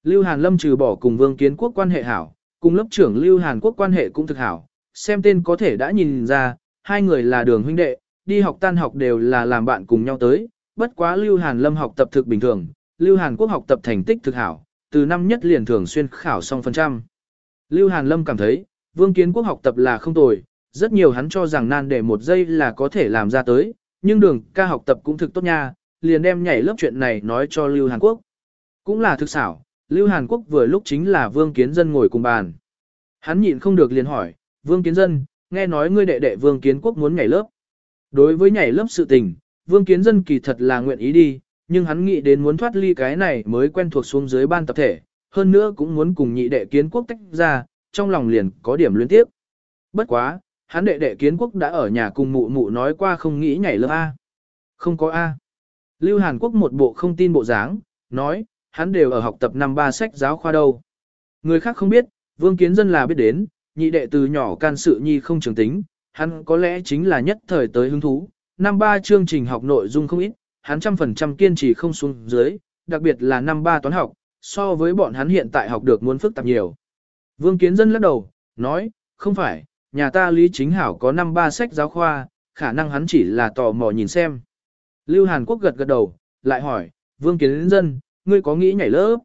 Lưu Hàn Lâm trừ bỏ cùng Vương Kiến Quốc quan hệ hảo, cùng lớp trưởng Lưu Hàn Quốc quan hệ cũng thực hảo, xem tên có thể đã nhìn ra, hai người là đường huynh đệ, đi học tan học đều là làm bạn cùng nhau tới, bất quá Lưu Hàn Lâm học tập thực bình thường, Lưu Hàn Quốc học tập thành tích thực hảo, từ năm nhất liền thường xuyên khảo xong phần trăm. Lưu Hàn Lâm cảm thấy, Vương Kiến Quốc học tập là không tồi, rất nhiều hắn cho rằng nan để một giây là có thể làm ra tới, nhưng đường ca học tập cũng thực tốt nha, liền đem nhảy lớp chuyện này nói cho Lưu Hàn Quốc. Cũng là thực xảo, Lưu Hàn Quốc vừa lúc chính là Vương Kiến Dân ngồi cùng bàn. Hắn nhịn không được liền hỏi, Vương Kiến Dân, nghe nói ngươi đệ đệ Vương Kiến Quốc muốn nhảy lớp. Đối với nhảy lớp sự tình, Vương Kiến Dân kỳ thật là nguyện ý đi, nhưng hắn nghĩ đến muốn thoát ly cái này mới quen thuộc xuống dưới ban tập thể, hơn nữa cũng muốn cùng nhị đệ kiến quốc tách ra, trong lòng liền có điểm luyến tiếp. Bất quá, hắn đệ đệ kiến quốc đã ở nhà cùng mụ mụ nói qua không nghĩ nhảy lớp A. Không có A. Lưu Hàn Quốc một bộ không tin bộ dáng, nói, hắn đều ở học tập năm ba sách giáo khoa đâu. Người khác không biết, Vương Kiến Dân là biết đến, nhị đệ từ nhỏ can sự nhi không trường tính, hắn có lẽ chính là nhất thời tới hứng thú. Năm ba chương trình học nội dung không ít, hắn trăm phần trăm kiên trì không xuống dưới, đặc biệt là năm ba toán học, so với bọn hắn hiện tại học được muốn phức tạp nhiều. Vương Kiến Dân lắc đầu, nói, không phải, nhà ta Lý Chính Hảo có năm ba sách giáo khoa, khả năng hắn chỉ là tò mò nhìn xem. Lưu Hàn Quốc gật gật đầu, lại hỏi, Vương Kiến Dân, ngươi có nghĩ nhảy lớp?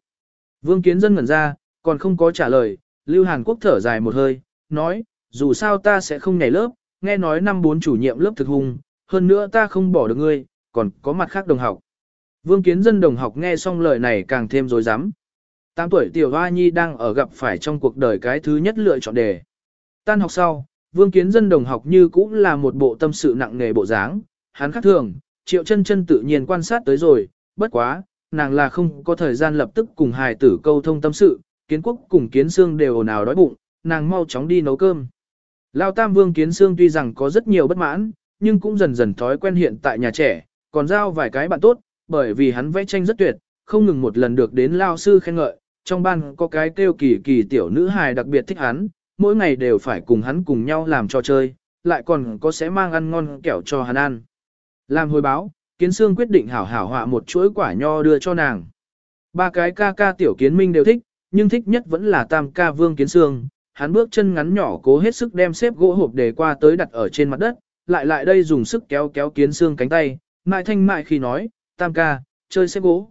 Vương Kiến Dân ngẩn ra, còn không có trả lời, Lưu Hàn Quốc thở dài một hơi, nói, dù sao ta sẽ không nhảy lớp, nghe nói năm bốn chủ nhiệm lớp thực hùng hơn nữa ta không bỏ được ngươi, còn có mặt khác đồng học. Vương Kiến Dân đồng học nghe xong lời này càng thêm rối rắm. Tám tuổi tiểu hoa nhi đang ở gặp phải trong cuộc đời cái thứ nhất lựa chọn đề. Tan học sau, Vương Kiến Dân đồng học như cũng là một bộ tâm sự nặng nề bộ dáng, hắn khác thường, triệu chân chân tự nhiên quan sát tới rồi, bất quá, nàng là không có thời gian lập tức cùng hài tử câu thông tâm sự, kiến quốc cùng kiến xương đều ồn ào đói bụng, nàng mau chóng đi nấu cơm. Lao Tam Vương Kiến Sương tuy rằng có rất nhiều bất mãn, nhưng cũng dần dần thói quen hiện tại nhà trẻ, còn giao vài cái bạn tốt, bởi vì hắn vẽ tranh rất tuyệt, không ngừng một lần được đến lao sư khen ngợi, trong ban có cái kêu kỳ kỳ tiểu nữ hài đặc biệt thích hắn, mỗi ngày đều phải cùng hắn cùng nhau làm trò chơi, lại còn có sẽ mang ăn ngon kẹo cho hắn ăn. Làm hồi báo, kiến xương quyết định hảo hảo họa một chuỗi quả nho đưa cho nàng. Ba cái ca ca tiểu kiến minh đều thích, nhưng thích nhất vẫn là tam ca vương kiến xương. Hắn bước chân ngắn nhỏ cố hết sức đem xếp gỗ hộp để qua tới đặt ở trên mặt đất, lại lại đây dùng sức kéo kéo kiến xương cánh tay, mại thanh mại khi nói, tam ca, chơi xếp gỗ.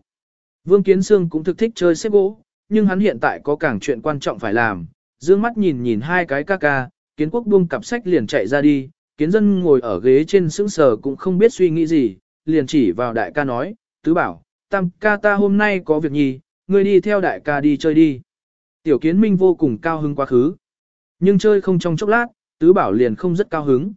Vương Kiến Sương cũng thực thích chơi xếp gỗ, nhưng hắn hiện tại có càng chuyện quan trọng phải làm. Dương mắt nhìn nhìn hai cái ca ca, kiến quốc buông cặp sách liền chạy ra đi, kiến dân ngồi ở ghế trên sững sờ cũng không biết suy nghĩ gì, liền chỉ vào đại ca nói, tứ bảo, tam ca ta hôm nay có việc nhì, ngươi đi theo đại ca đi chơi đi. Tiểu kiến minh vô cùng cao hứng quá khứ. Nhưng chơi không trong chốc lát, tứ bảo liền không rất cao hứng.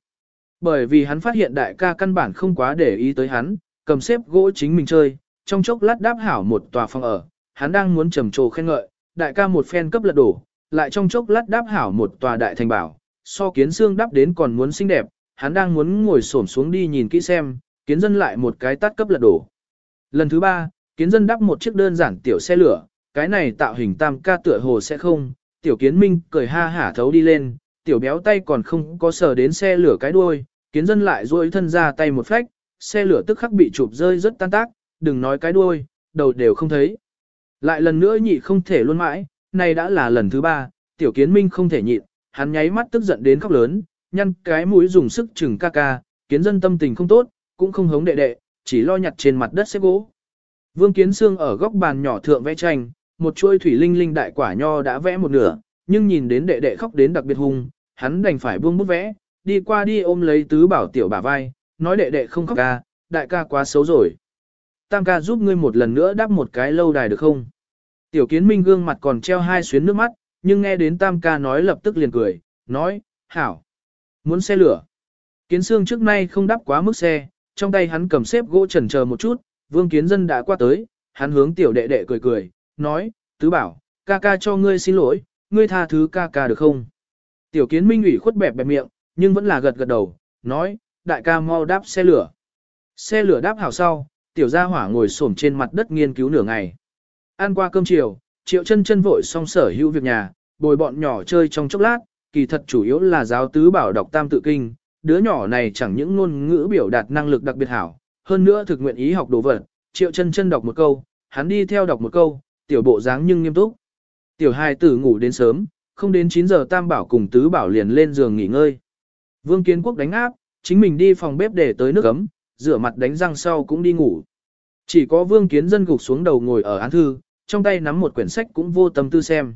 Bởi vì hắn phát hiện đại ca căn bản không quá để ý tới hắn, cầm xếp gỗ chính mình chơi, trong chốc lát đáp hảo một tòa phòng ở, hắn đang muốn trầm trồ khen ngợi, đại ca một phen cấp lật đổ, lại trong chốc lát đáp hảo một tòa đại thành bảo, so kiến xương đáp đến còn muốn xinh đẹp, hắn đang muốn ngồi xổm xuống đi nhìn kỹ xem, kiến dân lại một cái tắt cấp lật đổ. Lần thứ ba, kiến dân đắp một chiếc đơn giản tiểu xe lửa, cái này tạo hình tam ca tựa hồ sẽ không, tiểu kiến minh cười ha hả thấu đi lên, tiểu béo tay còn không có sờ đến xe lửa cái đuôi, kiến dân lại duỗi thân ra tay một phách, xe lửa tức khắc bị chụp rơi rất tan tác, đừng nói cái đuôi, đầu đều không thấy. Lại lần nữa nhị không thể luôn mãi, này đã là lần thứ ba, tiểu kiến minh không thể nhịn, hắn nháy mắt tức giận đến khóc lớn, nhăn cái mũi dùng sức chừng ca ca, kiến dân tâm tình không tốt, cũng không hống đệ đệ, chỉ lo nhặt trên mặt đất xếp gỗ. Vương Kiến Sương ở góc bàn nhỏ thượng vẽ tranh, một chuôi thủy linh linh đại quả nho đã vẽ một nửa, nhưng nhìn đến đệ đệ khóc đến đặc biệt hung, hắn đành phải buông bút vẽ, đi qua đi ôm lấy tứ bảo tiểu bả vai, nói đệ đệ không khóc ca, đại ca quá xấu rồi. Tam ca giúp ngươi một lần nữa đắp một cái lâu đài được không? Tiểu kiến minh gương mặt còn treo hai xuyến nước mắt, nhưng nghe đến tam ca nói lập tức liền cười, nói, hảo, muốn xe lửa. Kiến xương trước nay không đắp quá mức xe, trong tay hắn cầm xếp gỗ trần chờ một chút, vương kiến dân đã qua tới, hắn hướng tiểu đệ đệ cười cười, nói, tứ bảo, ca ca cho ngươi xin lỗi, ngươi tha thứ ca ca được không? Tiểu kiến minh ủy khuất bẹp bẹp miệng, nhưng vẫn là gật gật đầu, nói, đại ca mau đáp xe lửa. Xe lửa đáp hảo sau, tiểu gia hỏa ngồi xổm trên mặt đất nghiên cứu nửa ngày. Ăn qua cơm chiều, triệu chân chân vội xong sở hữu việc nhà, bồi bọn nhỏ chơi trong chốc lát, kỳ thật chủ yếu là giáo tứ bảo đọc tam tự kinh, đứa nhỏ này chẳng những ngôn ngữ biểu đạt năng lực đặc biệt hảo, hơn nữa thực nguyện ý học đồ vật, triệu chân chân đọc một câu, hắn đi theo đọc một câu, tiểu bộ dáng nhưng nghiêm túc. Tiểu hai tử ngủ đến sớm, không đến 9 giờ tam bảo cùng tứ bảo liền lên giường nghỉ ngơi. Vương Kiến Quốc đánh áp, chính mình đi phòng bếp để tới nước ấm, rửa mặt đánh răng sau cũng đi ngủ. Chỉ có Vương Kiến dân gục xuống đầu ngồi ở án thư, trong tay nắm một quyển sách cũng vô tâm tư xem.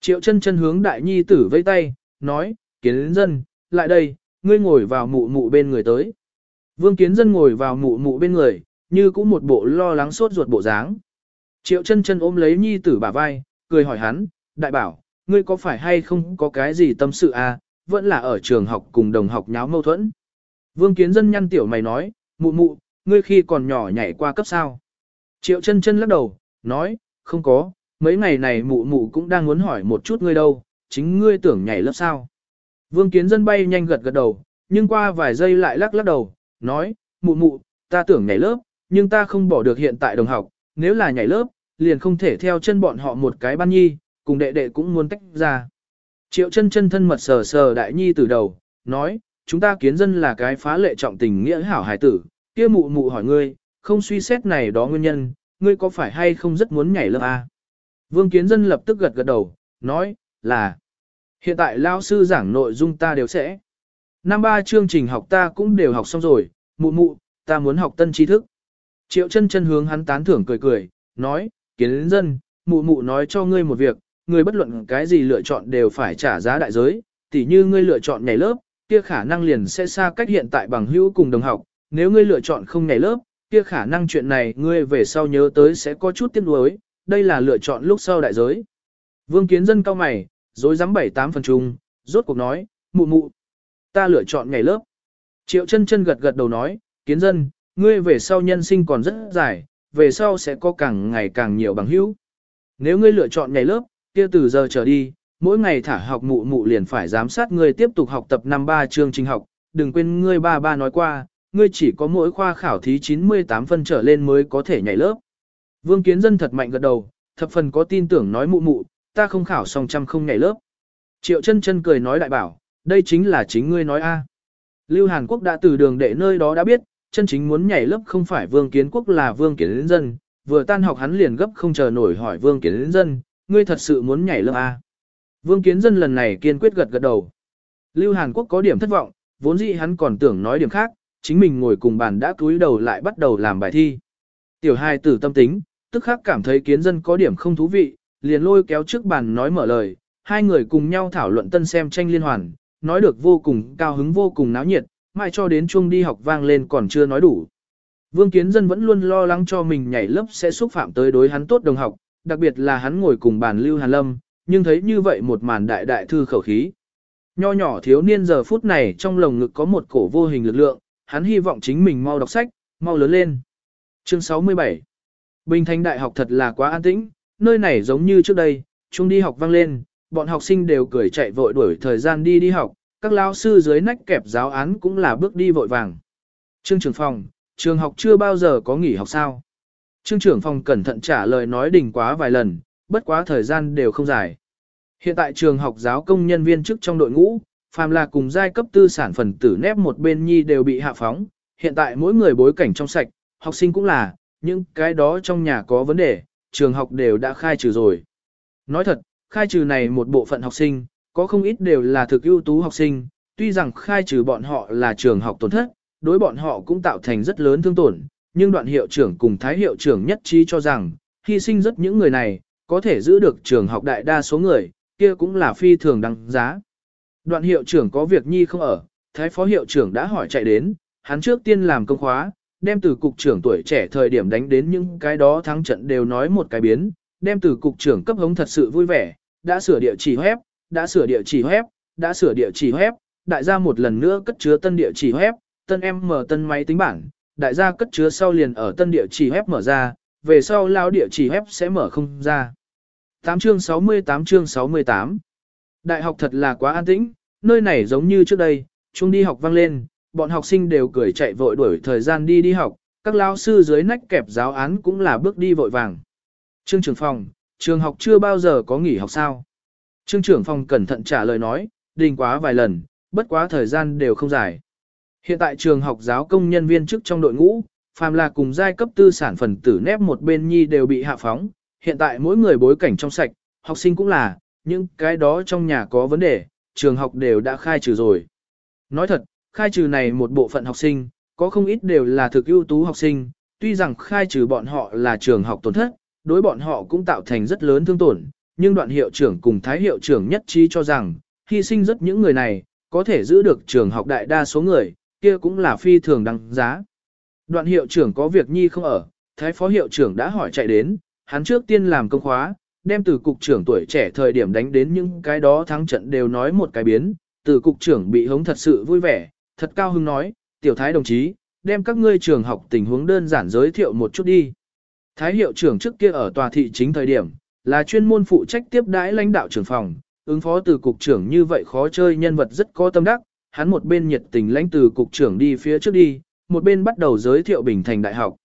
Triệu chân chân hướng đại nhi tử vây tay, nói, Kiến dân, lại đây, ngươi ngồi vào mụ mụ bên người tới. Vương Kiến dân ngồi vào mụ mụ bên người, như cũng một bộ lo lắng sốt ruột bộ dáng. Triệu chân chân ôm lấy nhi tử bả vai, cười hỏi hắn, đại bảo, ngươi có phải hay không có cái gì tâm sự à, vẫn là ở trường học cùng đồng học nháo mâu thuẫn. Vương Kiến Dân nhăn tiểu mày nói, mụ mụ, ngươi khi còn nhỏ nhảy qua cấp sao. Triệu chân chân lắc đầu, nói, không có, mấy ngày này mụ mụ cũng đang muốn hỏi một chút ngươi đâu, chính ngươi tưởng nhảy lớp sao. Vương Kiến Dân bay nhanh gật gật đầu, nhưng qua vài giây lại lắc lắc đầu, nói, mụ mụ, ta tưởng nhảy lớp, nhưng ta không bỏ được hiện tại đồng học, nếu là nhảy lớp, liền không thể theo chân bọn họ một cái ban nhi, cùng đệ đệ cũng muốn tách ra. Triệu chân chân thân mật sờ sờ đại nhi từ đầu, nói, chúng ta kiến dân là cái phá lệ trọng tình nghĩa hảo hải tử, kia mụ mụ hỏi ngươi, không suy xét này đó nguyên nhân, ngươi có phải hay không rất muốn nhảy lớp A. Vương kiến dân lập tức gật gật đầu, nói, là, hiện tại lao sư giảng nội dung ta đều sẽ. Năm ba chương trình học ta cũng đều học xong rồi, mụ mụ, ta muốn học tân tri thức. Triệu chân chân hướng hắn tán thưởng cười cười, nói, kiến dân, mụ mụ nói cho ngươi một việc, ngươi bất luận cái gì lựa chọn đều phải trả giá đại giới, tỉ như ngươi lựa chọn nhảy lớp, kia khả năng liền sẽ xa cách hiện tại bằng hữu cùng đồng học, nếu ngươi lựa chọn không nhảy lớp, kia khả năng chuyện này ngươi về sau nhớ tới sẽ có chút tiếc nuối, đây là lựa chọn lúc sau đại giới. Vương Kiến Dân cao mày, dối dám bảy tám phần chung, rốt cuộc nói, mụ mụ, ta lựa chọn nhảy lớp. Triệu chân chân gật gật đầu nói, Kiến Dân, ngươi về sau nhân sinh còn rất dài, về sau sẽ có càng ngày càng nhiều bằng hữu. Nếu ngươi lựa chọn nhảy lớp, kia từ giờ trở đi, mỗi ngày thả học mụ mụ liền phải giám sát ngươi tiếp tục học tập năm ba chương trình học, đừng quên ngươi ba ba nói qua, ngươi chỉ có mỗi khoa khảo thí 98 phân trở lên mới có thể nhảy lớp. Vương Kiến Dân thật mạnh gật đầu, thập phần có tin tưởng nói mụ mụ, ta không khảo xong trăm không nhảy lớp. Triệu chân chân cười nói đại bảo, đây chính là chính ngươi nói a. Lưu Hàn Quốc đã từ đường đệ nơi đó đã biết, chân chính muốn nhảy lớp không phải Vương Kiến Quốc là Vương Kiến Dân, vừa tan học hắn liền gấp không chờ nổi hỏi Vương Kiến Dân, ngươi thật sự muốn nhảy lớp A. Vương Kiến Dân lần này kiên quyết gật gật đầu. Lưu Hàn Quốc có điểm thất vọng, vốn dĩ hắn còn tưởng nói điểm khác, chính mình ngồi cùng bàn đã cúi đầu lại bắt đầu làm bài thi. Tiểu hai tử tâm tính, tức khắc cảm thấy kiến dân có điểm không thú vị, liền lôi kéo trước bàn nói mở lời, hai người cùng nhau thảo luận tân xem tranh liên hoàn, nói được vô cùng cao hứng vô cùng náo nhiệt, mãi cho đến chuông đi học vang lên còn chưa nói đủ. Vương Kiến Dân vẫn luôn lo lắng cho mình nhảy lớp sẽ xúc phạm tới đối hắn tốt đồng học, đặc biệt là hắn ngồi cùng bàn Lưu Hàn Lâm, nhưng thấy như vậy một màn đại đại thư khẩu khí. Nho nhỏ thiếu niên giờ phút này trong lồng ngực có một cổ vô hình lực lượng, hắn hy vọng chính mình mau đọc sách, mau lớn lên. Chương 67 Bình Thành Đại học thật là quá an tĩnh, nơi này giống như trước đây, chúng đi học vang lên, bọn học sinh đều cười chạy vội đuổi thời gian đi đi học, các lao sư dưới nách kẹp giáo án cũng là bước đi vội vàng. Trương trưởng phòng, trường học chưa bao giờ có nghỉ học sao? Trương trưởng phòng cẩn thận trả lời nói đỉnh quá vài lần, bất quá thời gian đều không dài. Hiện tại trường học giáo công nhân viên chức trong đội ngũ, phàm là cùng giai cấp tư sản phần tử nép một bên nhi đều bị hạ phóng, hiện tại mỗi người bối cảnh trong sạch, học sinh cũng là, những cái đó trong nhà có vấn đề, trường học đều đã khai trừ rồi. Nói thật, khai trừ này một bộ phận học sinh, có không ít đều là thực ưu tú học sinh, tuy rằng khai trừ bọn họ là trường học tổn thất, đối bọn họ cũng tạo thành rất lớn thương tổn, nhưng đoạn hiệu trưởng cùng thái hiệu trưởng nhất trí cho rằng, hy sinh rất những người này, có thể giữ được trường học đại đa số người, kia cũng là phi thường đăng giá. Đoạn hiệu trưởng có việc nhi không ở, thái phó hiệu trưởng đã hỏi chạy đến, hắn trước tiên làm công khóa, đem từ cục trưởng tuổi trẻ thời điểm đánh đến những cái đó thắng trận đều nói một cái biến, đem từ cục trưởng cấp hống thật sự vui vẻ, đã sửa địa chỉ web, đã sửa địa chỉ web, đã sửa địa chỉ web, đại gia một lần nữa cất chứa tân địa chỉ web, tân em mở tân máy tính bảng, đại gia cất chứa sau liền ở tân địa chỉ web mở ra, về sau lao địa chỉ web sẽ mở không ra. 8 chương 68 chương 68 Đại học thật là quá an tĩnh, nơi này giống như trước đây, chúng đi học vang lên, bọn học sinh đều cười chạy vội đuổi thời gian đi đi học, các lao sư dưới nách kẹp giáo án cũng là bước đi vội vàng. Trương trường phòng, trường học chưa bao giờ có nghỉ học sao? Trương trưởng phòng cẩn thận trả lời nói, đình quá vài lần, bất quá thời gian đều không dài. Hiện tại trường học giáo công nhân viên chức trong đội ngũ, phàm là cùng giai cấp tư sản phần tử nép một bên nhi đều bị hạ phóng, hiện tại mỗi người bối cảnh trong sạch, học sinh cũng là, những cái đó trong nhà có vấn đề, trường học đều đã khai trừ rồi. Nói thật, khai trừ này một bộ phận học sinh, có không ít đều là thực ưu tú học sinh, tuy rằng khai trừ bọn họ là trường học tổn thất, đối bọn họ cũng tạo thành rất lớn thương tổn, nhưng đoạn hiệu trưởng cùng thái hiệu trưởng nhất trí cho rằng, hy sinh rất những người này, có thể giữ được trường học đại đa số người, kia cũng là phi thường đăng giá. Đoạn hiệu trưởng có việc nhi không ở, thái phó hiệu trưởng đã hỏi chạy đến, hắn trước tiên làm công khóa, đem từ cục trưởng tuổi trẻ thời điểm đánh đến những cái đó thắng trận đều nói một cái biến, từ cục trưởng bị hống thật sự vui vẻ, thật cao hứng nói, tiểu thái đồng chí, đem các ngươi trường học tình huống đơn giản giới thiệu một chút đi. Thái hiệu trưởng trước kia ở tòa thị chính thời điểm, là chuyên môn phụ trách tiếp đãi lãnh đạo trưởng phòng, ứng phó từ cục trưởng như vậy khó chơi nhân vật rất có tâm đắc, hắn một bên nhiệt tình lãnh từ cục trưởng đi phía trước đi, một bên bắt đầu giới thiệu Bình Thành Đại học.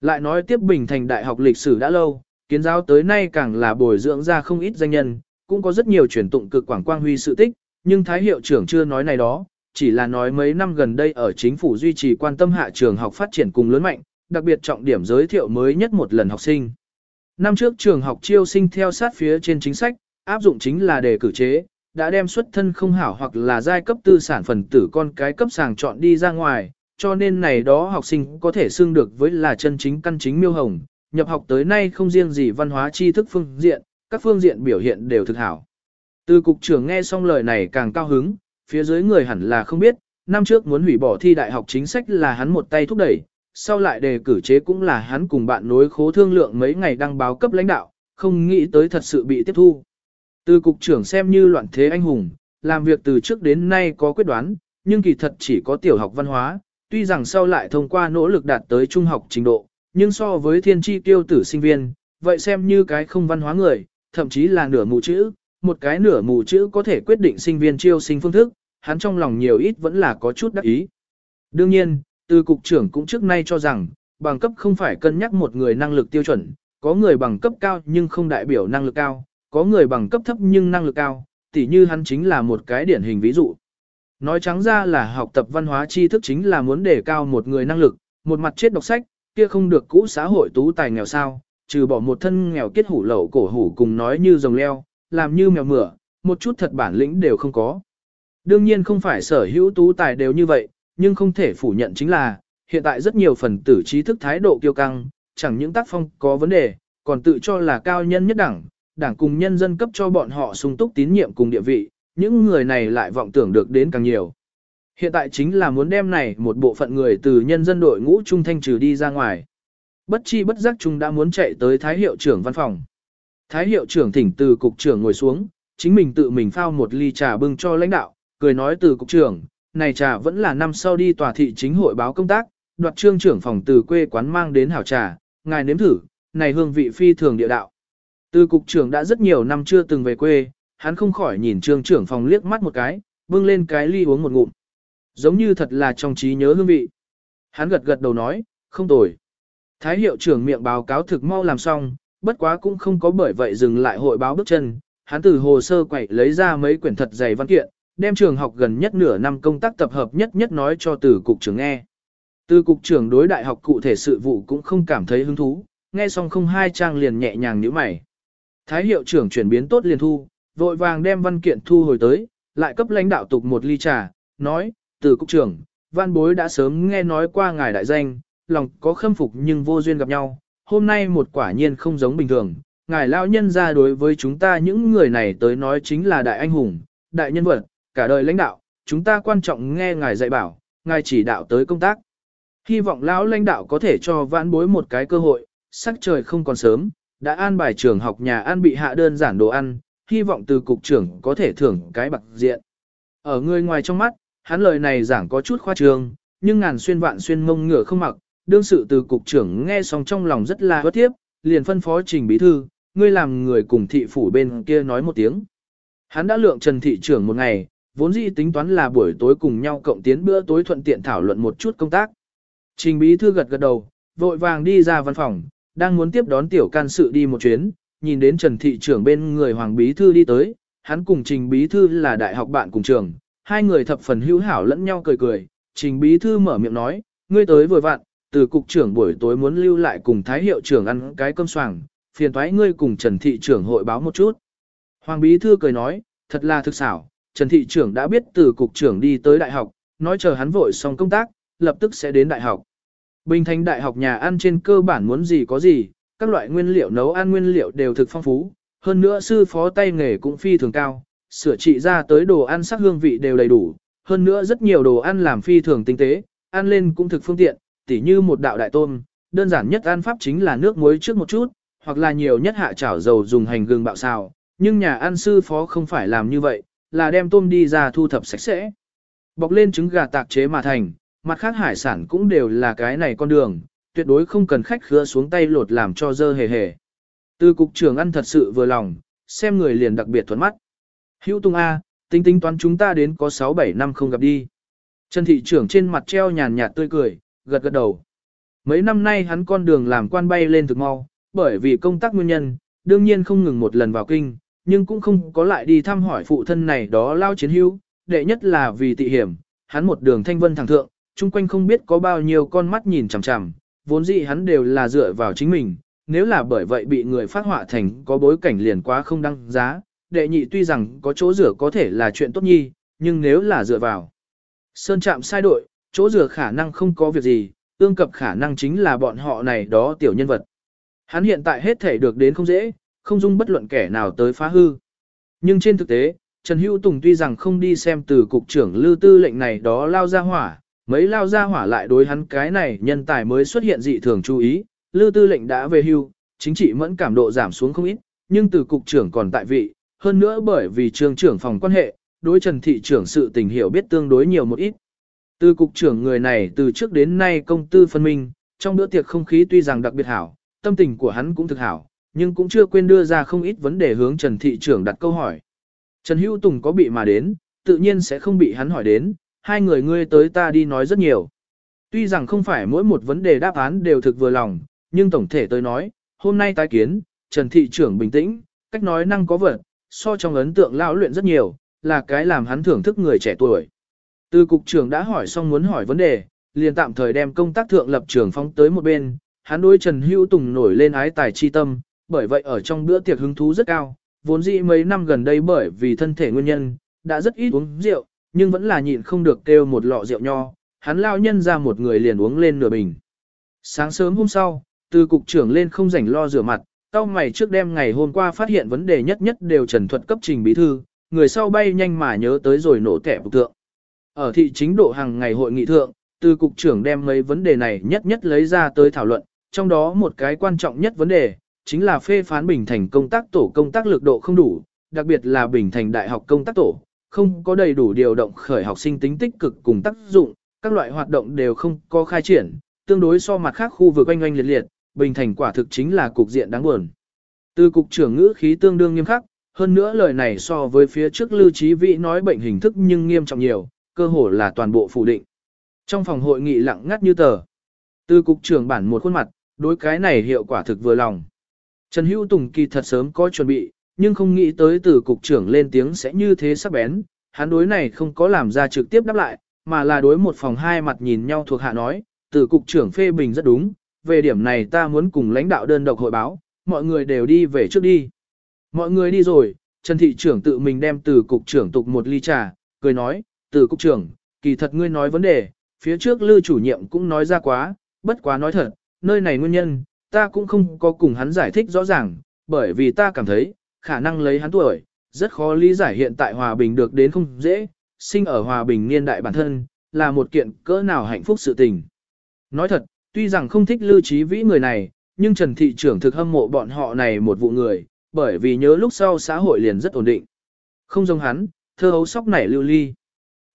Lại nói tiếp Bình Thành Đại học lịch sử đã lâu, kiến giáo tới nay càng là bồi dưỡng ra không ít danh nhân, cũng có rất nhiều truyền tụng cực quảng quang huy sự tích, nhưng Thái hiệu trưởng chưa nói này đó, chỉ là nói mấy năm gần đây ở chính phủ duy trì quan tâm hạ trường học phát triển cùng lớn mạnh, đặc biệt trọng điểm giới thiệu mới nhất một lần học sinh. Năm trước trường học chiêu sinh theo sát phía trên chính sách, áp dụng chính là đề cử chế, đã đem xuất thân không hảo hoặc là giai cấp tư sản phần tử con cái cấp sàng chọn đi ra ngoài, cho nên này đó học sinh có thể xưng được với là chân chính căn chính miêu hồng, nhập học tới nay không riêng gì văn hóa tri thức phương diện, các phương diện biểu hiện đều thực hảo. Từ cục trưởng nghe xong lời này càng cao hứng, phía dưới người hẳn là không biết, năm trước muốn hủy bỏ thi đại học chính sách là hắn một tay thúc đẩy, sau lại đề cử chế cũng là hắn cùng bạn nối khố thương lượng mấy ngày đăng báo cấp lãnh đạo, không nghĩ tới thật sự bị tiếp thu. Từ cục trưởng xem như loạn thế anh hùng, làm việc từ trước đến nay có quyết đoán, nhưng kỳ thật chỉ có tiểu học văn hóa, tuy rằng sau lại thông qua nỗ lực đạt tới trung học trình độ, nhưng so với thiên tri tiêu tử sinh viên, vậy xem như cái không văn hóa người, thậm chí là nửa mù chữ, một cái nửa mù chữ có thể quyết định sinh viên chiêu sinh phương thức, hắn trong lòng nhiều ít vẫn là có chút đắc ý. Đương nhiên, từ cục trưởng cũng trước nay cho rằng, bằng cấp không phải cân nhắc một người năng lực tiêu chuẩn, có người bằng cấp cao nhưng không đại biểu năng lực cao, có người bằng cấp thấp nhưng năng lực cao, tỉ như hắn chính là một cái điển hình ví dụ. Nói trắng ra là học tập văn hóa tri thức chính là muốn đề cao một người năng lực, một mặt chết đọc sách, kia không được cũ xã hội tú tài nghèo sao, trừ bỏ một thân nghèo kết hủ lậu cổ hủ cùng nói như rồng leo, làm như mèo mửa, một chút thật bản lĩnh đều không có. Đương nhiên không phải sở hữu tú tài đều như vậy, nhưng không thể phủ nhận chính là, hiện tại rất nhiều phần tử trí thức thái độ kiêu căng, chẳng những tác phong có vấn đề, còn tự cho là cao nhân nhất đẳng, đảng cùng nhân dân cấp cho bọn họ sung túc tín nhiệm cùng địa vị, những người này lại vọng tưởng được đến càng nhiều. Hiện tại chính là muốn đem này một bộ phận người từ nhân dân đội ngũ trung thanh trừ đi ra ngoài. Bất chi bất giác chúng đã muốn chạy tới Thái hiệu trưởng văn phòng. Thái hiệu trưởng thỉnh từ cục trưởng ngồi xuống, chính mình tự mình phao một ly trà bưng cho lãnh đạo, cười nói từ cục trưởng, này trà vẫn là năm sau đi tòa thị chính hội báo công tác, đoạt trương trưởng phòng từ quê quán mang đến hảo trà, ngài nếm thử, này hương vị phi thường địa đạo. Từ cục trưởng đã rất nhiều năm chưa từng về quê, hắn không khỏi nhìn trương trưởng phòng liếc mắt một cái, bưng lên cái ly uống một ngụm. Giống như thật là trong trí nhớ hương vị. Hắn gật gật đầu nói, không tồi. Thái hiệu trưởng miệng báo cáo thực mau làm xong, bất quá cũng không có bởi vậy dừng lại hội báo bước chân. Hắn từ hồ sơ quậy lấy ra mấy quyển thật dày văn kiện, đem trường học gần nhất nửa năm công tác tập hợp nhất nhất nói cho từ cục trưởng nghe. Từ cục trưởng đối đại học cụ thể sự vụ cũng không cảm thấy hứng thú, nghe xong không hai trang liền nhẹ nhàng nhíu mày. Thái hiệu trưởng chuyển biến tốt liền thu, vội vàng đem văn kiện thu hồi tới, lại cấp lãnh đạo tục một ly trà, nói, từ cục trưởng, văn bối đã sớm nghe nói qua ngài đại danh, lòng có khâm phục nhưng vô duyên gặp nhau, hôm nay một quả nhiên không giống bình thường, ngài lao nhân ra đối với chúng ta những người này tới nói chính là đại anh hùng, đại nhân vật, cả đời lãnh đạo, chúng ta quan trọng nghe ngài dạy bảo, ngài chỉ đạo tới công tác. Hy vọng lão lãnh đạo có thể cho vãn bối một cái cơ hội, sắc trời không còn sớm, đã an bài trường học nhà ăn bị hạ đơn giản đồ ăn, hy vọng từ cục trưởng có thể thưởng cái bạc diện. Ở người ngoài trong mắt, hắn lời này giảng có chút khoa trương, nhưng ngàn xuyên vạn xuyên mông ngựa không mặc, đương sự từ cục trưởng nghe xong trong lòng rất là bất tiếp, liền phân phó trình bí thư, ngươi làm người cùng thị phủ bên kia nói một tiếng. Hắn đã lượng Trần thị trưởng một ngày, vốn dĩ tính toán là buổi tối cùng nhau cộng tiến bữa tối thuận tiện thảo luận một chút công tác. Trình bí thư gật gật đầu, vội vàng đi ra văn phòng, đang muốn tiếp đón tiểu can sự đi một chuyến, nhìn đến Trần thị trưởng bên người Hoàng bí thư đi tới, hắn cùng Trình bí thư là đại học bạn cùng trường, hai người thập phần hữu hảo lẫn nhau cười cười, Trình bí thư mở miệng nói, ngươi tới vừa vặn, từ cục trưởng buổi tối muốn lưu lại cùng Thái hiệu trưởng ăn cái cơm xoàng, phiền thoái ngươi cùng Trần thị trưởng hội báo một chút. Hoàng bí thư cười nói, thật là thực xảo, Trần thị trưởng đã biết từ cục trưởng đi tới đại học, nói chờ hắn vội xong công tác, lập tức sẽ đến đại học. Bình thành đại học nhà ăn trên cơ bản muốn gì có gì, các loại nguyên liệu nấu ăn nguyên liệu đều thực phong phú, hơn nữa sư phó tay nghề cũng phi thường cao, sửa trị ra tới đồ ăn sắc hương vị đều đầy đủ, hơn nữa rất nhiều đồ ăn làm phi thường tinh tế, ăn lên cũng thực phương tiện, tỉ như một đạo đại tôm, đơn giản nhất ăn pháp chính là nước muối trước một chút, hoặc là nhiều nhất hạ chảo dầu dùng hành gừng bạo xào, nhưng nhà ăn sư phó không phải làm như vậy, là đem tôm đi ra thu thập sạch sẽ. Bọc lên trứng gà tạc chế mà thành, mặt khác hải sản cũng đều là cái này con đường, tuyệt đối không cần khách khứa xuống tay lột làm cho dơ hề hề. Từ cục trưởng ăn thật sự vừa lòng, xem người liền đặc biệt thuận mắt. Hữu Tung A, tính tính toán chúng ta đến có 6-7 năm không gặp đi. Trần thị trưởng trên mặt treo nhàn nhạt tươi cười, gật gật đầu. Mấy năm nay hắn con đường làm quan bay lên thực mau, bởi vì công tác nguyên nhân, đương nhiên không ngừng một lần vào kinh, nhưng cũng không có lại đi thăm hỏi phụ thân này đó lao chiến hữu, đệ nhất là vì tị hiểm, hắn một đường thanh vân thẳng thượng, chung quanh không biết có bao nhiêu con mắt nhìn chằm chằm, vốn dĩ hắn đều là dựa vào chính mình, nếu là bởi vậy bị người phát họa thành có bối cảnh liền quá không đăng giá, đệ nhị tuy rằng có chỗ rửa có thể là chuyện tốt nhi, nhưng nếu là dựa vào sơn chạm sai đội, chỗ rửa khả năng không có việc gì, tương cập khả năng chính là bọn họ này đó tiểu nhân vật. Hắn hiện tại hết thể được đến không dễ, không dung bất luận kẻ nào tới phá hư. Nhưng trên thực tế, Trần Hữu Tùng tuy rằng không đi xem từ cục trưởng lưu tư lệnh này đó lao ra hỏa, mấy lao ra hỏa lại đối hắn cái này nhân tài mới xuất hiện dị thường chú ý, lưu tư lệnh đã về hưu, chính trị mẫn cảm độ giảm xuống không ít, nhưng từ cục trưởng còn tại vị, hơn nữa bởi vì trường trưởng phòng quan hệ, đối Trần thị trưởng sự tình hiểu biết tương đối nhiều một ít. Từ cục trưởng người này từ trước đến nay công tư phân minh, trong bữa tiệc không khí tuy rằng đặc biệt hảo, tâm tình của hắn cũng thực hảo, nhưng cũng chưa quên đưa ra không ít vấn đề hướng Trần thị trưởng đặt câu hỏi. Trần Hữu Tùng có bị mà đến, tự nhiên sẽ không bị hắn hỏi đến, hai người ngươi tới ta đi nói rất nhiều. Tuy rằng không phải mỗi một vấn đề đáp án đều thực vừa lòng, nhưng tổng thể tôi nói, hôm nay tái kiến, Trần thị trưởng bình tĩnh, cách nói năng có vật, so trong ấn tượng lão luyện rất nhiều, là cái làm hắn thưởng thức người trẻ tuổi. Từ cục trưởng đã hỏi xong muốn hỏi vấn đề, liền tạm thời đem công tác thượng lập trường phóng tới một bên, hắn đối Trần Hữu Tùng nổi lên ái tài chi tâm, bởi vậy ở trong bữa tiệc hứng thú rất cao, vốn dĩ mấy năm gần đây bởi vì thân thể nguyên nhân, đã rất ít uống rượu, nhưng vẫn là nhịn không được kêu một lọ rượu nho, hắn lao nhân ra một người liền uống lên nửa bình. Sáng sớm hôm sau, từ cục trưởng lên không rảnh lo rửa mặt, tao mày trước đêm ngày hôm qua phát hiện vấn đề nhất nhất đều trần thuật cấp trình bí thư, người sau bay nhanh mà nhớ tới rồi nổ kẻ bục tượng. Ở thị chính độ hàng ngày hội nghị thượng, từ cục trưởng đem mấy vấn đề này nhất nhất lấy ra tới thảo luận, trong đó một cái quan trọng nhất vấn đề, chính là phê phán Bình Thành công tác tổ công tác lực độ không đủ, đặc biệt là Bình Thành Đại học công tác tổ, không có đầy đủ điều động khởi học sinh tính tích cực cùng tác dụng, các loại hoạt động đều không có khai triển, tương đối so mặt khác khu vực oanh oanh liệt liệt, Bình Thành quả thực chính là cục diện đáng buồn. Từ cục trưởng ngữ khí tương đương nghiêm khắc, hơn nữa lời này so với phía trước lưu trí vị nói bệnh hình thức nhưng nghiêm trọng nhiều, cơ hồ là toàn bộ phủ định. Trong phòng hội nghị lặng ngắt như tờ, từ cục trưởng bản một khuôn mặt, đối cái này hiệu quả thực vừa lòng. Trần Hữu Tùng kỳ thật sớm có chuẩn bị, nhưng không nghĩ tới từ cục trưởng lên tiếng sẽ như thế sắc bén, hắn đối này không có làm ra trực tiếp đáp lại, mà là đối một phòng hai mặt nhìn nhau thuộc hạ nói, từ cục trưởng phê bình rất đúng, về điểm này ta muốn cùng lãnh đạo đơn độc hội báo, mọi người đều đi về trước đi. Mọi người đi rồi, Trần Thị trưởng tự mình đem từ cục trưởng tục một ly trà, cười nói, từ cục trưởng, kỳ thật ngươi nói vấn đề, phía trước lưu chủ nhiệm cũng nói ra quá, bất quá nói thật, nơi này nguyên nhân, ta cũng không có cùng hắn giải thích rõ ràng, bởi vì ta cảm thấy, khả năng lấy hắn tuổi, rất khó lý giải hiện tại hòa bình được đến không dễ, sinh ở hòa bình niên đại bản thân, là một kiện cỡ nào hạnh phúc sự tình. Nói thật, tuy rằng không thích lưu trí vĩ người này, nhưng Trần Thị trưởng thực hâm mộ bọn họ này một vụ người, bởi vì nhớ lúc sau xã hội liền rất ổn định. Không giống hắn, thơ hấu sóc nảy lưu ly.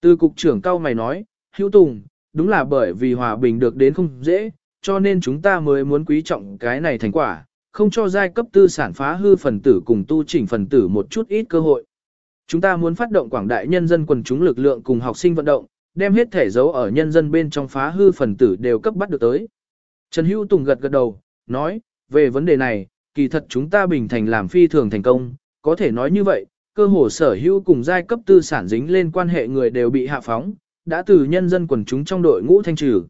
Từ cục trưởng cao mày nói, hữu tùng, đúng là bởi vì hòa bình được đến không dễ, cho nên chúng ta mới muốn quý trọng cái này thành quả, không cho giai cấp tư sản phá hư phần tử cùng tu chỉnh phần tử một chút ít cơ hội. Chúng ta muốn phát động quảng đại nhân dân quần chúng lực lượng cùng học sinh vận động, đem hết thể dấu ở nhân dân bên trong phá hư phần tử đều cấp bắt được tới. Trần Hữu Tùng gật gật đầu, nói, về vấn đề này, kỳ thật chúng ta bình thành làm phi thường thành công, có thể nói như vậy, cơ hồ sở hữu cùng giai cấp tư sản dính lên quan hệ người đều bị hạ phóng, đã từ nhân dân quần chúng trong đội ngũ thanh trừ.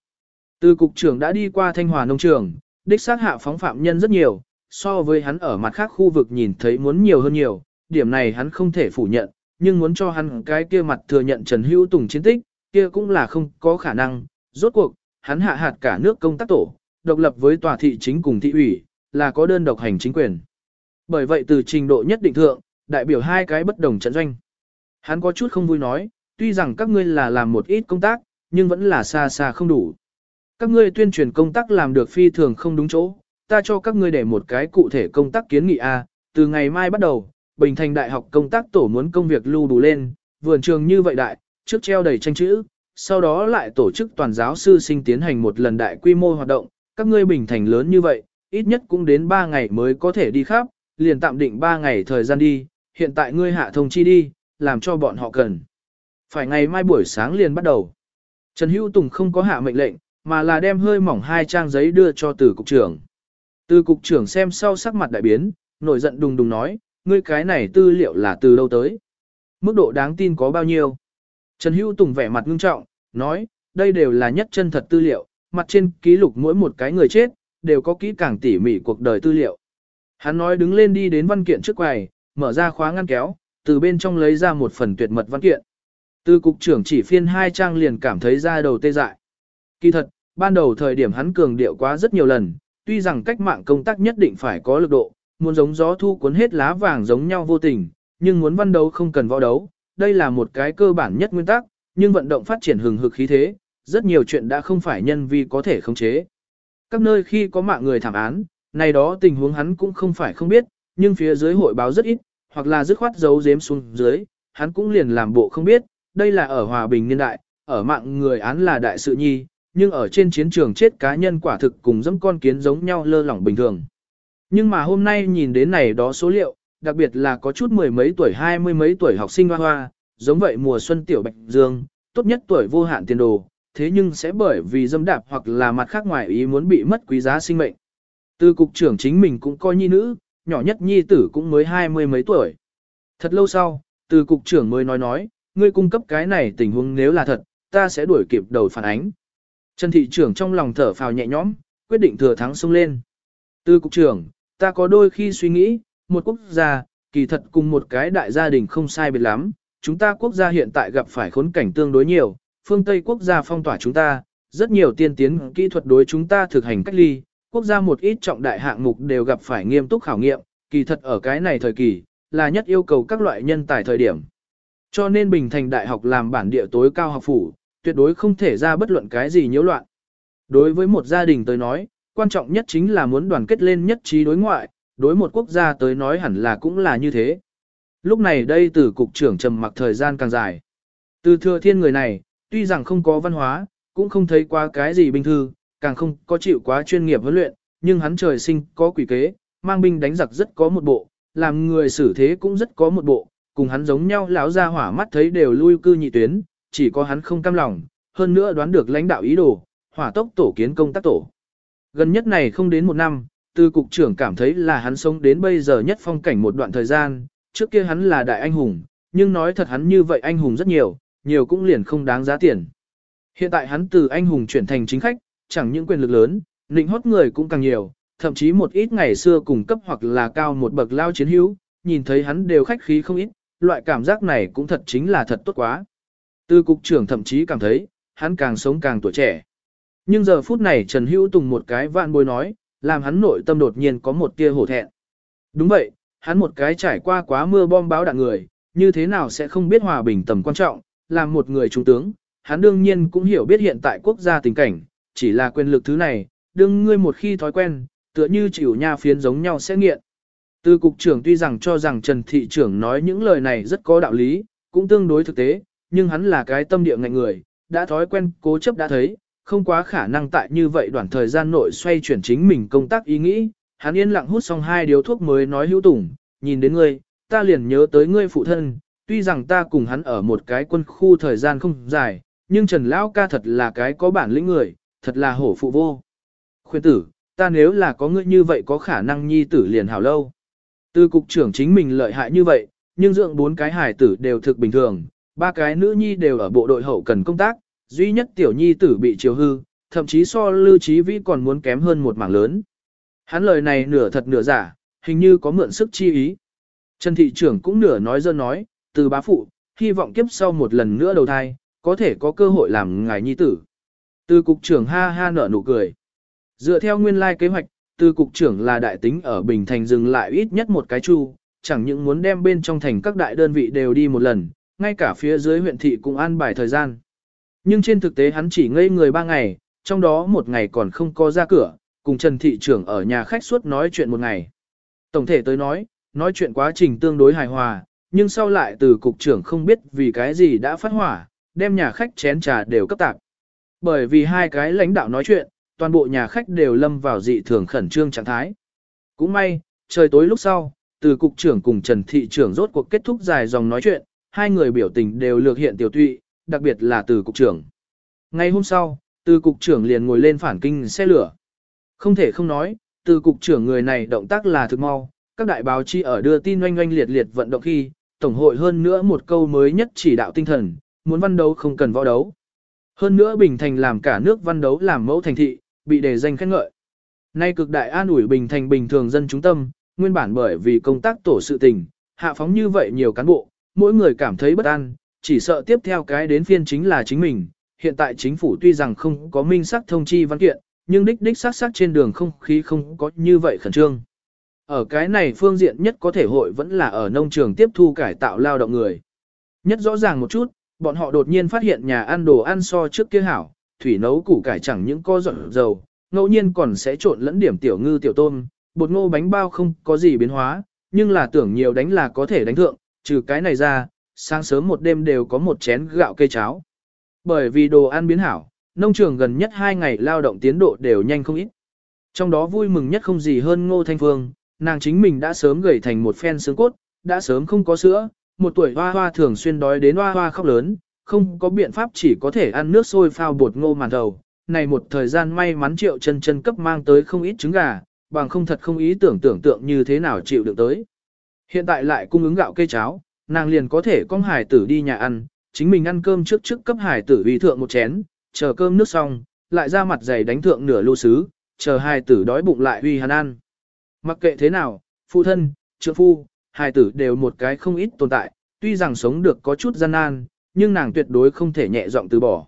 Từ cục trưởng đã đi qua thanh hòa nông trường, đích xác hạ phóng phạm nhân rất nhiều, so với hắn ở mặt khác khu vực nhìn thấy muốn nhiều hơn nhiều, điểm này hắn không thể phủ nhận, nhưng muốn cho hắn cái kia mặt thừa nhận Trần Hữu Tùng chiến tích, kia cũng là không có khả năng, rốt cuộc, hắn hạ hạt cả nước công tác tổ, độc lập với tòa thị chính cùng thị ủy, là có đơn độc hành chính quyền. Bởi vậy từ trình độ nhất định thượng, đại biểu hai cái bất đồng trận doanh. Hắn có chút không vui nói, tuy rằng các ngươi là làm một ít công tác, nhưng vẫn là xa xa không đủ. Các ngươi tuyên truyền công tác làm được phi thường không đúng chỗ, ta cho các ngươi để một cái cụ thể công tác kiến nghị A, từ ngày mai bắt đầu, Bình Thành Đại học công tác tổ muốn công việc lưu đủ lên, vườn trường như vậy đại, trước treo đầy tranh chữ, sau đó lại tổ chức toàn giáo sư sinh tiến hành một lần đại quy mô hoạt động, các ngươi Bình Thành lớn như vậy, ít nhất cũng đến 3 ngày mới có thể đi khắp, liền tạm định 3 ngày thời gian đi, hiện tại ngươi hạ thông chi đi, làm cho bọn họ cần. Phải ngày mai buổi sáng liền bắt đầu. Trần Hữu Tùng không có hạ mệnh lệnh, mà là đem hơi mỏng hai trang giấy đưa cho từ cục trưởng. Từ cục trưởng xem sau sắc mặt đại biến, nổi giận đùng đùng nói, ngươi cái này tư liệu là từ đâu tới? Mức độ đáng tin có bao nhiêu? Trần Hữu Tùng vẻ mặt ngưng trọng, nói, đây đều là nhất chân thật tư liệu, mặt trên ký lục mỗi một cái người chết, đều có kỹ càng tỉ mỉ cuộc đời tư liệu. Hắn nói đứng lên đi đến văn kiện trước quầy, mở ra khóa ngăn kéo, từ bên trong lấy ra một phần tuyệt mật văn kiện. Từ cục trưởng chỉ phiên hai trang liền cảm thấy ra đầu tê dại. Kỳ thật, ban đầu thời điểm hắn cường điệu quá rất nhiều lần, tuy rằng cách mạng công tác nhất định phải có lực độ, muốn giống gió thu cuốn hết lá vàng giống nhau vô tình, nhưng muốn văn đấu không cần võ đấu, đây là một cái cơ bản nhất nguyên tắc, nhưng vận động phát triển hừng hực khí thế, rất nhiều chuyện đã không phải nhân vi có thể khống chế. Các nơi khi có mạng người thảm án, này đó tình huống hắn cũng không phải không biết, nhưng phía dưới hội báo rất ít, hoặc là dứt khoát giấu giếm xuống dưới, hắn cũng liền làm bộ không biết, đây là ở hòa bình niên đại, ở mạng người án là đại sự nhi, nhưng ở trên chiến trường chết cá nhân quả thực cùng dẫm con kiến giống nhau lơ lỏng bình thường. Nhưng mà hôm nay nhìn đến này đó số liệu, đặc biệt là có chút mười mấy tuổi hai mươi mấy tuổi học sinh hoa hoa, giống vậy mùa xuân tiểu bạch dương, tốt nhất tuổi vô hạn tiền đồ, thế nhưng sẽ bởi vì dâm đạp hoặc là mặt khác ngoài ý muốn bị mất quý giá sinh mệnh. Từ cục trưởng chính mình cũng coi nhi nữ, nhỏ nhất nhi tử cũng mới hai mươi mấy tuổi. Thật lâu sau, từ cục trưởng mới nói nói, ngươi cung cấp cái này tình huống nếu là thật, ta sẽ đuổi kịp đầu phản ánh. Trần thị trưởng trong lòng thở phào nhẹ nhõm, quyết định thừa thắng xông lên. Từ cục trưởng, ta có đôi khi suy nghĩ, một quốc gia, kỳ thật cùng một cái đại gia đình không sai biệt lắm, chúng ta quốc gia hiện tại gặp phải khốn cảnh tương đối nhiều, phương Tây quốc gia phong tỏa chúng ta, rất nhiều tiên tiến kỹ thuật đối chúng ta thực hành cách ly, quốc gia một ít trọng đại hạng mục đều gặp phải nghiêm túc khảo nghiệm, kỳ thật ở cái này thời kỳ, là nhất yêu cầu các loại nhân tài thời điểm. Cho nên Bình Thành Đại học làm bản địa tối cao học phủ, tuyệt đối không thể ra bất luận cái gì nhiễu loạn. Đối với một gia đình tới nói, quan trọng nhất chính là muốn đoàn kết lên nhất trí đối ngoại, đối một quốc gia tới nói hẳn là cũng là như thế. Lúc này đây từ cục trưởng trầm mặc thời gian càng dài. Từ thừa thiên người này, tuy rằng không có văn hóa, cũng không thấy qua cái gì bình thư, càng không có chịu quá chuyên nghiệp huấn luyện, nhưng hắn trời sinh có quỷ kế, mang binh đánh giặc rất có một bộ, làm người xử thế cũng rất có một bộ, cùng hắn giống nhau lão ra hỏa mắt thấy đều lui cư nhị tuyến, chỉ có hắn không cam lòng, hơn nữa đoán được lãnh đạo ý đồ, hỏa tốc tổ kiến công tác tổ. Gần nhất này không đến một năm, từ cục trưởng cảm thấy là hắn sống đến bây giờ nhất phong cảnh một đoạn thời gian, trước kia hắn là đại anh hùng, nhưng nói thật hắn như vậy anh hùng rất nhiều, nhiều cũng liền không đáng giá tiền. Hiện tại hắn từ anh hùng chuyển thành chính khách, chẳng những quyền lực lớn, định hót người cũng càng nhiều, thậm chí một ít ngày xưa cùng cấp hoặc là cao một bậc lao chiến hữu, nhìn thấy hắn đều khách khí không ít, loại cảm giác này cũng thật chính là thật tốt quá. Từ cục trưởng thậm chí cảm thấy, hắn càng sống càng tuổi trẻ. Nhưng giờ phút này Trần Hữu Tùng một cái vạn bối nói, làm hắn nội tâm đột nhiên có một tia hổ thẹn. Đúng vậy, hắn một cái trải qua quá mưa bom báo đạn người, như thế nào sẽ không biết hòa bình tầm quan trọng, làm một người trung tướng, hắn đương nhiên cũng hiểu biết hiện tại quốc gia tình cảnh, chỉ là quyền lực thứ này, đương ngươi một khi thói quen, tựa như chịu nha phiến giống nhau sẽ nghiện. Từ cục trưởng tuy rằng cho rằng Trần Thị trưởng nói những lời này rất có đạo lý, cũng tương đối thực tế, nhưng hắn là cái tâm địa ngạnh người, đã thói quen cố chấp đã thấy, không quá khả năng tại như vậy đoạn thời gian nội xoay chuyển chính mình công tác ý nghĩ, Hắn yên lặng hút xong hai điếu thuốc mới nói hữu tủng, nhìn đến ngươi, ta liền nhớ tới ngươi phụ thân, tuy rằng ta cùng hắn ở một cái quân khu thời gian không dài, nhưng Trần Lão ca thật là cái có bản lĩnh người, thật là hổ phụ vô. Khuyên tử, ta nếu là có ngươi như vậy có khả năng nhi tử liền hảo lâu. Từ cục trưởng chính mình lợi hại như vậy, nhưng dưỡng bốn cái hải tử đều thực bình thường, ba cái nữ nhi đều ở bộ đội hậu cần công tác, duy nhất tiểu nhi tử bị chiều hư, thậm chí so lưu trí vĩ còn muốn kém hơn một mảng lớn. Hắn lời này nửa thật nửa giả, hình như có mượn sức chi ý. Trần thị trưởng cũng nửa nói dơ nói, từ bá phụ, hy vọng kiếp sau một lần nữa đầu thai, có thể có cơ hội làm ngài nhi tử. Từ cục trưởng ha ha nở nụ cười. Dựa theo nguyên lai kế hoạch, từ cục trưởng là đại tính ở Bình Thành dừng lại ít nhất một cái chu, chẳng những muốn đem bên trong thành các đại đơn vị đều đi một lần, ngay cả phía dưới huyện thị cũng an bài thời gian. Nhưng trên thực tế hắn chỉ ngây người ba ngày, trong đó một ngày còn không có ra cửa, cùng Trần Thị trưởng ở nhà khách suốt nói chuyện một ngày. Tổng thể tới nói, nói chuyện quá trình tương đối hài hòa, nhưng sau lại từ cục trưởng không biết vì cái gì đã phát hỏa, đem nhà khách chén trà đều cấp tạp. Bởi vì hai cái lãnh đạo nói chuyện, toàn bộ nhà khách đều lâm vào dị thường khẩn trương trạng thái. Cũng may, trời tối lúc sau, từ cục trưởng cùng Trần Thị trưởng rốt cuộc kết thúc dài dòng nói chuyện, hai người biểu tình đều lược hiện tiểu tụy, đặc biệt là từ cục trưởng. Ngày hôm sau, từ cục trưởng liền ngồi lên phản kinh xe lửa. Không thể không nói, từ cục trưởng người này động tác là thực mau, các đại báo chi ở đưa tin oanh oanh liệt liệt vận động khi, tổng hội hơn nữa một câu mới nhất chỉ đạo tinh thần, muốn văn đấu không cần võ đấu. Hơn nữa Bình Thành làm cả nước văn đấu làm mẫu thành thị, bị đề danh khen ngợi. Nay cực đại an ủi Bình Thành bình thường dân chúng tâm, nguyên bản bởi vì công tác tổ sự tình, hạ phóng như vậy nhiều cán bộ, mỗi người cảm thấy bất an, chỉ sợ tiếp theo cái đến phiên chính là chính mình. Hiện tại chính phủ tuy rằng không có minh sắc thông chi văn kiện, nhưng đích đích xác xác trên đường không khí không có như vậy khẩn trương. Ở cái này phương diện nhất có thể hội vẫn là ở nông trường tiếp thu cải tạo lao động người. Nhất rõ ràng một chút, bọn họ đột nhiên phát hiện nhà ăn đồ ăn so trước kia hảo, thủy nấu củ cải chẳng những có dọn dầu, ngẫu nhiên còn sẽ trộn lẫn điểm tiểu ngư tiểu tôm, bột ngô bánh bao không có gì biến hóa, nhưng là tưởng nhiều đánh là có thể đánh thượng, trừ cái này ra, sáng sớm một đêm đều có một chén gạo cây cháo. Bởi vì đồ ăn biến hảo, nông trường gần nhất hai ngày lao động tiến độ đều nhanh không ít. Trong đó vui mừng nhất không gì hơn Ngô Thanh Phương, nàng chính mình đã sớm gầy thành một phen xương cốt, đã sớm không có sữa, một tuổi hoa hoa thường xuyên đói đến hoa hoa khóc lớn, không có biện pháp chỉ có thể ăn nước sôi phao bột ngô màn đầu. Này một thời gian may mắn triệu chân chân cấp mang tới không ít trứng gà, bằng không thật không ý tưởng tưởng tượng như thế nào chịu được tới. Hiện tại lại cung ứng gạo cây cháo, nàng liền có thể con hải tử đi nhà ăn, chính mình ăn cơm trước trước cấp hải tử vì thượng một chén, chờ cơm nước xong, lại ra mặt dày đánh thượng nửa lô sứ, chờ hải tử đói bụng lại huy hắn ăn. Mặc kệ thế nào, phụ thân, trượng phu, hải tử đều một cái không ít tồn tại, tuy rằng sống được có chút gian nan, nhưng nàng tuyệt đối không thể nhẹ giọng từ bỏ.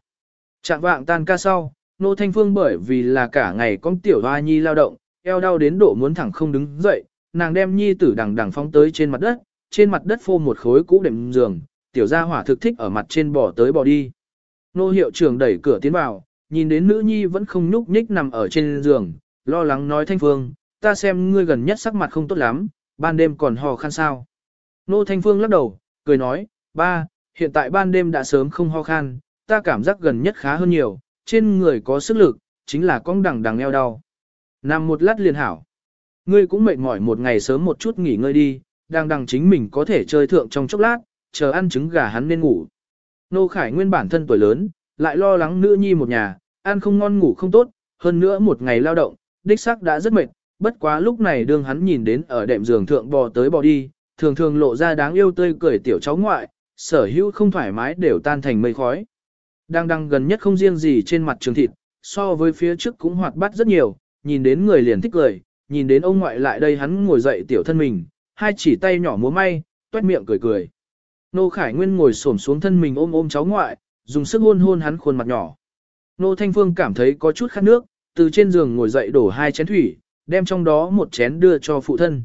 Trạng vạng tan ca sau, Nô Thanh Phương bởi vì là cả ngày con tiểu hoa nhi lao động, eo đau đến độ muốn thẳng không đứng dậy, nàng đem nhi tử đằng đằng phóng tới trên mặt đất, trên mặt đất phô một khối cũ đệm giường, tiểu gia hỏa thực thích ở mặt trên bò tới bò đi. Nô hiệu trưởng đẩy cửa tiến vào, nhìn đến nữ nhi vẫn không nhúc nhích nằm ở trên giường, lo lắng nói Thanh Phương, ta xem ngươi gần nhất sắc mặt không tốt lắm, ban đêm còn ho khan sao. Nô Thanh Phương lắc đầu, cười nói, ba, hiện tại ban đêm đã sớm không ho khan, ta cảm giác gần nhất khá hơn nhiều, trên người có sức lực, chính là con đằng đằng eo đau. Nằm một lát liền hảo. Ngươi cũng mệt mỏi một ngày sớm một chút nghỉ ngơi đi, đang đằng chính mình có thể chơi thượng trong chốc lát, chờ ăn trứng gà hắn nên ngủ. Nô Khải nguyên bản thân tuổi lớn, lại lo lắng nữ nhi một nhà, ăn không ngon ngủ không tốt, hơn nữa một ngày lao động, đích xác đã rất mệt, bất quá lúc này đương hắn nhìn đến ở đệm giường thượng bò tới bò đi, thường thường lộ ra đáng yêu tươi cười tiểu cháu ngoại, sở hữu không thoải mái đều tan thành mây khói. Đang đằng gần nhất không riêng gì trên mặt trường thịt, so với phía trước cũng hoạt bát rất nhiều, nhìn đến người liền thích cười, nhìn đến ông ngoại lại đây hắn ngồi dậy tiểu thân mình, hai chỉ tay nhỏ múa may, tuét miệng cười cười. Nô Khải Nguyên ngồi xổm xuống thân mình ôm ôm cháu ngoại, dùng sức hôn hôn hắn khuôn mặt nhỏ. Nô Thanh Phương cảm thấy có chút khát nước, từ trên giường ngồi dậy đổ hai chén thủy, đem trong đó một chén đưa cho phụ thân.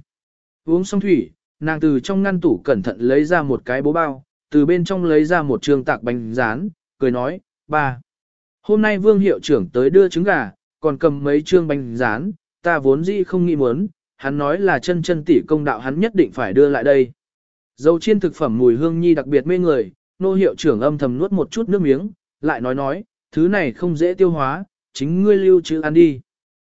Uống xong thủy, nàng từ trong ngăn tủ cẩn thận lấy ra một cái bố bao, từ bên trong lấy ra một trường tạc bánh rán, cười nói, ba. Hôm nay vương hiệu trưởng tới đưa trứng gà, còn cầm mấy trương bánh rán, ta vốn dĩ không nghĩ muốn, hắn nói là chân chân tỷ công đạo hắn nhất định phải đưa lại đây. Dầu chiên thực phẩm mùi hương nhi đặc biệt mê người, nô hiệu trưởng âm thầm nuốt một chút nước miếng, lại nói nói, thứ này không dễ tiêu hóa, chính ngươi lưu trữ ăn đi.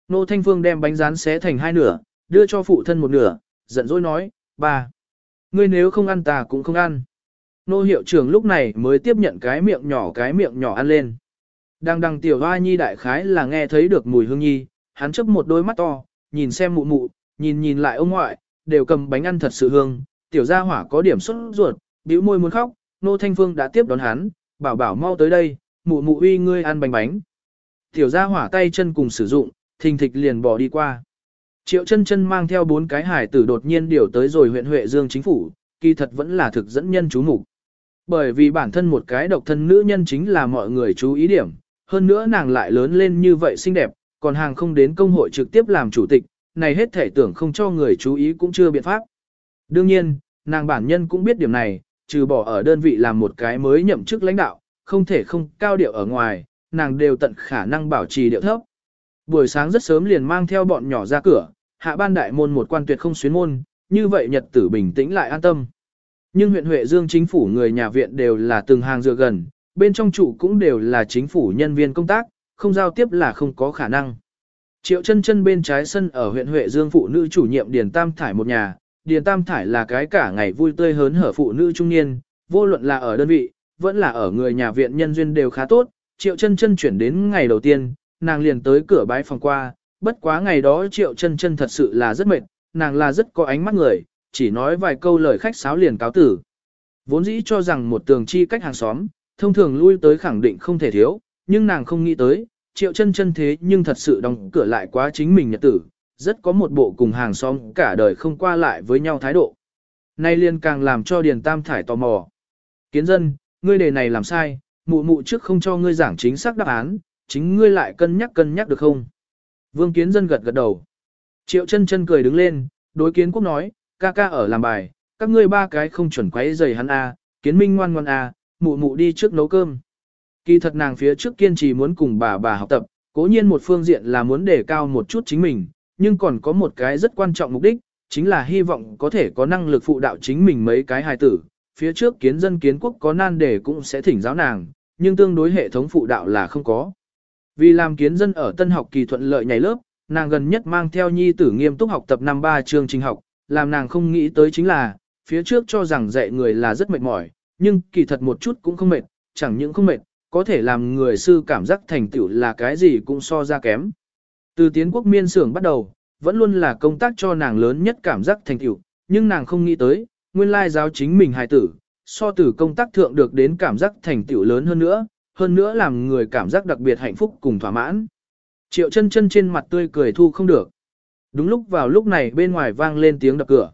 Nô Thanh Phương đem bánh rán xé thành hai nửa, đưa cho phụ thân một nửa, giận dỗi nói, ba, ngươi nếu không ăn ta cũng không ăn. Nô hiệu trưởng lúc này mới tiếp nhận cái miệng nhỏ cái miệng nhỏ ăn lên. Đang đằng tiểu hoa nhi đại khái là nghe thấy được mùi hương nhi, hắn chấp một đôi mắt to, nhìn xem mụ mụ, nhìn nhìn lại ông ngoại, đều cầm bánh ăn thật sự hương, tiểu gia hỏa có điểm xuất ruột, bĩu môi muốn khóc, nô thanh phương đã tiếp đón hắn, bảo bảo mau tới đây, mụ mụ uy ngươi ăn bánh bánh. Tiểu gia hỏa tay chân cùng sử dụng, thình thịch liền bỏ đi qua. Triệu chân chân mang theo bốn cái hải tử đột nhiên điều tới rồi huyện Huệ Dương chính phủ, kỳ thật vẫn là thực dẫn nhân chú mục. Bởi vì bản thân một cái độc thân nữ nhân chính là mọi người chú ý điểm, hơn nữa nàng lại lớn lên như vậy xinh đẹp, còn hàng không đến công hội trực tiếp làm chủ tịch, này hết thể tưởng không cho người chú ý cũng chưa biện pháp. Đương nhiên, nàng bản nhân cũng biết điểm này, trừ bỏ ở đơn vị làm một cái mới nhậm chức lãnh đạo, không thể không cao điệu ở ngoài, nàng đều tận khả năng bảo trì điệu thấp. Buổi sáng rất sớm liền mang theo bọn nhỏ ra cửa, hạ ban đại môn một quan tuyệt không xuyến môn, như vậy nhật tử bình tĩnh lại an tâm. Nhưng huyện Huệ Dương chính phủ người nhà viện đều là từng hàng dựa gần, bên trong trụ cũng đều là chính phủ nhân viên công tác, không giao tiếp là không có khả năng. Triệu chân chân bên trái sân ở huyện Huệ Dương phụ nữ chủ nhiệm Điền Tam Thải một nhà, Điền Tam Thải là cái cả ngày vui tươi hớn hở phụ nữ trung niên, vô luận là ở đơn vị, vẫn là ở người nhà viện nhân duyên đều khá tốt, Triệu chân chân chuyển đến ngày đầu tiên, nàng liền tới cửa bái phòng qua, bất quá ngày đó Triệu chân chân thật sự là rất mệt, nàng là rất có ánh mắt người, chỉ nói vài câu lời khách sáo liền cáo tử. Vốn dĩ cho rằng một tường chi cách hàng xóm, thông thường lui tới khẳng định không thể thiếu, nhưng nàng không nghĩ tới, triệu chân chân thế nhưng thật sự đóng cửa lại quá chính mình nhật tử, rất có một bộ cùng hàng xóm cả đời không qua lại với nhau thái độ. Nay liên càng làm cho Điền Tam Thải tò mò. Kiến dân, ngươi đề này làm sai, mụ mụ trước không cho ngươi giảng chính xác đáp án, chính ngươi lại cân nhắc cân nhắc được không? Vương Kiến dân gật gật đầu. Triệu chân chân cười đứng lên, đối kiến quốc nói, ca ca ở làm bài, các ngươi ba cái không chuẩn quấy giày hắn a, kiến minh ngoan ngoan a, mụ mụ đi trước nấu cơm. Kỳ thật nàng phía trước kiên trì muốn cùng bà bà học tập, cố nhiên một phương diện là muốn đề cao một chút chính mình, nhưng còn có một cái rất quan trọng mục đích, chính là hy vọng có thể có năng lực phụ đạo chính mình mấy cái hài tử. Phía trước kiến dân kiến quốc có nan đề cũng sẽ thỉnh giáo nàng, nhưng tương đối hệ thống phụ đạo là không có. Vì làm kiến dân ở tân học kỳ thuận lợi nhảy lớp, nàng gần nhất mang theo nhi tử nghiêm túc học tập năm ba chương trình học, làm nàng không nghĩ tới chính là, phía trước cho rằng dạy người là rất mệt mỏi, nhưng kỳ thật một chút cũng không mệt, chẳng những không mệt, có thể làm người sư cảm giác thành tựu là cái gì cũng so ra kém. Từ tiến quốc miên xưởng bắt đầu, vẫn luôn là công tác cho nàng lớn nhất cảm giác thành tựu, nhưng nàng không nghĩ tới, nguyên lai giáo chính mình hài tử, so từ công tác thượng được đến cảm giác thành tựu lớn hơn nữa, hơn nữa làm người cảm giác đặc biệt hạnh phúc cùng thỏa mãn. Triệu chân chân trên mặt tươi cười thu không được. Đúng lúc vào lúc này bên ngoài vang lên tiếng đập cửa.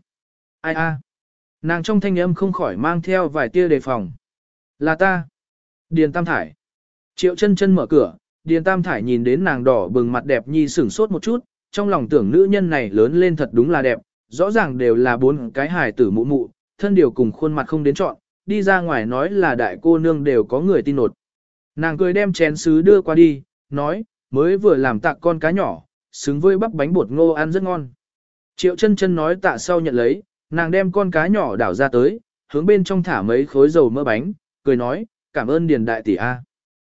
Ai a? Nàng trong thanh âm không khỏi mang theo vài tia đề phòng. Là ta. Điền Tam Thải. Triệu chân chân mở cửa, Điền Tam Thải nhìn đến nàng đỏ bừng mặt đẹp nhi sửng sốt một chút, trong lòng tưởng nữ nhân này lớn lên thật đúng là đẹp, rõ ràng đều là bốn cái hài tử mụ mụ, thân điều cùng khuôn mặt không đến chọn, đi ra ngoài nói là đại cô nương đều có người tin nột. Nàng cười đem chén sứ đưa qua đi, nói, mới vừa làm tạc con cá nhỏ, xứng với bắp bánh bột ngô ăn rất ngon. Triệu chân chân nói tạ sau nhận lấy, nàng đem con cá nhỏ đảo ra tới, hướng bên trong thả mấy khối dầu mỡ bánh, cười nói, cảm ơn Điền đại tỷ A.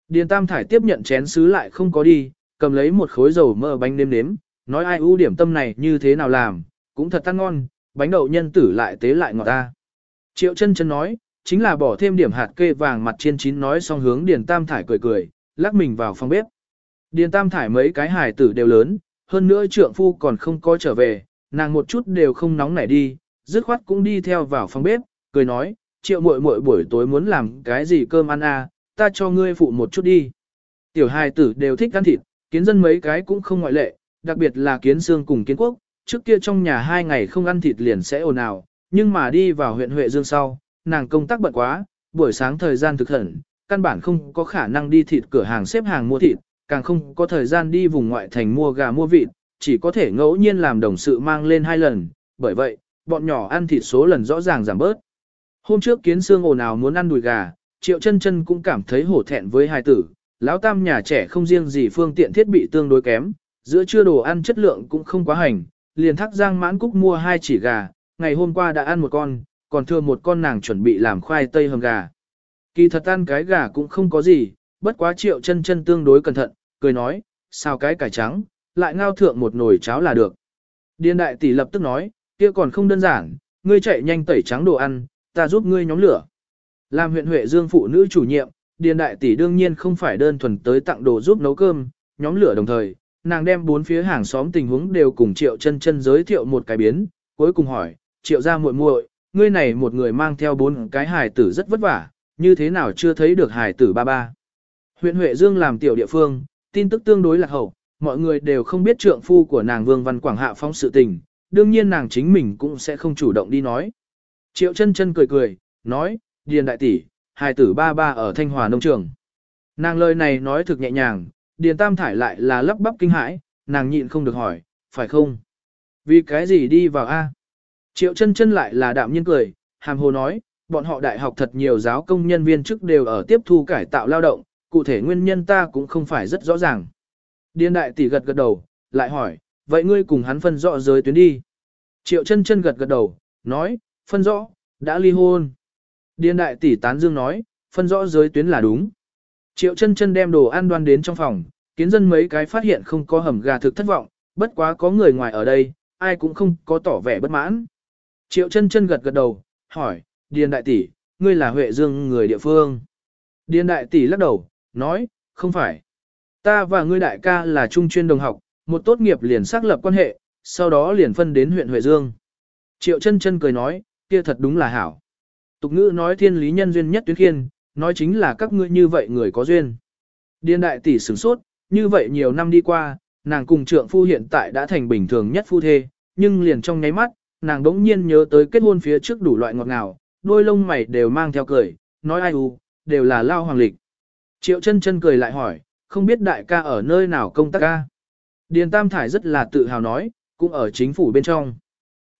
Điền Tam Thải tiếp nhận chén sứ lại không có đi, cầm lấy một khối dầu mỡ bánh nêm nếm, nói ai ưu điểm tâm này như thế nào làm, cũng thật ăn ngon, bánh đậu nhân tử lại tế lại ngọt ta. Triệu chân chân nói, chính là bỏ thêm điểm hạt kê vàng mặt chiên chín nói xong hướng Điền Tam Thải cười cười, lắc mình vào phòng bếp. Điền Tam Thải mấy cái hài tử đều lớn, hơn nữa trượng phu còn không có trở về, nàng một chút đều không nóng nảy đi, dứt khoát cũng đi theo vào phòng bếp, cười nói, triệu muội muội buổi tối muốn làm cái gì cơm ăn à, ta cho ngươi phụ một chút đi. Tiểu hài tử đều thích ăn thịt, kiến dân mấy cái cũng không ngoại lệ, đặc biệt là kiến xương cùng kiến quốc, trước kia trong nhà hai ngày không ăn thịt liền sẽ ồn ào, nhưng mà đi vào huyện Huệ Dương sau, nàng công tác bận quá, buổi sáng thời gian thực hẩn, căn bản không có khả năng đi thịt cửa hàng xếp hàng mua thịt, càng không có thời gian đi vùng ngoại thành mua gà mua vịt, chỉ có thể ngẫu nhiên làm đồng sự mang lên hai lần, bởi vậy, bọn nhỏ ăn thịt số lần rõ ràng giảm bớt. Hôm trước kiến xương ồn ào muốn ăn đùi gà, triệu chân chân cũng cảm thấy hổ thẹn với hai tử, lão tam nhà trẻ không riêng gì phương tiện thiết bị tương đối kém, giữa trưa đồ ăn chất lượng cũng không quá hành, liền thắc giang mãn cúc mua hai chỉ gà, ngày hôm qua đã ăn một con, còn thừa một con nàng chuẩn bị làm khoai tây hầm gà. Kỳ thật ăn cái gà cũng không có gì, bất quá triệu chân chân tương đối cẩn thận, cười nói, sao cái cải trắng, lại ngao thượng một nồi cháo là được. Điên đại tỷ lập tức nói, kia còn không đơn giản, ngươi chạy nhanh tẩy trắng đồ ăn, ta giúp ngươi nhóm lửa. Làm huyện Huệ Dương phụ nữ chủ nhiệm, Điền đại tỷ đương nhiên không phải đơn thuần tới tặng đồ giúp nấu cơm, nhóm lửa đồng thời, nàng đem bốn phía hàng xóm tình huống đều cùng Triệu Chân Chân giới thiệu một cái biến, cuối cùng hỏi, "Triệu gia muội muội, ngươi này một người mang theo bốn cái hài tử rất vất vả, như thế nào chưa thấy được hài tử ba ba?" Huyện Huệ Dương làm tiểu địa phương, tin tức tương đối lạc hậu, mọi người đều không biết trượng phu của nàng Vương Văn Quảng hạ phong sự tình, đương nhiên nàng chính mình cũng sẽ không chủ động đi nói. Triệu chân chân cười cười, nói, Điền đại tỷ, hài tử ba ba ở Thanh Hòa nông trường. Nàng lời này nói thực nhẹ nhàng, Điền Tam Thải lại là lắp bắp kinh hãi, nàng nhịn không được hỏi, phải không? Vì cái gì đi vào A? Triệu chân chân lại là đạm nhiên cười, hàm hồ nói, bọn họ đại học thật nhiều giáo công nhân viên chức đều ở tiếp thu cải tạo lao động, cụ thể nguyên nhân ta cũng không phải rất rõ ràng. Điền đại tỷ gật gật đầu, lại hỏi, vậy ngươi cùng hắn phân rõ giới tuyến đi. Triệu chân chân gật gật đầu, nói, phân rõ, đã ly hôn. Điền đại tỷ tán dương nói, phân rõ giới tuyến là đúng. Triệu chân chân đem đồ ăn đoan đến trong phòng, kiến dân mấy cái phát hiện không có hầm gà thực thất vọng, bất quá có người ngoài ở đây, ai cũng không có tỏ vẻ bất mãn. Triệu chân chân gật gật đầu, hỏi, Điền đại tỷ, ngươi là Huệ Dương người địa phương. Điền đại tỷ lắc đầu, nói, không phải. Ta và ngươi đại ca là trung chuyên đồng học, một tốt nghiệp liền xác lập quan hệ, sau đó liền phân đến huyện Huệ Dương. Triệu chân chân cười nói, kia thật đúng là hảo. Tục ngữ nói thiên lý nhân duyên nhất tuyến khiên, nói chính là các ngươi như vậy người có duyên. Điên đại tỷ sửng sốt, như vậy nhiều năm đi qua, nàng cùng trượng phu hiện tại đã thành bình thường nhất phu thê, nhưng liền trong nháy mắt, nàng đỗng nhiên nhớ tới kết hôn phía trước đủ loại ngọt ngào, đôi lông mày đều mang theo cười, nói ai u, đều là lao hoàng lịch. Triệu chân chân cười lại hỏi, không biết đại ca ở nơi nào công tác ca. Điền Tam Thải rất là tự hào nói, cũng ở chính phủ bên trong.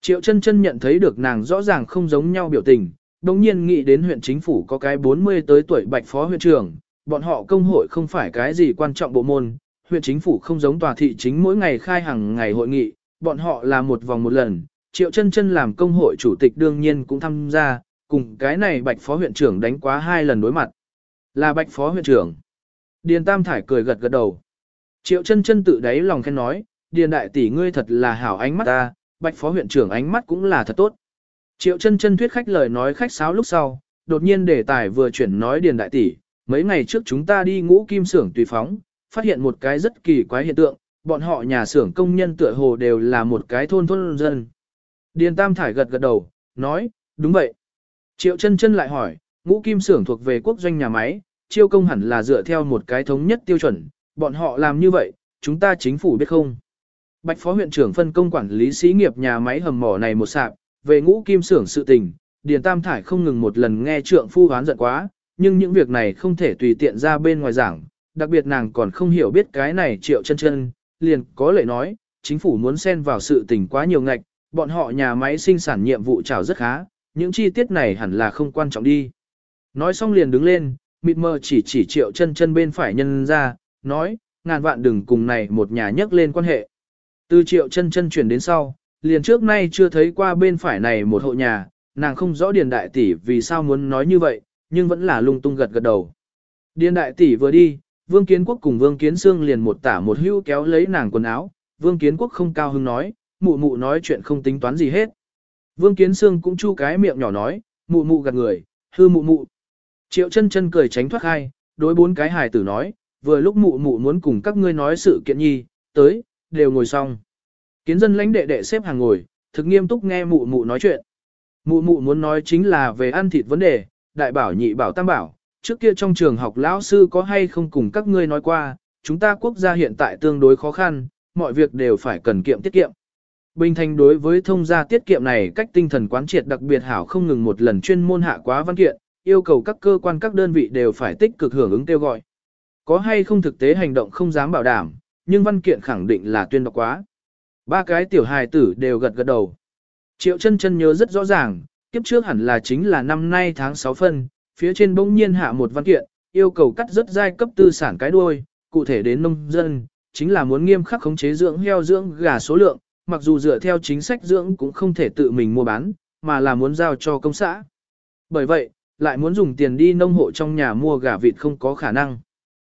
Triệu chân chân nhận thấy được nàng rõ ràng không giống nhau biểu tình, đồng nhiên nghĩ đến huyện chính phủ có cái 40 tới tuổi bạch phó huyện trưởng, bọn họ công hội không phải cái gì quan trọng bộ môn, huyện chính phủ không giống tòa thị chính mỗi ngày khai hàng ngày hội nghị, bọn họ là một vòng một lần, triệu chân chân làm công hội chủ tịch đương nhiên cũng tham gia, cùng cái này bạch phó huyện trưởng đánh quá hai lần đối mặt. Là bạch phó huyện trưởng. Điền Tam Thải cười gật gật đầu. Triệu chân chân tự đáy lòng khen nói, Điền đại tỷ ngươi thật là hảo ánh mắt ta, bạch phó huyện trưởng ánh mắt cũng là thật tốt. Triệu chân chân thuyết khách lời nói khách sáo lúc sau, đột nhiên đề tài vừa chuyển nói Điền đại tỷ, mấy ngày trước chúng ta đi ngũ kim xưởng tùy phóng, phát hiện một cái rất kỳ quái hiện tượng, bọn họ nhà xưởng công nhân tựa hồ đều là một cái thôn thôn dân. Điền Tam Thải gật gật đầu, nói, đúng vậy. Triệu chân chân lại hỏi, ngũ kim xưởng thuộc về quốc doanh nhà máy, chiêu công hẳn là dựa theo một cái thống nhất tiêu chuẩn, bọn họ làm như vậy, chúng ta chính phủ biết không? Bạch phó huyện trưởng phân công quản lý xí nghiệp nhà máy hầm mỏ này một sạp, về ngũ kim xưởng sự tình, Điền Tam Thải không ngừng một lần nghe trượng phu hoán giận quá, nhưng những việc này không thể tùy tiện ra bên ngoài giảng, đặc biệt nàng còn không hiểu biết cái này triệu chân chân, liền có lệ nói, chính phủ muốn xen vào sự tình quá nhiều ngạch, bọn họ nhà máy sinh sản nhiệm vụ trào rất khá, những chi tiết này hẳn là không quan trọng đi. Nói xong liền đứng lên, mịt mờ chỉ chỉ triệu chân chân bên phải nhân ra, nói, ngàn vạn đừng cùng này một nhà nhắc lên quan hệ. Từ triệu chân chân chuyển đến sau, liền trước nay chưa thấy qua bên phải này một hộ nhà, nàng không rõ điền đại tỷ vì sao muốn nói như vậy, nhưng vẫn là lung tung gật gật đầu. Điền đại tỷ vừa đi, vương kiến quốc cùng vương kiến xương liền một tả một hữu kéo lấy nàng quần áo, vương kiến quốc không cao hứng nói, mụ mụ nói chuyện không tính toán gì hết. Vương kiến xương cũng chu cái miệng nhỏ nói, mụ mụ gạt người, hư mụ mụ. Triệu chân chân cười tránh thoát hai, đối bốn cái hài tử nói, vừa lúc mụ mụ muốn cùng các ngươi nói sự kiện nhi, tới, đều ngồi xong. Kiến dân lãnh đệ đệ xếp hàng ngồi, thực nghiêm túc nghe mụ mụ nói chuyện. Mụ mụ muốn nói chính là về ăn thịt vấn đề, đại bảo nhị bảo tam bảo, trước kia trong trường học lão sư có hay không cùng các ngươi nói qua, chúng ta quốc gia hiện tại tương đối khó khăn, mọi việc đều phải cần kiệm tiết kiệm. Bình thành đối với thông gia tiết kiệm này cách tinh thần quán triệt đặc biệt hảo không ngừng một lần chuyên môn hạ quá văn kiện, yêu cầu các cơ quan các đơn vị đều phải tích cực hưởng ứng kêu gọi. Có hay không thực tế hành động không dám bảo đảm, nhưng văn kiện khẳng định là tuyên đọc quá. Ba cái tiểu hài tử đều gật gật đầu. Triệu chân chân nhớ rất rõ ràng, kiếp trước hẳn là chính là năm nay tháng 6 phân, phía trên bỗng nhiên hạ một văn kiện, yêu cầu cắt rất giai cấp tư sản cái đuôi, cụ thể đến nông dân, chính là muốn nghiêm khắc khống chế dưỡng heo dưỡng gà số lượng, mặc dù dựa theo chính sách dưỡng cũng không thể tự mình mua bán, mà là muốn giao cho công xã. Bởi vậy, lại muốn dùng tiền đi nông hộ trong nhà mua gà vịt không có khả năng.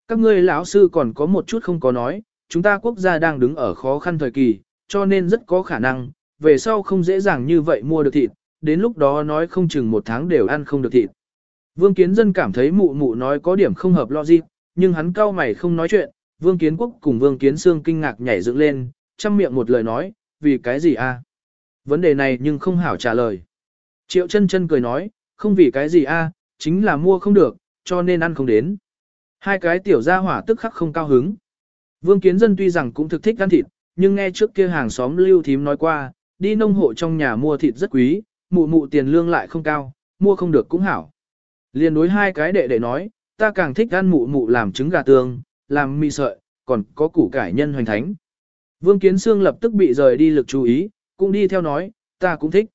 Các ngươi lão sư còn có một chút không có nói, chúng ta quốc gia đang đứng ở khó khăn thời kỳ, cho nên rất có khả năng, về sau không dễ dàng như vậy mua được thịt, đến lúc đó nói không chừng một tháng đều ăn không được thịt. Vương Kiến Dân cảm thấy mụ mụ nói có điểm không hợp logic, nhưng hắn cau mày không nói chuyện, Vương Kiến Quốc cùng Vương Kiến Sương kinh ngạc nhảy dựng lên, chăm miệng một lời nói, vì cái gì a? Vấn đề này nhưng không hảo trả lời. Triệu chân chân cười nói, không vì cái gì a, chính là mua không được, cho nên ăn không đến. Hai cái tiểu gia hỏa tức khắc không cao hứng. Vương Kiến Dân tuy rằng cũng thực thích ăn thịt, nhưng nghe trước kia hàng xóm lưu thím nói qua, đi nông hộ trong nhà mua thịt rất quý, mụ mụ tiền lương lại không cao, mua không được cũng hảo. Liên đối hai cái đệ đệ nói, ta càng thích ăn mụ mụ làm trứng gà tương, làm mì sợi, còn có củ cải nhân hoành thánh. Vương Kiến Sương lập tức bị rời đi lực chú ý, cũng đi theo nói, ta cũng thích.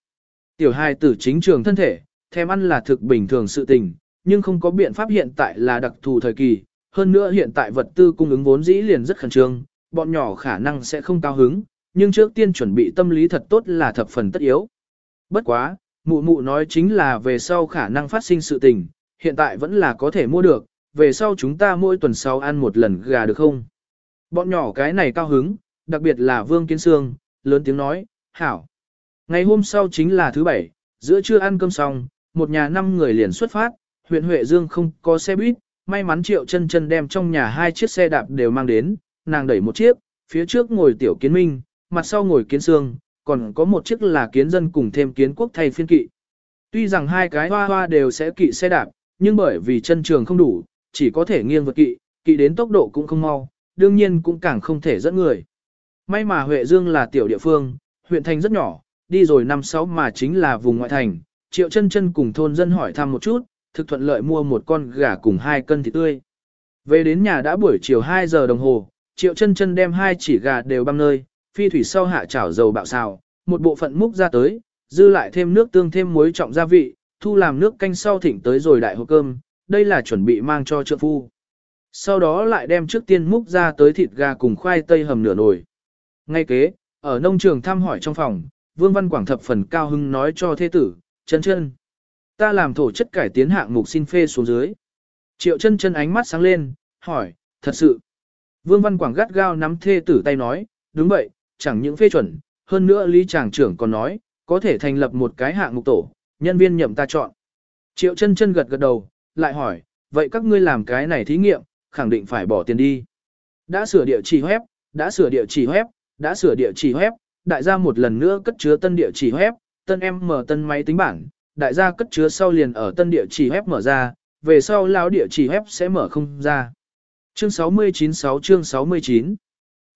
Tiểu hài tử chính trường thân thể, thèm ăn là thực bình thường sự tình, nhưng không có biện pháp hiện tại là đặc thù thời kỳ, hơn nữa hiện tại vật tư cung ứng vốn dĩ liền rất khẩn trương, bọn nhỏ khả năng sẽ không cao hứng, nhưng trước tiên chuẩn bị tâm lý thật tốt là thập phần tất yếu. Bất quá, mụ mụ nói chính là về sau khả năng phát sinh sự tình, hiện tại vẫn là có thể mua được, về sau chúng ta mỗi tuần sau ăn một lần gà được không? Bọn nhỏ cái này cao hứng, đặc biệt là Vương Kiến Sương, lớn tiếng nói, hảo. Ngày hôm sau chính là thứ bảy, giữa trưa ăn cơm xong, một nhà năm người liền xuất phát, huyện Huệ Dương không có xe buýt, may mắn Triệu chân chân đem trong nhà hai chiếc xe đạp đều mang đến, nàng đẩy một chiếc, phía trước ngồi Tiểu Kiến Minh, mặt sau ngồi Kiến Sương, còn có một chiếc là Kiến Dân cùng thêm Kiến Quốc thay phiên kỵ. Tuy rằng hai cái hoa hoa đều sẽ kỵ xe đạp, nhưng bởi vì chân trường không đủ, chỉ có thể nghiêng vượt kỵ, kỵ đến tốc độ cũng không mau, đương nhiên cũng càng không thể dẫn người. May mà Huệ Dương là tiểu địa phương, huyện thành rất nhỏ, đi rồi năm sáu mà chính là vùng ngoại thành, triệu chân chân cùng thôn dân hỏi thăm một chút, thực thuận lợi mua một con gà cùng hai cân thịt tươi. Về đến nhà đã buổi chiều 2 giờ đồng hồ, triệu chân chân đem hai chỉ gà đều băm nơi, phi thủy sau hạ chảo dầu bạo xào, một bộ phận múc ra tới, dư lại thêm nước tương thêm muối trọng gia vị, thu làm nước canh sau thỉnh tới rồi đại hộp cơm, đây là chuẩn bị mang cho trợ phu. Sau đó lại đem trước tiên múc ra tới thịt gà cùng khoai tây hầm nửa nồi. Ngay kế, ở nông trường thăm hỏi trong phòng, Vương Văn Quảng thập phần cao hưng nói cho thế tử, chân chân. Ta làm thổ chất cải tiến hạng mục xin phê xuống dưới. Triệu chân chân ánh mắt sáng lên, hỏi, thật sự. Vương Văn Quảng gắt gao nắm thê tử tay nói, đúng vậy, chẳng những phê chuẩn, hơn nữa Lý Tràng trưởng còn nói, có thể thành lập một cái hạng mục tổ, nhân viên nhậm ta chọn. Triệu chân chân gật gật đầu, lại hỏi, vậy các ngươi làm cái này thí nghiệm, khẳng định phải bỏ tiền đi. Đã sửa địa chỉ web, đã sửa địa chỉ web, đã sửa địa chỉ web, đại gia một lần nữa cất chứa tân địa chỉ web, tân em mở tân máy tính bảng, đại gia cất chứa sau liền ở tân địa chỉ web mở ra, về sau lão địa chỉ web sẽ mở không ra. Chương 696 chương 69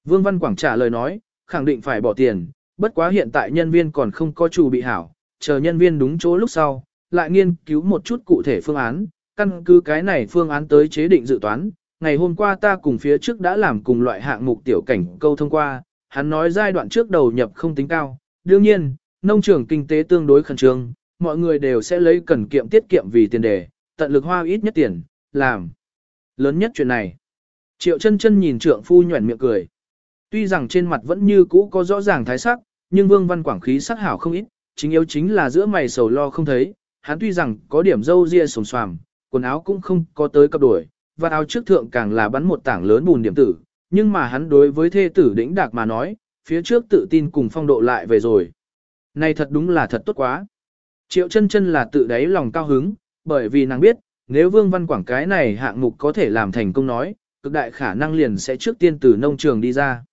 Vương Văn Quảng trả lời nói, khẳng định phải bỏ tiền, bất quá hiện tại nhân viên còn không có chủ bị hảo, chờ nhân viên đúng chỗ lúc sau, lại nghiên cứu một chút cụ thể phương án, căn cứ cái này phương án tới chế định dự toán. Ngày hôm qua ta cùng phía trước đã làm cùng loại hạng mục tiểu cảnh câu thông qua, hắn nói giai đoạn trước đầu nhập không tính cao. Đương nhiên, nông trường kinh tế tương đối khẩn trương, mọi người đều sẽ lấy cần kiệm tiết kiệm vì tiền đề, tận lực hoa ít nhất tiền, làm. Lớn nhất chuyện này. Triệu chân chân nhìn trượng phu nhuẩn miệng cười. Tuy rằng trên mặt vẫn như cũ có rõ ràng thái sắc, nhưng vương văn quảng khí sắc hảo không ít, chính yếu chính là giữa mày sầu lo không thấy, hắn tuy rằng có điểm dâu ria sồm xoàm, quần áo cũng không có tới cấp đuổi, và áo trước thượng càng là bắn một tảng lớn bùn điểm tử, nhưng mà hắn đối với thê tử đĩnh đạc mà nói, phía trước tự tin cùng phong độ lại về rồi. Này thật đúng là thật tốt quá. Triệu chân chân là tự đáy lòng cao hứng, bởi vì nàng biết, nếu Vương Văn Quảng cái này hạng mục có thể làm thành công nói, cực đại khả năng liền sẽ trước tiên từ nông trường đi ra.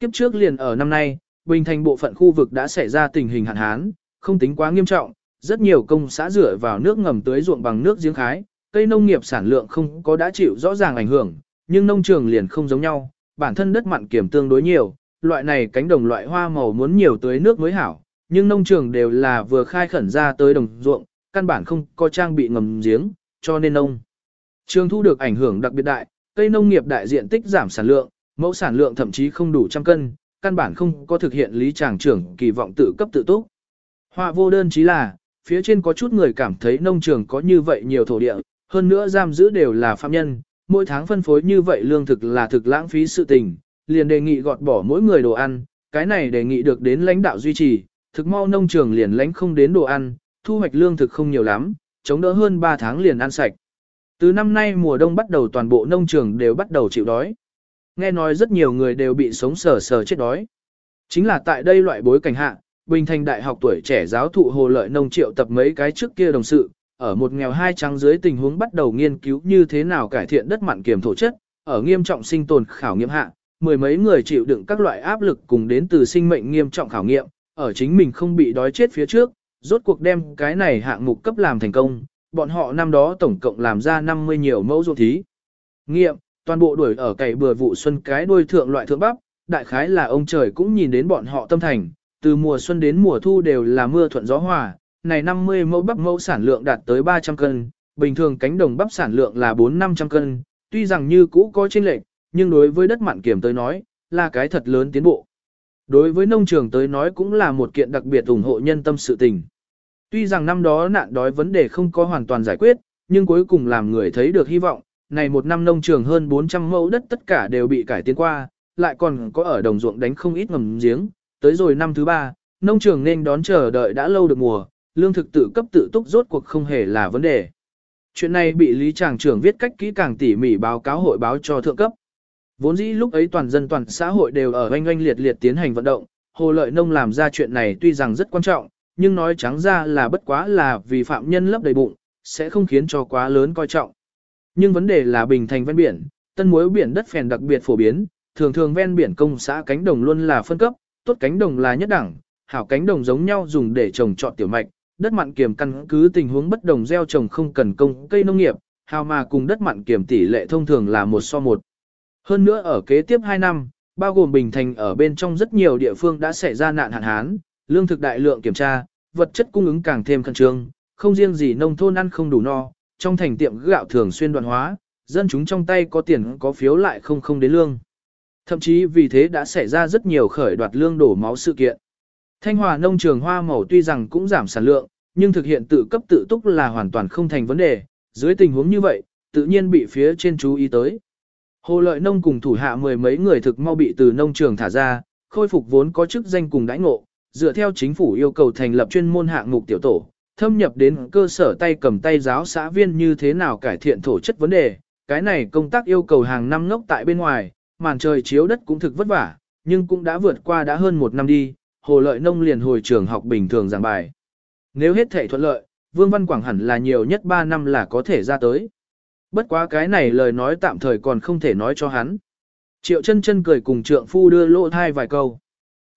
Kiếp trước liền ở năm nay, Bình Thành bộ phận khu vực đã xảy ra tình hình hạn hán, không tính quá nghiêm trọng, rất nhiều công xã rửa vào nước ngầm tưới ruộng bằng nước giếng khái, cây nông nghiệp sản lượng không có đã chịu rõ ràng ảnh hưởng, nhưng nông trường liền không giống nhau, bản thân đất mặn kiểm tương đối nhiều, loại này cánh đồng loại hoa màu muốn nhiều tưới nước mới hảo, nhưng nông trường đều là vừa khai khẩn ra tới đồng ruộng, căn bản không có trang bị ngầm giếng, cho nên nông trường thu được ảnh hưởng đặc biệt đại, cây nông nghiệp đại diện tích giảm sản lượng, mẫu sản lượng thậm chí không đủ trăm cân, căn bản không có thực hiện lý tràng trưởng kỳ vọng tự cấp tự túc. Họa vô đơn chí là, phía trên có chút người cảm thấy nông trường có như vậy nhiều thổ địa, hơn nữa giam giữ đều là phạm nhân, mỗi tháng phân phối như vậy lương thực là thực lãng phí sự tình, liền đề nghị gọt bỏ mỗi người đồ ăn, cái này đề nghị được đến lãnh đạo duy trì, thực mau nông trường liền lãnh không đến đồ ăn, thu hoạch lương thực không nhiều lắm, chống đỡ hơn 3 tháng liền ăn sạch. Từ năm nay mùa đông bắt đầu toàn bộ nông trường đều bắt đầu chịu đói. Nghe nói rất nhiều người đều bị sống sờ sờ chết đói. Chính là tại đây loại bối cảnh hạ, Bình Thành Đại học tuổi trẻ giáo thụ Hồ Lợi Nông triệu tập mấy cái trước kia đồng sự, ở một nghèo hai trắng dưới tình huống bắt đầu nghiên cứu như thế nào cải thiện đất mặn kiềm thổ chất, ở nghiêm trọng sinh tồn khảo nghiệm hạ, mười mấy người chịu đựng các loại áp lực cùng đến từ sinh mệnh nghiêm trọng khảo nghiệm, ở chính mình không bị đói chết phía trước, rốt cuộc đem cái này hạng mục cấp làm thành công, bọn họ năm đó tổng cộng làm ra 50 nhiều mẫu ruộng thí. Nghiệm, toàn bộ đuổi ở cày bừa vụ xuân cái đuôi thượng loại thượng bắp, đại khái là ông trời cũng nhìn đến bọn họ tâm thành, từ mùa xuân đến mùa thu đều là mưa thuận gió hòa, này 50 mẫu bắp mẫu sản lượng đạt tới 300 cân, bình thường cánh đồng bắp sản lượng là 4-500 cân, tuy rằng như cũ có chênh lệch, nhưng đối với đất mặn kiểm tới nói, là cái thật lớn tiến bộ. Đối với nông trường tới nói cũng là một kiện đặc biệt ủng hộ nhân tâm sự tình. Tuy rằng năm đó nạn đói vấn đề không có hoàn toàn giải quyết, nhưng cuối cùng làm người thấy được hy vọng, này một năm nông trường hơn 400 mẫu đất tất cả đều bị cải tiến qua, lại còn có ở đồng ruộng đánh không ít ngầm giếng, tới rồi năm thứ ba, nông trường nên đón chờ đợi đã lâu được mùa, lương thực tự cấp tự túc rốt cuộc không hề là vấn đề. Chuyện này bị Lý Tràng trưởng viết cách kỹ càng tỉ mỉ báo cáo hội báo cho thượng cấp. Vốn dĩ lúc ấy toàn dân toàn xã hội đều ở oanh oanh liệt liệt tiến hành vận động, Hồ Lợi Nông làm ra chuyện này tuy rằng rất quan trọng, nhưng nói trắng ra là bất quá là vì phạm nhân lấp đầy bụng, sẽ không khiến cho quá lớn coi trọng. Nhưng vấn đề là bình thành ven biển, tân muối biển đất phèn đặc biệt phổ biến, thường thường ven biển công xã cánh đồng luôn là phân cấp, tốt cánh đồng là nhất đẳng, hảo cánh đồng giống nhau dùng để trồng trọt tiểu mạch, đất mặn kiềm căn cứ tình huống bất đồng gieo trồng không cần công cây nông nghiệp, hào mà cùng đất mặn kiềm tỷ lệ thông thường là một so một. Hơn nữa ở kế tiếp 2 năm, bao gồm Bình Thành ở bên trong rất nhiều địa phương đã xảy ra nạn hạn hán, lương thực đại lượng kiểm tra, vật chất cung ứng càng thêm khẩn trương, không riêng gì nông thôn ăn không đủ no, trong thành tiệm gạo thường xuyên đoạn hóa, dân chúng trong tay có tiền có phiếu lại không không đến lương. Thậm chí vì thế đã xảy ra rất nhiều khởi đoạt lương đổ máu sự kiện. Thanh Hòa nông trường hoa màu tuy rằng cũng giảm sản lượng, nhưng thực hiện tự cấp tự túc là hoàn toàn không thành vấn đề, dưới tình huống như vậy, tự nhiên bị phía trên chú ý tới. Hồ lợi nông cùng thủ hạ mười mấy người thực mau bị từ nông trường thả ra, khôi phục vốn có chức danh cùng đãi ngộ, dựa theo chính phủ yêu cầu thành lập chuyên môn hạng mục tiểu tổ, thâm nhập đến cơ sở tay cầm tay giáo xã viên như thế nào cải thiện thổ chất vấn đề. Cái này công tác yêu cầu hàng năm ngốc tại bên ngoài, màn trời chiếu đất cũng thực vất vả, nhưng cũng đã vượt qua đã hơn một năm đi, hồ lợi nông liền hồi trường học bình thường giảng bài. Nếu hết thể thuận lợi, Vương Văn Quảng hẳn là nhiều nhất 3 năm là có thể ra tới. Bất quá cái này lời nói tạm thời còn không thể nói cho hắn. Triệu chân chân cười cùng trượng phu đưa lỗ thai vài câu.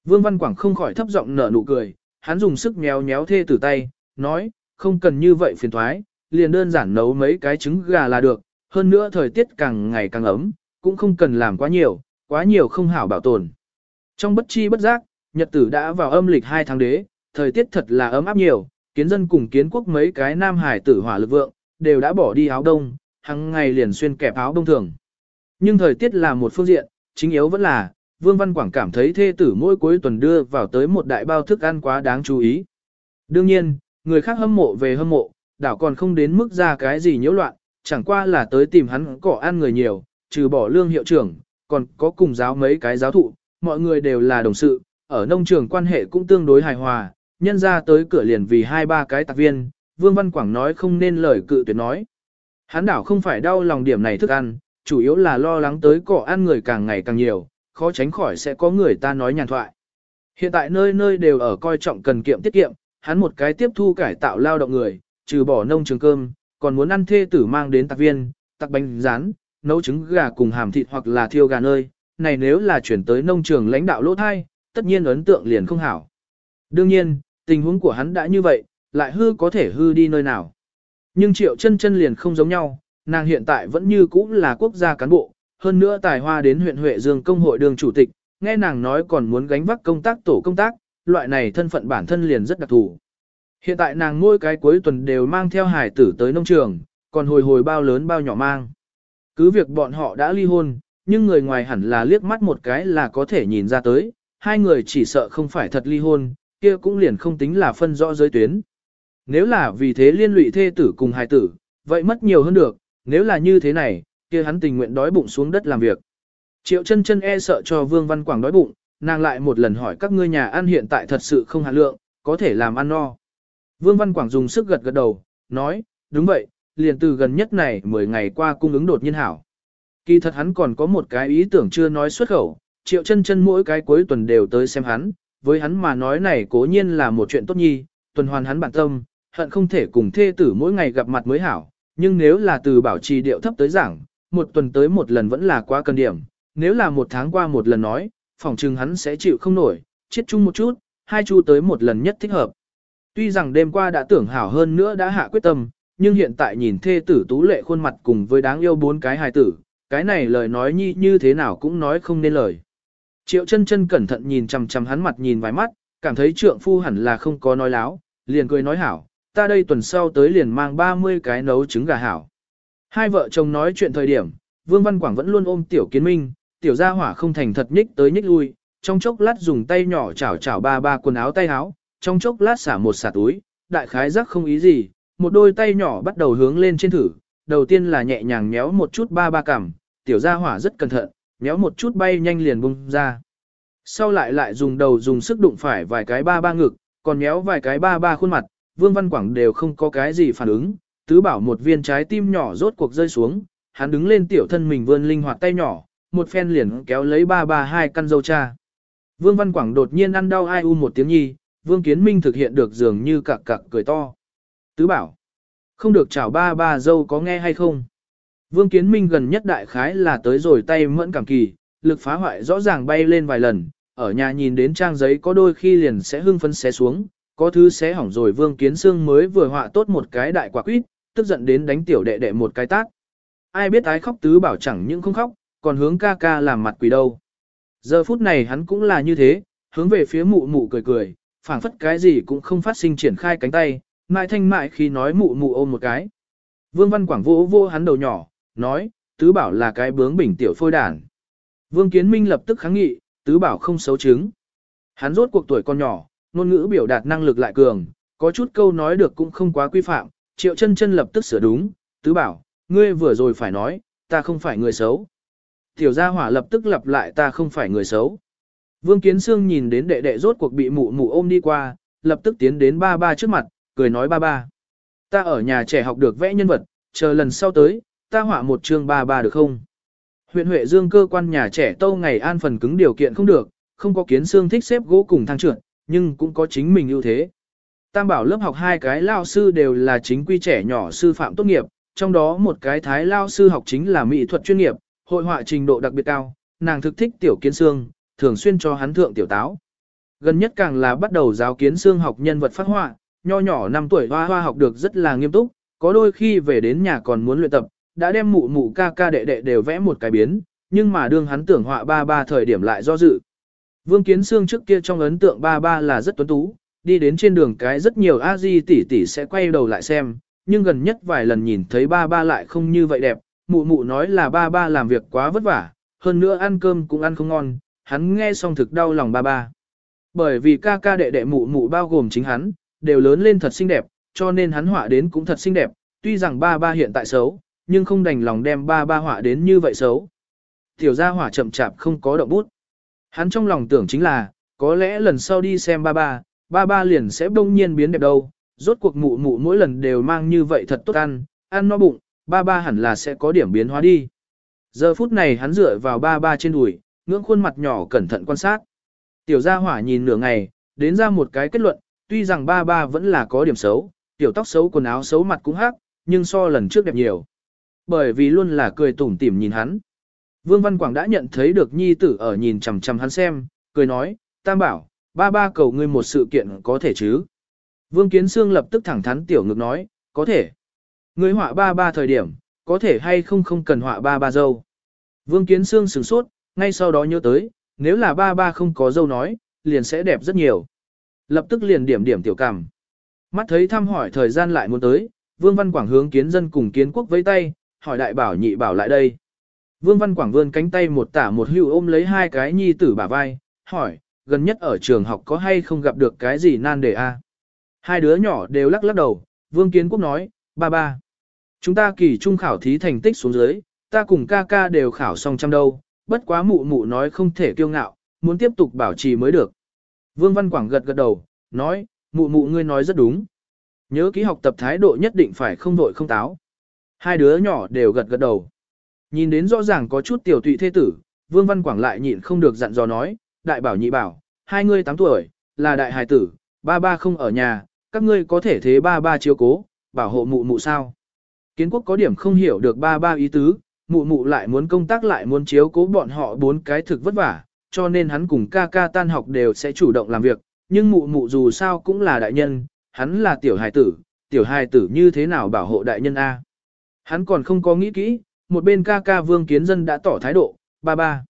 Vương Văn Quảng không khỏi thấp giọng nở nụ cười, hắn dùng sức méo méo thê tử tay, nói, không cần như vậy phiền thoái, liền đơn giản nấu mấy cái trứng gà là được, hơn nữa thời tiết càng ngày càng ấm, cũng không cần làm quá nhiều, quá nhiều không hảo bảo tồn. Trong bất chi bất giác, nhật tử đã vào âm lịch 2 tháng đế, thời tiết thật là ấm áp nhiều, kiến dân cùng kiến quốc mấy cái nam hải tử hỏa lực vượng, đều đã bỏ đi áo đông, hàng ngày liền xuyên kẹp áo bông thường. Nhưng thời tiết là một phương diện, chính yếu vẫn là, Vương Văn Quảng cảm thấy thê tử mỗi cuối tuần đưa vào tới một đại bao thức ăn quá đáng chú ý. Đương nhiên, người khác hâm mộ về hâm mộ, đảo còn không đến mức ra cái gì nhiễu loạn, chẳng qua là tới tìm hắn cỏ ăn người nhiều, trừ bỏ lương hiệu trưởng, còn có cùng giáo mấy cái giáo thụ, mọi người đều là đồng sự, ở nông trường quan hệ cũng tương đối hài hòa, nhân ra tới cửa liền vì hai ba cái tạc viên, Vương Văn Quảng nói không nên lời cự tuyệt nói. Hắn đảo không phải đau lòng điểm này thức ăn, chủ yếu là lo lắng tới cỏ ăn người càng ngày càng nhiều, khó tránh khỏi sẽ có người ta nói nhàn thoại. Hiện tại nơi nơi đều ở coi trọng cần kiệm tiết kiệm, hắn một cái tiếp thu cải tạo lao động người, trừ bỏ nông trường cơm, còn muốn ăn thê tử mang đến tạc viên, tạc bánh rán, nấu trứng gà cùng hàm thịt hoặc là thiêu gà nơi, này nếu là chuyển tới nông trường lãnh đạo lỗ thai, tất nhiên ấn tượng liền không hảo. Đương nhiên, tình huống của hắn đã như vậy, lại hư có thể hư đi nơi nào. Nhưng triệu chân chân liền không giống nhau, nàng hiện tại vẫn như cũ là quốc gia cán bộ, hơn nữa tài hoa đến huyện Huệ Dương công hội đường chủ tịch, nghe nàng nói còn muốn gánh vác công tác tổ công tác, loại này thân phận bản thân liền rất đặc thù. Hiện tại nàng mỗi cái cuối tuần đều mang theo hải tử tới nông trường, còn hồi hồi bao lớn bao nhỏ mang. Cứ việc bọn họ đã ly hôn, nhưng người ngoài hẳn là liếc mắt một cái là có thể nhìn ra tới, hai người chỉ sợ không phải thật ly hôn, kia cũng liền không tính là phân rõ giới tuyến. Nếu là vì thế liên lụy thê tử cùng hài tử, vậy mất nhiều hơn được, nếu là như thế này, kia hắn tình nguyện đói bụng xuống đất làm việc. Triệu chân chân e sợ cho Vương Văn Quảng đói bụng, nàng lại một lần hỏi các ngươi nhà ăn hiện tại thật sự không hạn lượng, có thể làm ăn no. Vương Văn Quảng dùng sức gật gật đầu, nói, đúng vậy, liền từ gần nhất này 10 ngày qua cung ứng đột nhiên hảo. Kỳ thật hắn còn có một cái ý tưởng chưa nói xuất khẩu, triệu chân chân mỗi cái cuối tuần đều tới xem hắn, với hắn mà nói này cố nhiên là một chuyện tốt nhi, tuần hoàn hắn bản tâm, hận không thể cùng thê tử mỗi ngày gặp mặt mới hảo, nhưng nếu là từ bảo trì điệu thấp tới giảng, một tuần tới một lần vẫn là quá cần điểm, nếu là một tháng qua một lần nói, phỏng chừng hắn sẽ chịu không nổi, chết chung một chút, hai chu tới một lần nhất thích hợp. Tuy rằng đêm qua đã tưởng hảo hơn nữa đã hạ quyết tâm, nhưng hiện tại nhìn thê tử tú lệ khuôn mặt cùng với đáng yêu bốn cái hài tử, cái này lời nói nhi như thế nào cũng nói không nên lời. Triệu chân chân cẩn thận nhìn chằm chằm hắn mặt nhìn vài mắt, cảm thấy trượng phu hẳn là không có nói láo, liền cười nói hảo, ta đây tuần sau tới liền mang 30 cái nấu trứng gà hảo. Hai vợ chồng nói chuyện thời điểm, Vương Văn Quảng vẫn luôn ôm tiểu kiến minh, tiểu gia hỏa không thành thật nhích tới nhích lui, trong chốc lát dùng tay nhỏ chảo chảo ba ba quần áo tay áo, trong chốc lát xả một xả túi, đại khái giác không ý gì, một đôi tay nhỏ bắt đầu hướng lên trên thử, đầu tiên là nhẹ nhàng méo một chút ba ba cằm, tiểu gia hỏa rất cẩn thận, méo một chút bay nhanh liền bung ra. Sau lại lại dùng đầu dùng sức đụng phải vài cái ba ba ngực, còn méo vài cái ba ba khuôn mặt, Vương Văn Quảng đều không có cái gì phản ứng, tứ bảo một viên trái tim nhỏ rốt cuộc rơi xuống, hắn đứng lên tiểu thân mình vươn linh hoạt tay nhỏ, một phen liền kéo lấy ba ba hai căn dâu cha. Vương Văn Quảng đột nhiên ăn đau ai u một tiếng nhi, Vương Kiến Minh thực hiện được dường như cặc cặc cười to. Tứ bảo, không được chào ba ba dâu có nghe hay không? Vương Kiến Minh gần nhất đại khái là tới rồi tay mẫn cảm kỳ, lực phá hoại rõ ràng bay lên vài lần, ở nhà nhìn đến trang giấy có đôi khi liền sẽ hưng phấn xé xuống, có thứ xé hỏng rồi Vương Kiến Sương mới vừa họa tốt một cái đại quả quýt, tức giận đến đánh tiểu đệ đệ một cái tát. Ai biết ái khóc tứ bảo chẳng những không khóc, còn hướng ca ca làm mặt quỷ đâu. Giờ phút này hắn cũng là như thế, hướng về phía mụ mụ cười cười, phảng phất cái gì cũng không phát sinh triển khai cánh tay, mại thanh mại khi nói mụ mụ ôm một cái. Vương Văn Quảng vô vô hắn đầu nhỏ, nói, tứ bảo là cái bướng bình tiểu phôi đản. Vương Kiến Minh lập tức kháng nghị, tứ bảo không xấu chứng. Hắn rốt cuộc tuổi con nhỏ, ngôn ngữ biểu đạt năng lực lại cường, có chút câu nói được cũng không quá quy phạm, triệu chân chân lập tức sửa đúng, tứ bảo, ngươi vừa rồi phải nói, ta không phải người xấu. Tiểu gia hỏa lập tức lặp lại ta không phải người xấu. Vương Kiến Sương nhìn đến đệ đệ rốt cuộc bị mụ mụ ôm đi qua, lập tức tiến đến ba ba trước mặt, cười nói ba ba. Ta ở nhà trẻ học được vẽ nhân vật, chờ lần sau tới, ta họa một chương ba ba được không? Huyện Huệ Dương cơ quan nhà trẻ tâu ngày an phần cứng điều kiện không được, không có kiến xương thích xếp gỗ cùng thang trưởng nhưng cũng có chính mình ưu thế. Tam bảo lớp học hai cái lao sư đều là chính quy trẻ nhỏ sư phạm tốt nghiệp, trong đó một cái thái lao sư học chính là mỹ thuật chuyên nghiệp, hội họa trình độ đặc biệt cao, nàng thực thích tiểu kiến xương, thường xuyên cho hắn thượng tiểu táo. Gần nhất càng là bắt đầu giáo kiến xương học nhân vật phát họa, nho nhỏ 5 tuổi hoa hoa học được rất là nghiêm túc, có đôi khi về đến nhà còn muốn luyện tập, đã đem mụ mụ ca ca đệ đệ đều vẽ một cái biến, nhưng mà đương hắn tưởng họa ba ba thời điểm lại do dự. Vương Kiến Sương trước kia trong ấn tượng ba ba là rất tuấn tú, đi đến trên đường cái rất nhiều a di tỷ tỷ sẽ quay đầu lại xem, nhưng gần nhất vài lần nhìn thấy ba ba lại không như vậy đẹp, mụ mụ nói là ba ba làm việc quá vất vả, hơn nữa ăn cơm cũng ăn không ngon, hắn nghe xong thực đau lòng ba ba. Bởi vì ca ca đệ đệ mụ mụ bao gồm chính hắn, đều lớn lên thật xinh đẹp, cho nên hắn họa đến cũng thật xinh đẹp, tuy rằng ba ba hiện tại xấu, nhưng không đành lòng đem ba ba họa đến như vậy xấu. Tiểu gia hỏa chậm chạp không có động bút. Hắn trong lòng tưởng chính là, có lẽ lần sau đi xem ba ba, ba ba liền sẽ đông nhiên biến đẹp đâu, rốt cuộc mụ mụ mỗi lần đều mang như vậy thật tốt ăn, ăn no bụng, ba ba hẳn là sẽ có điểm biến hóa đi. Giờ phút này hắn dựa vào ba ba trên đùi, ngưỡng khuôn mặt nhỏ cẩn thận quan sát. Tiểu gia hỏa nhìn nửa ngày, đến ra một cái kết luận, tuy rằng ba ba vẫn là có điểm xấu, tiểu tóc xấu quần áo xấu mặt cũng hắc, nhưng so lần trước đẹp nhiều. Bởi vì luôn là cười tủm tỉm nhìn hắn. Vương Văn Quảng đã nhận thấy được nhi tử ở nhìn chằm chằm hắn xem, cười nói, tam bảo, ba ba cầu ngươi một sự kiện có thể chứ. Vương Kiến Sương lập tức thẳng thắn tiểu ngực nói, có thể. Ngươi họa ba ba thời điểm, có thể hay không không cần họa ba ba dâu. Vương Kiến Sương sửng sốt, ngay sau đó nhớ tới, nếu là ba ba không có dâu nói, liền sẽ đẹp rất nhiều. Lập tức liền điểm điểm tiểu cảm. Mắt thấy thăm hỏi thời gian lại muốn tới, Vương Văn Quảng hướng kiến dân cùng kiến quốc với tay, hỏi đại bảo nhị bảo lại đây. Vương Văn Quảng vươn cánh tay một tả một hữu ôm lấy hai cái nhi tử bả vai, hỏi, gần nhất ở trường học có hay không gặp được cái gì nan đề a? Hai đứa nhỏ đều lắc lắc đầu, Vương Kiến Quốc nói, ba ba. Chúng ta kỳ trung khảo thí thành tích xuống dưới, ta cùng ca ca đều khảo xong trăm đâu, bất quá mụ mụ nói không thể kiêu ngạo, muốn tiếp tục bảo trì mới được. Vương Văn Quảng gật gật đầu, nói, mụ mụ ngươi nói rất đúng. Nhớ ký học tập thái độ nhất định phải không đội không táo. Hai đứa nhỏ đều gật gật đầu. Nhìn đến rõ ràng có chút tiểu tụy thế tử, Vương Văn Quảng lại nhịn không được dặn dò nói, đại bảo nhị bảo, hai ngươi 8 tuổi, là đại hài tử, ba ba không ở nhà, các ngươi có thể thế ba ba chiếu cố, bảo hộ mụ mụ sao. Kiến quốc có điểm không hiểu được ba ba ý tứ, mụ mụ lại muốn công tác lại muốn chiếu cố bọn họ bốn cái thực vất vả, cho nên hắn cùng ca ca tan học đều sẽ chủ động làm việc, nhưng mụ mụ dù sao cũng là đại nhân, hắn là tiểu hài tử, tiểu hài tử như thế nào bảo hộ đại nhân A. Hắn còn không có nghĩ kỹ, một bên ca ca vương kiến dân đã tỏ thái độ, ba ba.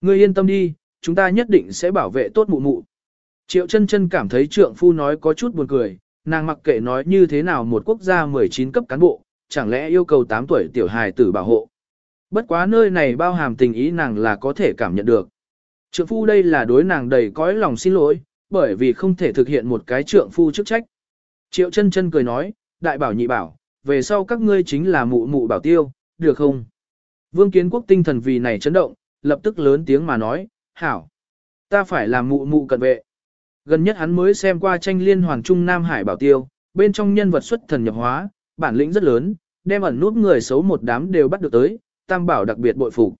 Ngươi yên tâm đi, chúng ta nhất định sẽ bảo vệ tốt mụ mụ. Triệu chân chân cảm thấy trượng phu nói có chút buồn cười, nàng mặc kệ nói như thế nào một quốc gia 19 cấp cán bộ, chẳng lẽ yêu cầu 8 tuổi tiểu hài tử bảo hộ. Bất quá nơi này bao hàm tình ý nàng là có thể cảm nhận được. Trượng phu đây là đối nàng đầy cõi lòng xin lỗi, bởi vì không thể thực hiện một cái trượng phu chức trách. Triệu chân chân cười nói, đại bảo nhị bảo, về sau các ngươi chính là mụ mụ bảo tiêu, được không? Vương kiến quốc tinh thần vì này chấn động, lập tức lớn tiếng mà nói, hảo, ta phải làm mụ mụ cận vệ. Gần nhất hắn mới xem qua tranh liên hoàn trung Nam Hải bảo tiêu, bên trong nhân vật xuất thần nhập hóa, bản lĩnh rất lớn, đem ẩn nút người xấu một đám đều bắt được tới, tam bảo đặc biệt bội phục.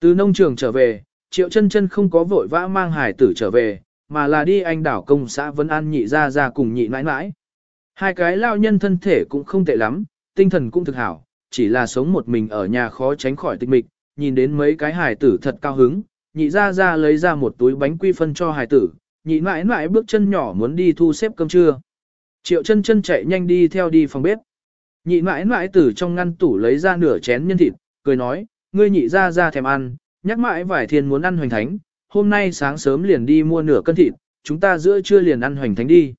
Từ nông trường trở về, triệu chân chân không có vội vã mang hải tử trở về, mà là đi anh đảo công xã Vân An nhị ra ra cùng nhị mãi mãi. Hai cái lao nhân thân thể cũng không tệ lắm, tinh thần cũng thực hảo, chỉ là sống một mình ở nhà khó tránh khỏi tịch mịch, nhìn đến mấy cái hải tử thật cao hứng, nhị ra ra lấy ra một túi bánh quy phân cho hải tử, nhị mãi mãi bước chân nhỏ muốn đi thu xếp cơm trưa. Triệu chân chân chạy nhanh đi theo đi phòng bếp. Nhị mãi mãi từ trong ngăn tủ lấy ra nửa chén nhân thịt, cười nói, ngươi nhị ra ra thèm ăn, nhắc mãi vải thiên muốn ăn hoành thánh, hôm nay sáng sớm liền đi mua nửa cân thịt, chúng ta giữa trưa liền ăn hoành thánh đi.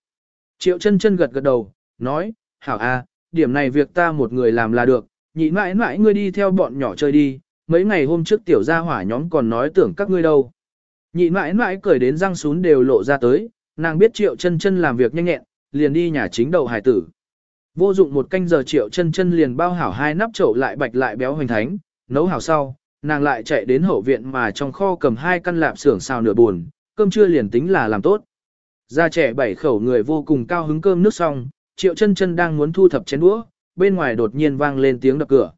Triệu chân chân gật gật đầu, nói, hảo a, điểm này việc ta một người làm là được, nhị mãi mãi ngươi đi theo bọn nhỏ chơi đi, mấy ngày hôm trước tiểu gia hỏa nhóm còn nói tưởng các ngươi đâu. Nhị mãi mãi cười đến răng sún đều lộ ra tới, nàng biết triệu chân chân làm việc nhanh nhẹn, liền đi nhà chính đầu hải tử. Vô dụng một canh giờ triệu chân chân liền bao hảo hai nắp chậu lại bạch lại béo hoành thánh, nấu hảo sau, nàng lại chạy đến hậu viện mà trong kho cầm hai căn lạp xưởng xào nửa buồn, cơm trưa liền tính là làm tốt. Gia trẻ bảy khẩu người vô cùng cao hứng cơm nước xong, triệu chân chân đang muốn thu thập chén đũa, bên ngoài đột nhiên vang lên tiếng đập cửa.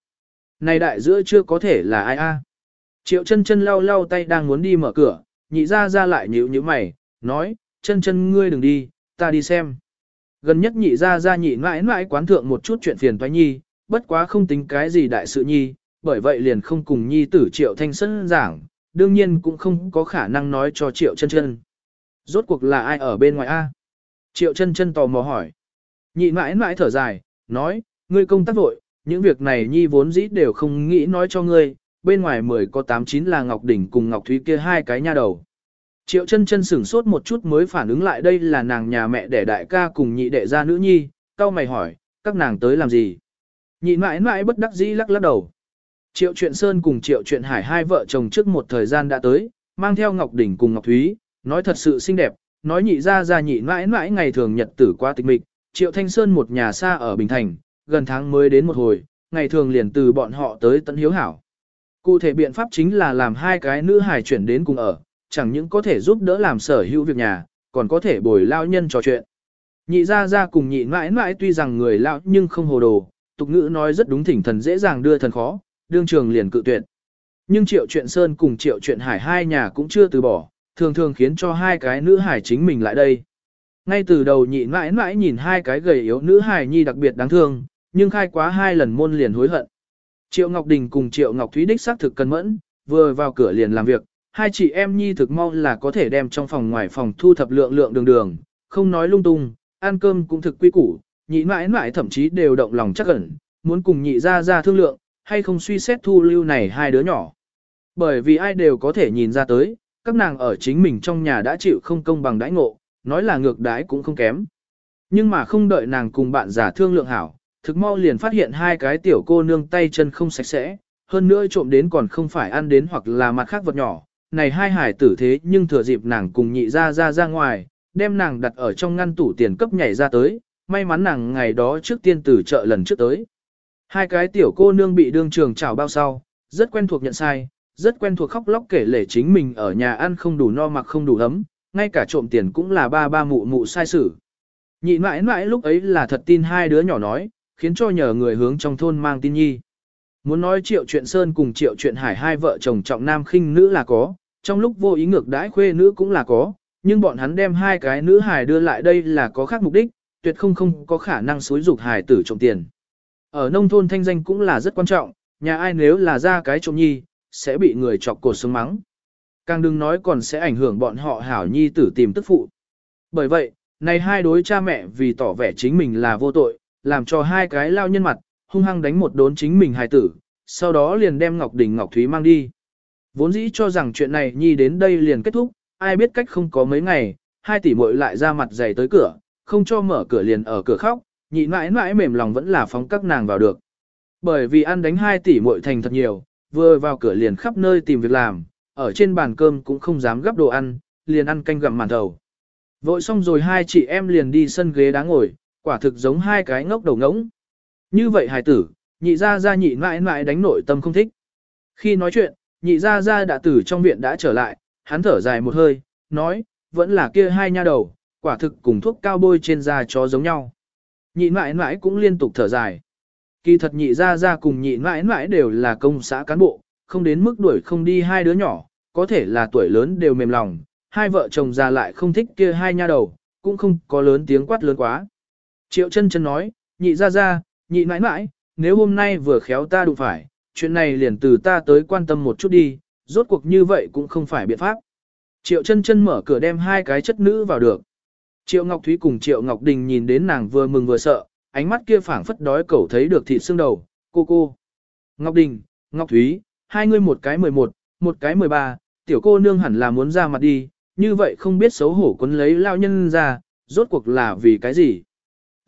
Này đại giữa chưa có thể là ai a? Triệu chân chân lau lau tay đang muốn đi mở cửa, nhị ra ra lại nhíu nhíu mày, nói, chân chân ngươi đừng đi, ta đi xem. Gần nhất nhị ra ra nhị mãi mãi quán thượng một chút chuyện phiền toái nhi, bất quá không tính cái gì đại sự nhi, bởi vậy liền không cùng nhi tử triệu thanh sân giảng, đương nhiên cũng không có khả năng nói cho triệu chân chân. Rốt cuộc là ai ở bên ngoài A? Triệu chân chân tò mò hỏi. Nhị mãi mãi thở dài, nói, ngươi công tác vội, những việc này nhi vốn dĩ đều không nghĩ nói cho ngươi, bên ngoài mười có tám chín là Ngọc Đỉnh cùng Ngọc Thúy kia hai cái nha đầu. Triệu chân chân sửng sốt một chút mới phản ứng lại đây là nàng nhà mẹ đẻ đại ca cùng nhị đệ gia nữ nhi, cao mày hỏi, các nàng tới làm gì? Nhị mãi mãi bất đắc dĩ lắc lắc đầu. Triệu chuyện Sơn cùng Triệu chuyện Hải hai vợ chồng trước một thời gian đã tới, mang theo Ngọc Đỉnh cùng Ngọc Thúy, nói thật sự xinh đẹp, nói nhị ra ra nhị mãi mãi ngày thường nhật tử qua tịch mịch, Triệu Thanh Sơn một nhà xa ở Bình Thành, gần tháng mới đến một hồi, ngày thường liền từ bọn họ tới tận hiếu hảo. Cụ thể biện pháp chính là làm hai cái nữ hài chuyển đến cùng ở, chẳng những có thể giúp đỡ làm sở hữu việc nhà, còn có thể bồi lao nhân trò chuyện. Nhị ra ra cùng nhị mãi mãi tuy rằng người lao nhưng không hồ đồ, tục ngữ nói rất đúng thỉnh thần dễ dàng đưa thần khó, đương trường liền cự tuyệt. Nhưng triệu chuyện Sơn cùng triệu chuyện Hải hai nhà cũng chưa từ bỏ, thường thường khiến cho hai cái nữ hải chính mình lại đây. Ngay từ đầu nhị mãi mãi nhìn hai cái gầy yếu nữ hải nhi đặc biệt đáng thương, nhưng khai quá hai lần môn liền hối hận. Triệu Ngọc Đình cùng Triệu Ngọc Thúy đích xác thực cân mẫn, vừa vào cửa liền làm việc, hai chị em nhi thực mau là có thể đem trong phòng ngoài phòng thu thập lượng lượng đường đường, không nói lung tung, ăn cơm cũng thực quy củ, nhị mãi mãi thậm chí đều động lòng chắc ẩn, muốn cùng nhị ra ra thương lượng, hay không suy xét thu lưu này hai đứa nhỏ. Bởi vì ai đều có thể nhìn ra tới, các nàng ở chính mình trong nhà đã chịu không công bằng đãi ngộ, nói là ngược đãi cũng không kém. Nhưng mà không đợi nàng cùng bạn giả thương lượng hảo, thực mau liền phát hiện hai cái tiểu cô nương tay chân không sạch sẽ, hơn nữa trộm đến còn không phải ăn đến hoặc là mặt khác vật nhỏ. Này hai hải tử thế nhưng thừa dịp nàng cùng nhị ra ra ra ngoài, đem nàng đặt ở trong ngăn tủ tiền cấp nhảy ra tới, may mắn nàng ngày đó trước tiên tử chợ lần trước tới. Hai cái tiểu cô nương bị đương trường chào bao sau, rất quen thuộc nhận sai, rất quen thuộc khóc lóc kể lể chính mình ở nhà ăn không đủ no mặc không đủ ấm, ngay cả trộm tiền cũng là ba ba mụ mụ sai xử. Nhị mãi mãi lúc ấy là thật tin hai đứa nhỏ nói, khiến cho nhờ người hướng trong thôn mang tin nhi. Muốn nói triệu chuyện sơn cùng triệu chuyện hải hai vợ chồng trọng nam khinh nữ là có, trong lúc vô ý ngược đãi khuê nữ cũng là có, nhưng bọn hắn đem hai cái nữ hài đưa lại đây là có khác mục đích, tuyệt không không có khả năng xúi dục hài tử trộm tiền. Ở nông thôn thanh danh cũng là rất quan trọng, nhà ai nếu là ra cái trộm nhi, sẽ bị người chọc cột xuống mắng. Càng đừng nói còn sẽ ảnh hưởng bọn họ hảo nhi tử tìm tức phụ. Bởi vậy, này hai đối cha mẹ vì tỏ vẻ chính mình là vô tội, làm cho hai cái lao nhân mặt, hung hăng đánh một đốn chính mình hài tử, sau đó liền đem Ngọc Đình Ngọc Thúy mang đi. Vốn dĩ cho rằng chuyện này nhi đến đây liền kết thúc, ai biết cách không có mấy ngày, hai tỷ muội lại ra mặt dày tới cửa, không cho mở cửa liền ở cửa khóc, nhị mãi mãi mềm lòng vẫn là phóng các nàng vào được. Bởi vì ăn đánh hai tỷ muội thành thật nhiều, vừa vào cửa liền khắp nơi tìm việc làm, ở trên bàn cơm cũng không dám gấp đồ ăn, liền ăn canh gặm màn thầu. Vội xong rồi hai chị em liền đi sân ghế đá ngồi, quả thực giống hai cái ngốc đầu ngỗng. Như vậy hài tử, nhị ra ra nhị mãi mãi đánh nội tâm không thích. Khi nói chuyện, nhị ra ra đã từ trong viện đã trở lại, hắn thở dài một hơi, nói, vẫn là kia hai nha đầu, quả thực cùng thuốc cao bôi trên da chó giống nhau. Nhị mãi mãi cũng liên tục thở dài. Kỳ thật nhị ra ra cùng nhị mãi mãi đều là công xã cán bộ, không đến mức đuổi không đi hai đứa nhỏ, có thể là tuổi lớn đều mềm lòng, hai vợ chồng già lại không thích kia hai nha đầu, cũng không có lớn tiếng quát lớn quá. Triệu chân chân nói, nhị ra ra, nhị mãi mãi, nếu hôm nay vừa khéo ta đụng phải, chuyện này liền từ ta tới quan tâm một chút đi, rốt cuộc như vậy cũng không phải biện pháp. Triệu chân chân mở cửa đem hai cái chất nữ vào được. Triệu Ngọc Thúy cùng Triệu Ngọc Đình nhìn đến nàng vừa mừng vừa sợ, ánh mắt kia phảng phất đói cẩu thấy được thịt xương đầu, cô cô. Ngọc Đình, Ngọc Thúy, hai người một cái 11, một cái 13, tiểu cô nương hẳn là muốn ra mặt đi, như vậy không biết xấu hổ quấn lấy lao nhân ra, rốt cuộc là vì cái gì.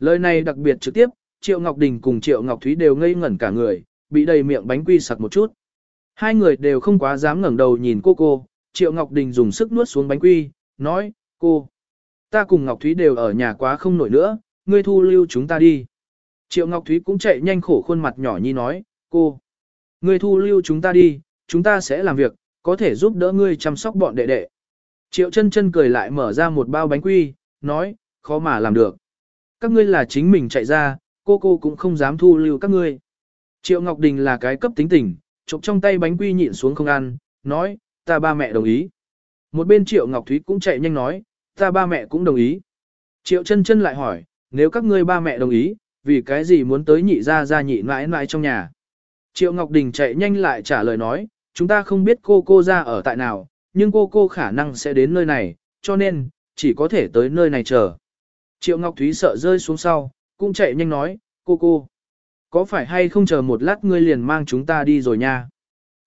Lời này đặc biệt trực tiếp, Triệu Ngọc Đình cùng Triệu Ngọc Thúy đều ngây ngẩn cả người, bị đầy miệng bánh quy sặc một chút. Hai người đều không quá dám ngẩng đầu nhìn cô cô, Triệu Ngọc Đình dùng sức nuốt xuống bánh quy, nói, cô, ta cùng Ngọc Thúy đều ở nhà quá không nổi nữa, ngươi thu lưu chúng ta đi. Triệu Ngọc Thúy cũng chạy nhanh khổ khuôn mặt nhỏ nhi nói, cô, ngươi thu lưu chúng ta đi, chúng ta sẽ làm việc, có thể giúp đỡ ngươi chăm sóc bọn đệ đệ. Triệu chân chân cười lại mở ra một bao bánh quy, nói, khó mà làm được. Các ngươi là chính mình chạy ra, cô cô cũng không dám thu lưu các ngươi. Triệu Ngọc Đình là cái cấp tính tình, chụp trong tay bánh quy nhịn xuống không ăn, nói, ta ba mẹ đồng ý. Một bên Triệu Ngọc Thúy cũng chạy nhanh nói, ta ba mẹ cũng đồng ý. Triệu chân chân lại hỏi, nếu các ngươi ba mẹ đồng ý, vì cái gì muốn tới nhị ra ra nhị mãi mãi trong nhà. Triệu Ngọc Đình chạy nhanh lại trả lời nói, chúng ta không biết cô cô ra ở tại nào, nhưng cô cô khả năng sẽ đến nơi này, cho nên, chỉ có thể tới nơi này chờ. Triệu Ngọc Thúy sợ rơi xuống sau, cũng chạy nhanh nói, cô cô. Có phải hay không chờ một lát ngươi liền mang chúng ta đi rồi nha.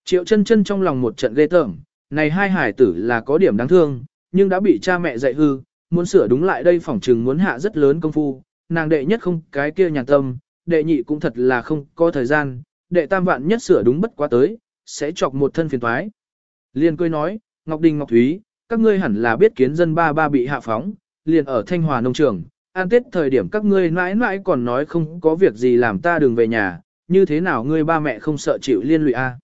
Triệu chân chân trong lòng một trận ghê tởm, này hai hải tử là có điểm đáng thương, nhưng đã bị cha mẹ dạy hư, muốn sửa đúng lại đây phỏng trừng muốn hạ rất lớn công phu, nàng đệ nhất không cái kia nhàn tâm, đệ nhị cũng thật là không có thời gian, đệ tam vạn nhất sửa đúng bất quá tới, sẽ chọc một thân phiền toái. Liên cười nói, Ngọc Đình Ngọc Thúy, các ngươi hẳn là biết kiến dân ba ba bị hạ phóng, liền ở Thanh Hòa nông trường, an tết thời điểm các ngươi mãi mãi còn nói không có việc gì làm ta đừng về nhà, như thế nào ngươi ba mẹ không sợ chịu liên lụy a?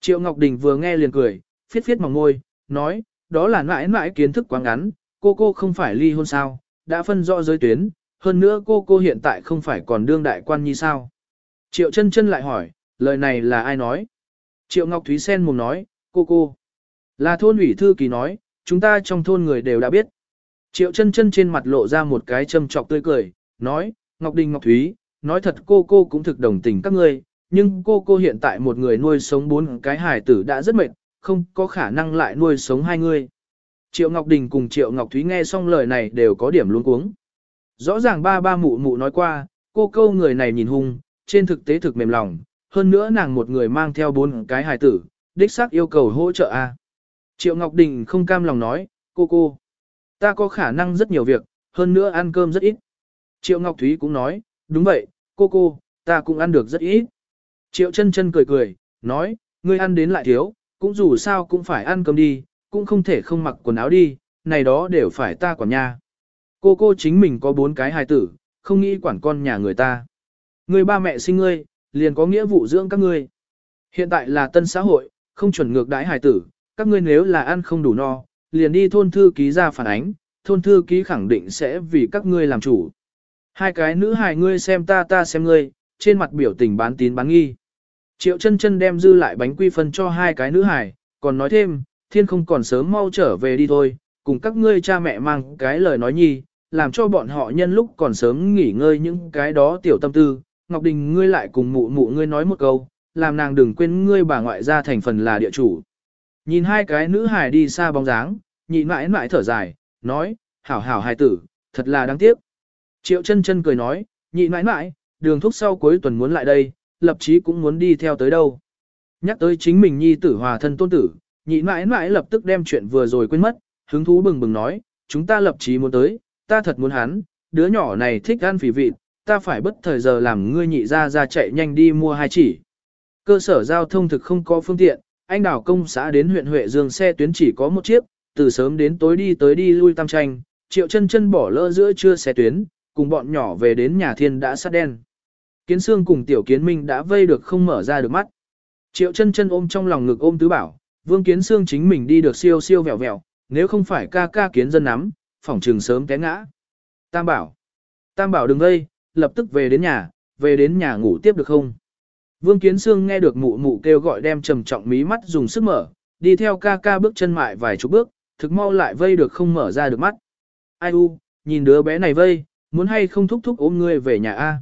Triệu Ngọc Đình vừa nghe liền cười, phiết phiết mỏng môi, nói, đó là mãi mãi kiến thức quá ngắn, cô cô không phải ly hôn sao, đã phân rõ giới tuyến, hơn nữa cô cô hiện tại không phải còn đương đại quan như sao. Triệu chân chân lại hỏi, lời này là ai nói? Triệu Ngọc Thúy Sen mồm nói, cô cô. Là thôn ủy thư kỳ nói, chúng ta trong thôn người đều đã biết. Triệu chân chân trên mặt lộ ra một cái châm trọc tươi cười, nói, Ngọc Đình Ngọc Thúy, nói thật cô cô cũng thực đồng tình các ngươi, nhưng cô cô hiện tại một người nuôi sống bốn cái hài tử đã rất mệt, không có khả năng lại nuôi sống hai người. Triệu Ngọc Đình cùng Triệu Ngọc Thúy nghe xong lời này đều có điểm luống cuống. Rõ ràng ba ba mụ mụ nói qua, cô câu người này nhìn hung, trên thực tế thực mềm lòng, hơn nữa nàng một người mang theo bốn cái hài tử, đích xác yêu cầu hỗ trợ a. Triệu Ngọc Đình không cam lòng nói, cô cô, ta có khả năng rất nhiều việc, hơn nữa ăn cơm rất ít. Triệu Ngọc Thúy cũng nói, đúng vậy, cô cô, ta cũng ăn được rất ít. Triệu chân chân cười cười, nói, ngươi ăn đến lại thiếu, cũng dù sao cũng phải ăn cơm đi, cũng không thể không mặc quần áo đi, này đó đều phải ta quản nha. Cô cô chính mình có bốn cái hài tử, không nghĩ quản con nhà người ta. Người ba mẹ sinh ngươi, liền có nghĩa vụ dưỡng các ngươi. Hiện tại là tân xã hội, không chuẩn ngược đãi hài tử, các ngươi nếu là ăn không đủ no, liền đi thôn thư ký ra phản ánh, thôn thư ký khẳng định sẽ vì các ngươi làm chủ. Hai cái nữ hài ngươi xem ta ta xem ngươi, trên mặt biểu tình bán tín bán nghi. Triệu chân chân đem dư lại bánh quy phân cho hai cái nữ hải, còn nói thêm, thiên không còn sớm mau trở về đi thôi, cùng các ngươi cha mẹ mang cái lời nói nhi, làm cho bọn họ nhân lúc còn sớm nghỉ ngơi những cái đó tiểu tâm tư. Ngọc Đình ngươi lại cùng mụ mụ ngươi nói một câu, làm nàng đừng quên ngươi bà ngoại gia thành phần là địa chủ. Nhìn hai cái nữ hài đi xa bóng dáng, nhị mãi mãi thở dài, nói, hảo hảo hài tử, thật là đáng tiếc. Triệu chân chân cười nói, nhị mãi mãi, đường thúc sau cuối tuần muốn lại đây, lập chí cũng muốn đi theo tới đâu. Nhắc tới chính mình nhi tử hòa thân tôn tử, nhị mãi mãi lập tức đem chuyện vừa rồi quên mất, hứng thú bừng bừng nói, chúng ta lập chí muốn tới, ta thật muốn hắn, đứa nhỏ này thích ăn phỉ vịt, ta phải bất thời giờ làm ngươi nhị ra ra chạy nhanh đi mua hai chỉ. Cơ sở giao thông thực không có phương tiện, anh đảo công xã đến huyện Huệ Dương xe tuyến chỉ có một chiếc, từ sớm đến tối đi tới đi lui tam tranh, triệu chân chân bỏ lỡ giữa trưa xe tuyến, cùng bọn nhỏ về đến nhà thiên đã sát đen. Kiến xương cùng tiểu kiến minh đã vây được không mở ra được mắt. Triệu chân chân ôm trong lòng ngực ôm tứ bảo, vương kiến xương chính mình đi được siêu siêu vẹo vẹo, nếu không phải ca ca kiến dân nắm, phỏng trường sớm té ngã. Tam bảo, tam bảo đừng gây, lập tức về đến nhà, về đến nhà ngủ tiếp được không? Vương Kiến Sương nghe được mụ mụ kêu gọi đem trầm trọng mí mắt dùng sức mở, đi theo ca ca bước chân mại vài chục bước, thực mau lại vây được không mở ra được mắt. Ai u, nhìn đứa bé này vây, muốn hay không thúc thúc ôm ngươi về nhà A.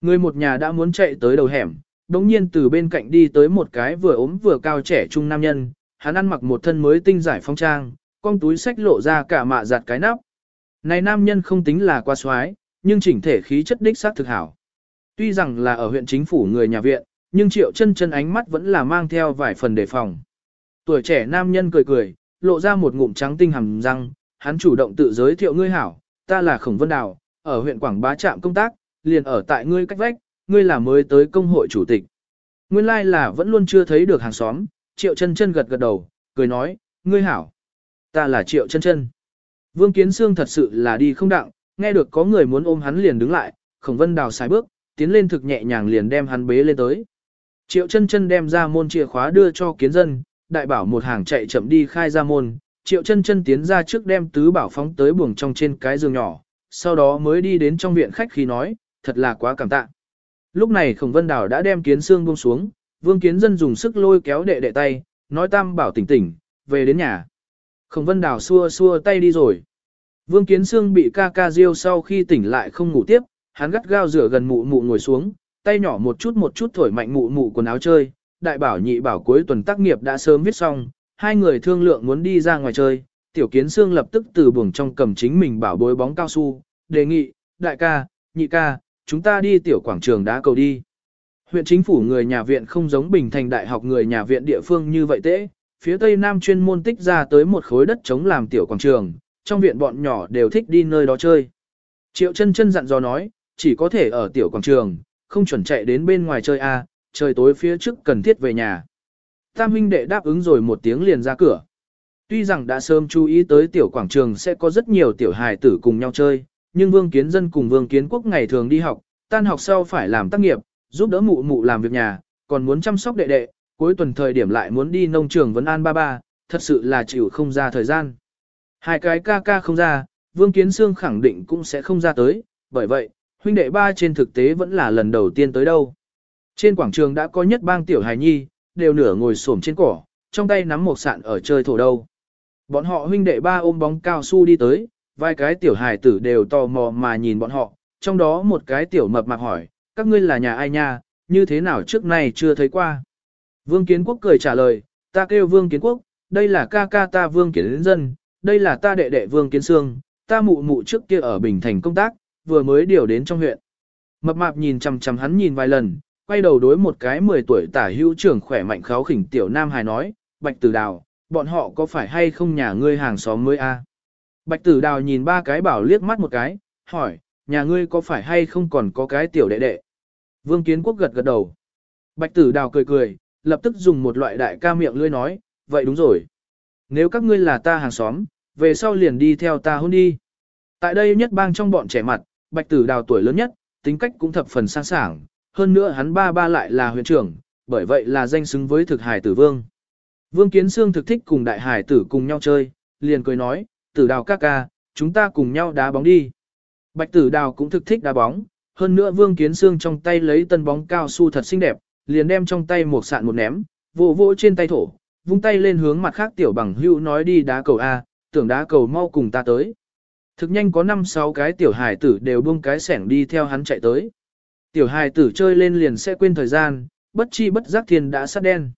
Người một nhà đã muốn chạy tới đầu hẻm, đống nhiên từ bên cạnh đi tới một cái vừa ốm vừa cao trẻ trung nam nhân, hắn ăn mặc một thân mới tinh giải phong trang, con túi sách lộ ra cả mạ giặt cái nắp. Này nam nhân không tính là qua xoái, nhưng chỉnh thể khí chất đích xác thực hảo. Tuy rằng là ở huyện chính phủ người nhà viện, nhưng triệu chân chân ánh mắt vẫn là mang theo vài phần đề phòng. Tuổi trẻ nam nhân cười cười, lộ ra một ngụm trắng tinh hầm răng, hắn chủ động tự giới thiệu ngươi hảo, ta là Khổng Vân Đào, ở huyện Quảng Bá trạm công tác, liền ở tại ngươi cách vách, ngươi là mới tới công hội chủ tịch. Nguyên lai like là vẫn luôn chưa thấy được hàng xóm, triệu chân chân gật gật đầu, cười nói, ngươi hảo, ta là triệu chân chân. Vương Kiến Sương thật sự là đi không đặng, nghe được có người muốn ôm hắn liền đứng lại, Khổng Vân Đào sai bước, tiến lên thực nhẹ nhàng liền đem hắn bế lên tới. Triệu chân chân đem ra môn chìa khóa đưa cho kiến dân, đại bảo một hàng chạy chậm đi khai ra môn, triệu chân chân tiến ra trước đem tứ bảo phóng tới buồng trong trên cái giường nhỏ, sau đó mới đi đến trong viện khách khi nói, thật là quá cảm tạ. Lúc này khổng vân đảo đã đem kiến xương buông xuống, vương kiến dân dùng sức lôi kéo đệ đệ tay, nói tam bảo tỉnh tỉnh, về đến nhà. Khổng vân đảo xua xua tay đi rồi. Vương kiến xương bị ca ca riêu sau khi tỉnh lại không ngủ tiếp, hắn gắt gao rửa gần mụ mụ ngồi xuống, tay nhỏ một chút một chút thổi mạnh mụ mụ quần áo chơi, đại bảo nhị bảo cuối tuần tác nghiệp đã sớm viết xong, hai người thương lượng muốn đi ra ngoài chơi, tiểu kiến xương lập tức từ buồng trong cầm chính mình bảo bối bóng cao su, đề nghị, đại ca, nhị ca, chúng ta đi tiểu quảng trường đá cầu đi. Huyện chính phủ người nhà viện không giống bình thành đại học người nhà viện địa phương như vậy tễ, phía tây nam chuyên môn tích ra tới một khối đất chống làm tiểu quảng trường, trong viện bọn nhỏ đều thích đi nơi đó chơi. Triệu chân chân dặn dò nói, chỉ có thể ở tiểu quảng trường, không chuẩn chạy đến bên ngoài chơi a, trời tối phía trước cần thiết về nhà. Tam huynh đệ đáp ứng rồi một tiếng liền ra cửa. Tuy rằng đã sớm chú ý tới tiểu quảng trường sẽ có rất nhiều tiểu hài tử cùng nhau chơi, nhưng Vương Kiến Dân cùng Vương Kiến Quốc ngày thường đi học, tan học sau phải làm tác nghiệp, giúp đỡ mụ mụ làm việc nhà, còn muốn chăm sóc đệ đệ, cuối tuần thời điểm lại muốn đi nông trường vấn an ba ba, thật sự là chịu không ra thời gian. Hai cái ca ca không ra, Vương Kiến Sương khẳng định cũng sẽ không ra tới, bởi vậy, huynh đệ ba trên thực tế vẫn là lần đầu tiên tới đâu. Trên quảng trường đã có nhất bang tiểu hài nhi, đều nửa ngồi xổm trên cỏ, trong tay nắm một sạn ở chơi thổ đâu. Bọn họ huynh đệ ba ôm bóng cao su đi tới, vài cái tiểu hài tử đều tò mò mà nhìn bọn họ, trong đó một cái tiểu mập mạp hỏi, các ngươi là nhà ai nha, như thế nào trước nay chưa thấy qua. Vương Kiến Quốc cười trả lời, ta kêu Vương Kiến Quốc, đây là ca ca ta Vương Kiến Dân, đây là ta đệ đệ Vương Kiến Sương, ta mụ mụ trước kia ở Bình Thành công tác, vừa mới điều đến trong huyện. Mập mạp nhìn chằm chằm hắn nhìn vài lần, quay đầu đối một cái 10 tuổi tả hữu trưởng khỏe mạnh kháo khỉnh tiểu nam hài nói, Bạch Tử Đào, bọn họ có phải hay không nhà ngươi hàng xóm mới a? Bạch Tử Đào nhìn ba cái bảo liếc mắt một cái, hỏi, nhà ngươi có phải hay không còn có cái tiểu đệ đệ? Vương Kiến Quốc gật gật đầu. Bạch Tử Đào cười cười, lập tức dùng một loại đại ca miệng lưỡi nói, vậy đúng rồi. Nếu các ngươi là ta hàng xóm, về sau liền đi theo ta hôn đi. Tại đây nhất bang trong bọn trẻ mặt, Bạch Tử Đào tuổi lớn nhất, tính cách cũng thập phần sang sảng, hơn nữa hắn ba ba lại là huyện trưởng, bởi vậy là danh xứng với thực hải tử vương. Vương Kiến Sương thực thích cùng đại hải tử cùng nhau chơi, liền cười nói, tử đào ca ca, chúng ta cùng nhau đá bóng đi. Bạch tử đào cũng thực thích đá bóng, hơn nữa Vương Kiến Sương trong tay lấy tân bóng cao su thật xinh đẹp, liền đem trong tay một sạn một ném, vỗ vỗ trên tay thổ, vung tay lên hướng mặt khác tiểu bằng hưu nói đi đá cầu A, tưởng đá cầu mau cùng ta tới. Thực nhanh có 5-6 cái tiểu hài tử đều buông cái sẻng đi theo hắn chạy tới. Tiểu hài tử chơi lên liền sẽ quên thời gian, bất chi bất giác thiên đã sát đen.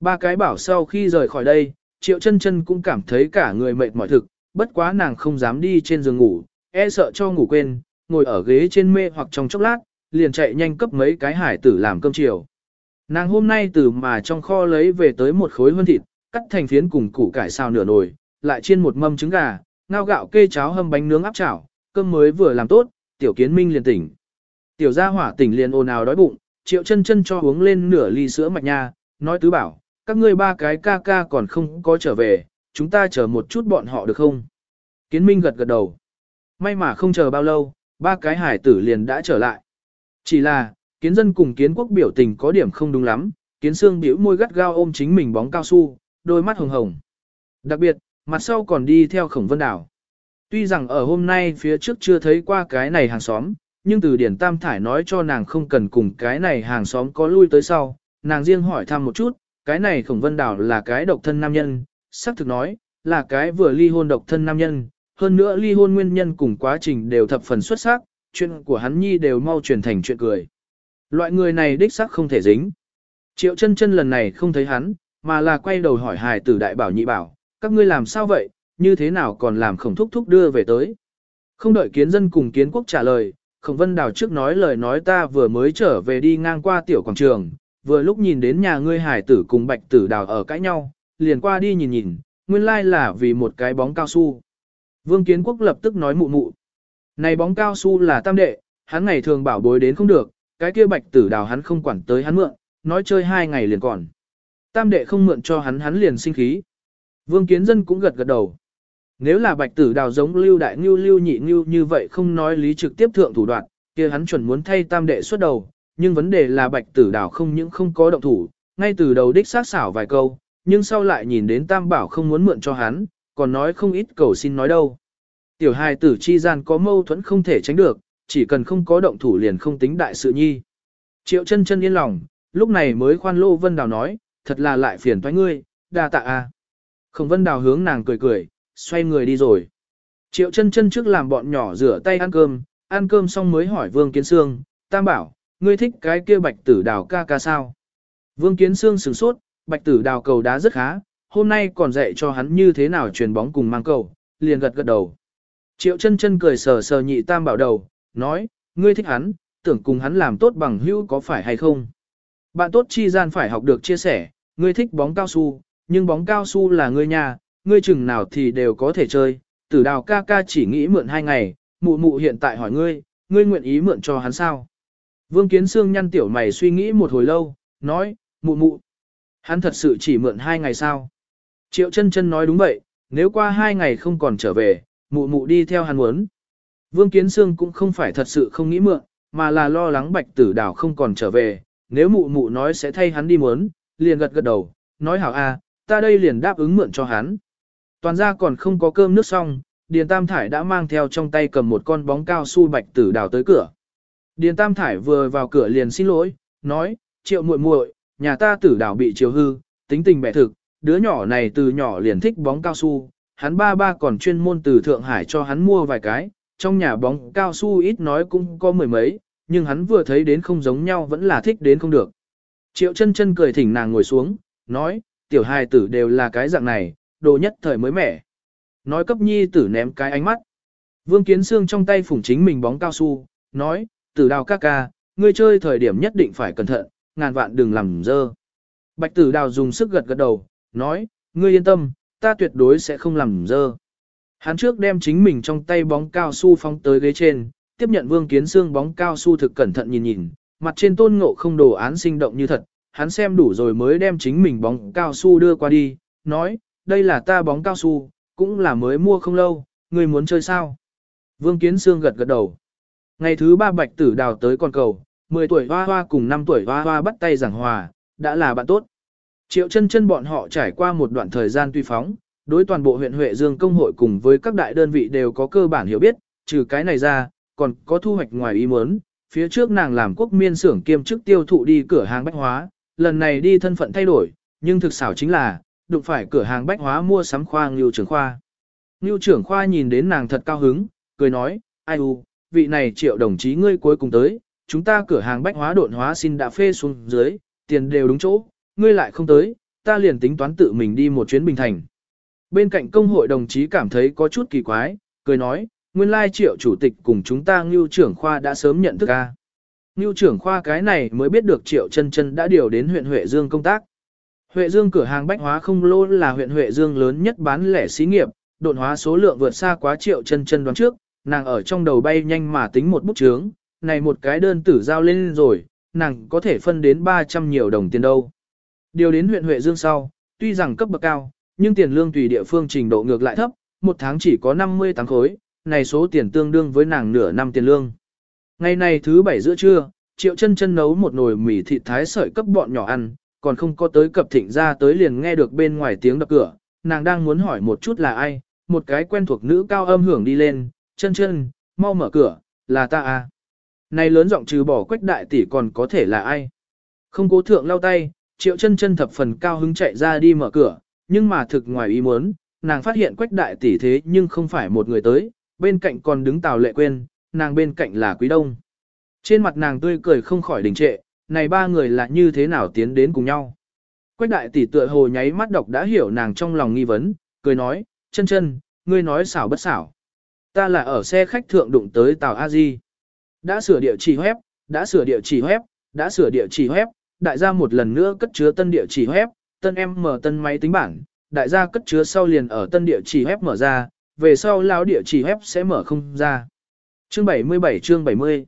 Ba cái bảo sau khi rời khỏi đây, triệu chân chân cũng cảm thấy cả người mệt mỏi thực, bất quá nàng không dám đi trên giường ngủ, e sợ cho ngủ quên, ngồi ở ghế trên mê hoặc trong chốc lát, liền chạy nhanh cấp mấy cái hải tử làm cơm chiều. Nàng hôm nay từ mà trong kho lấy về tới một khối hơn thịt, cắt thành phiến cùng củ cải xào nửa nồi, lại chiên một mâm trứng gà, ngao gạo kê cháo hâm bánh nướng áp chảo, cơm mới vừa làm tốt, tiểu kiến minh liền tỉnh. Tiểu gia hỏa tỉnh liền ồn ào đói bụng, triệu chân chân cho uống lên nửa ly sữa mạch nha, nói tứ bảo, các ngươi ba cái ca ca còn không có trở về, chúng ta chờ một chút bọn họ được không? Kiến minh gật gật đầu. May mà không chờ bao lâu, ba cái hải tử liền đã trở lại. Chỉ là, kiến dân cùng kiến quốc biểu tình có điểm không đúng lắm, kiến xương biểu môi gắt gao ôm chính mình bóng cao su, đôi mắt hồng hồng. Đặc biệt, mặt sau còn đi theo khổng vân đảo. Tuy rằng ở hôm nay phía trước chưa thấy qua cái này hàng xóm, nhưng từ điển tam thải nói cho nàng không cần cùng cái này hàng xóm có lui tới sau, nàng riêng hỏi thăm một chút, cái này khổng vân đảo là cái độc thân nam nhân, xác thực nói, là cái vừa ly hôn độc thân nam nhân, hơn nữa ly hôn nguyên nhân cùng quá trình đều thập phần xuất sắc, chuyện của hắn nhi đều mau truyền thành chuyện cười. Loại người này đích xác không thể dính. Triệu chân chân lần này không thấy hắn, mà là quay đầu hỏi hài tử đại bảo nhị bảo, các ngươi làm sao vậy, như thế nào còn làm khổng thúc thúc đưa về tới. Không đợi kiến dân cùng kiến quốc trả lời, khổng vân đào trước nói lời nói ta vừa mới trở về đi ngang qua tiểu quảng trường, vừa lúc nhìn đến nhà ngươi hải tử cùng bạch tử đào ở cãi nhau, liền qua đi nhìn nhìn, nguyên lai là vì một cái bóng cao su. Vương kiến quốc lập tức nói mụ mụ. Này bóng cao su là tam đệ, hắn ngày thường bảo bối đến không được, cái kia bạch tử đào hắn không quản tới hắn mượn, nói chơi hai ngày liền còn. Tam đệ không mượn cho hắn hắn liền sinh khí. Vương kiến dân cũng gật gật đầu. Nếu là bạch tử đào giống lưu đại ngưu lưu nhị ngưu như vậy không nói lý trực tiếp thượng thủ đoạn, kia hắn chuẩn muốn thay tam đệ xuất đầu, nhưng vấn đề là bạch tử đào không những không có động thủ, ngay từ đầu đích sát xảo vài câu, nhưng sau lại nhìn đến tam bảo không muốn mượn cho hắn, còn nói không ít cầu xin nói đâu. Tiểu hài tử chi gian có mâu thuẫn không thể tránh được, chỉ cần không có động thủ liền không tính đại sự nhi. Triệu chân chân yên lòng, lúc này mới khoan lô vân đào nói, thật là lại phiền toái ngươi, đa tạ a. Không vân đào hướng nàng cười cười, xoay người đi rồi. Triệu chân chân trước làm bọn nhỏ rửa tay ăn cơm, ăn cơm xong mới hỏi Vương Kiến Sương, Tam bảo, ngươi thích cái kia bạch tử đào ca ca sao? Vương Kiến Sương sửng sốt, bạch tử đào cầu đá rất khá, hôm nay còn dạy cho hắn như thế nào truyền bóng cùng mang cầu, liền gật gật đầu. Triệu chân chân cười sờ sờ nhị Tam bảo đầu, nói, ngươi thích hắn, tưởng cùng hắn làm tốt bằng hữu có phải hay không? Bạn tốt chi gian phải học được chia sẻ, ngươi thích bóng cao su, nhưng bóng cao su là ngươi nhà, ngươi chừng nào thì đều có thể chơi, tử đào ca ca chỉ nghĩ mượn hai ngày, mụ mụ hiện tại hỏi ngươi, ngươi nguyện ý mượn cho hắn sao? Vương Kiến Sương nhăn tiểu mày suy nghĩ một hồi lâu, nói, mụ mụ, hắn thật sự chỉ mượn hai ngày sao? Triệu chân chân nói đúng vậy, nếu qua hai ngày không còn trở về, mụ mụ đi theo hắn muốn. Vương Kiến Sương cũng không phải thật sự không nghĩ mượn, mà là lo lắng bạch tử đào không còn trở về, nếu mụ mụ nói sẽ thay hắn đi muốn, liền gật gật đầu, nói hảo a, ta đây liền đáp ứng mượn cho hắn. Toàn ra còn không có cơm nước xong, Điền Tam Thải đã mang theo trong tay cầm một con bóng cao su bạch tử đào tới cửa. Điền Tam Thải vừa vào cửa liền xin lỗi, nói, triệu muội muội, nhà ta tử đào bị chiều hư, tính tình bẻ thực, đứa nhỏ này từ nhỏ liền thích bóng cao su, hắn ba ba còn chuyên môn từ Thượng Hải cho hắn mua vài cái, trong nhà bóng cao su ít nói cũng có mười mấy, nhưng hắn vừa thấy đến không giống nhau vẫn là thích đến không được. Triệu chân chân cười thỉnh nàng ngồi xuống, nói, tiểu hài tử đều là cái dạng này, đồ nhất thời mới mẻ. Nói cấp nhi tử ném cái ánh mắt. Vương Kiến Sương trong tay phủng chính mình bóng cao su, nói, tử đào ca ca, ngươi chơi thời điểm nhất định phải cẩn thận, ngàn vạn đừng làm dơ. Bạch tử đào dùng sức gật gật đầu, nói, ngươi yên tâm, ta tuyệt đối sẽ không làm dơ. Hắn trước đem chính mình trong tay bóng cao su phóng tới ghế trên, tiếp nhận Vương Kiến Sương bóng cao su thực cẩn thận nhìn nhìn, mặt trên tôn ngộ không đồ án sinh động như thật, hắn xem đủ rồi mới đem chính mình bóng cao su đưa qua đi, nói, đây là ta bóng cao su, cũng là mới mua không lâu, người muốn chơi sao? Vương Kiến Sương gật gật đầu. Ngày thứ ba bạch tử đào tới con cầu, 10 tuổi hoa hoa cùng 5 tuổi hoa hoa bắt tay giảng hòa, đã là bạn tốt. Triệu chân chân bọn họ trải qua một đoạn thời gian tuy phóng, đối toàn bộ huyện Huệ Dương công hội cùng với các đại đơn vị đều có cơ bản hiểu biết, trừ cái này ra, còn có thu hoạch ngoài ý muốn, phía trước nàng làm quốc miên xưởng kiêm chức tiêu thụ đi cửa hàng bách hóa, lần này đi thân phận thay đổi, nhưng thực xảo chính là, đụng phải cửa hàng bách hóa mua sắm khoa Ngưu trưởng khoa. Ngưu trưởng khoa nhìn đến nàng thật cao hứng, cười nói, ai u, vị này triệu đồng chí ngươi cuối cùng tới, chúng ta cửa hàng bách hóa độn hóa xin đã phê xuống dưới, tiền đều đúng chỗ, ngươi lại không tới, ta liền tính toán tự mình đi một chuyến bình thành. Bên cạnh công hội đồng chí cảm thấy có chút kỳ quái, cười nói, nguyên lai triệu chủ tịch cùng chúng ta ngưu trưởng khoa đã sớm nhận thức ca. Ngưu trưởng khoa cái này mới biết được triệu chân chân đã điều đến huyện Huệ Dương công tác. Huệ Dương cửa hàng bách hóa không lô là huyện Huệ Dương lớn nhất bán lẻ xí nghiệp, độn hóa số lượng vượt xa quá triệu chân chân đoán trước, nàng ở trong đầu bay nhanh mà tính một bút chướng, này một cái đơn tử giao lên rồi, nàng có thể phân đến 300 nhiều đồng tiền đâu. Điều đến huyện Huệ Dương sau, tuy rằng cấp bậc cao, nhưng tiền lương tùy địa phương trình độ ngược lại thấp, một tháng chỉ có 50 tháng khối, này số tiền tương đương với nàng nửa năm tiền lương. Ngày này thứ bảy giữa trưa, Triệu chân chân nấu một nồi mì thịt thái sợi cấp bọn nhỏ ăn, còn không có tới cập thịnh ra tới liền nghe được bên ngoài tiếng đập cửa, nàng đang muốn hỏi một chút là ai, một cái quen thuộc nữ cao âm hưởng đi lên, chân chân, mau mở cửa, là ta à. Này lớn giọng trừ bỏ quách đại tỷ còn có thể là ai. Không cố thượng lau tay, triệu chân chân thập phần cao hứng chạy ra đi mở cửa, nhưng mà thực ngoài ý muốn, nàng phát hiện quách đại tỷ thế nhưng không phải một người tới, bên cạnh còn đứng tào lệ quên, nàng bên cạnh là quý đông. Trên mặt nàng tươi cười không khỏi đình trệ, này ba người là như thế nào tiến đến cùng nhau. Quách đại tỷ tựa hồ nháy mắt đọc đã hiểu nàng trong lòng nghi vấn, cười nói, chân chân, ngươi nói xảo bất xảo. Ta là ở xe khách thượng đụng tới tàu A Di. Đã sửa địa chỉ web, đã sửa địa chỉ web, đã sửa địa chỉ web, đại gia một lần nữa cất chứa tân địa chỉ web, tân em mở tân máy tính bảng, đại gia cất chứa sau liền ở tân địa chỉ web mở ra, về sau lão địa chỉ web sẽ mở không ra. Chương 77 chương 70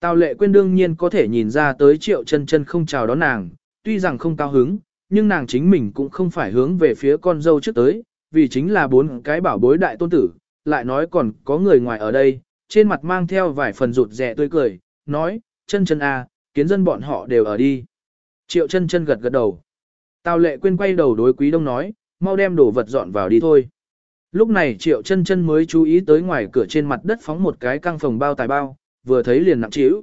Tào lệ quên đương nhiên có thể nhìn ra tới triệu chân chân không chào đón nàng, tuy rằng không cao hứng, nhưng nàng chính mình cũng không phải hướng về phía con dâu trước tới, vì chính là bốn cái bảo bối đại tôn tử, lại nói còn có người ngoài ở đây, trên mặt mang theo vài phần rụt rẻ tươi cười, nói, chân chân à, kiến dân bọn họ đều ở đi. Triệu chân chân gật gật đầu. Tào lệ quên quay đầu đối quý đông nói, mau đem đồ vật dọn vào đi thôi. Lúc này triệu chân chân mới chú ý tới ngoài cửa trên mặt đất phóng một cái căng phòng bao tài bao, vừa thấy liền nặng trĩu.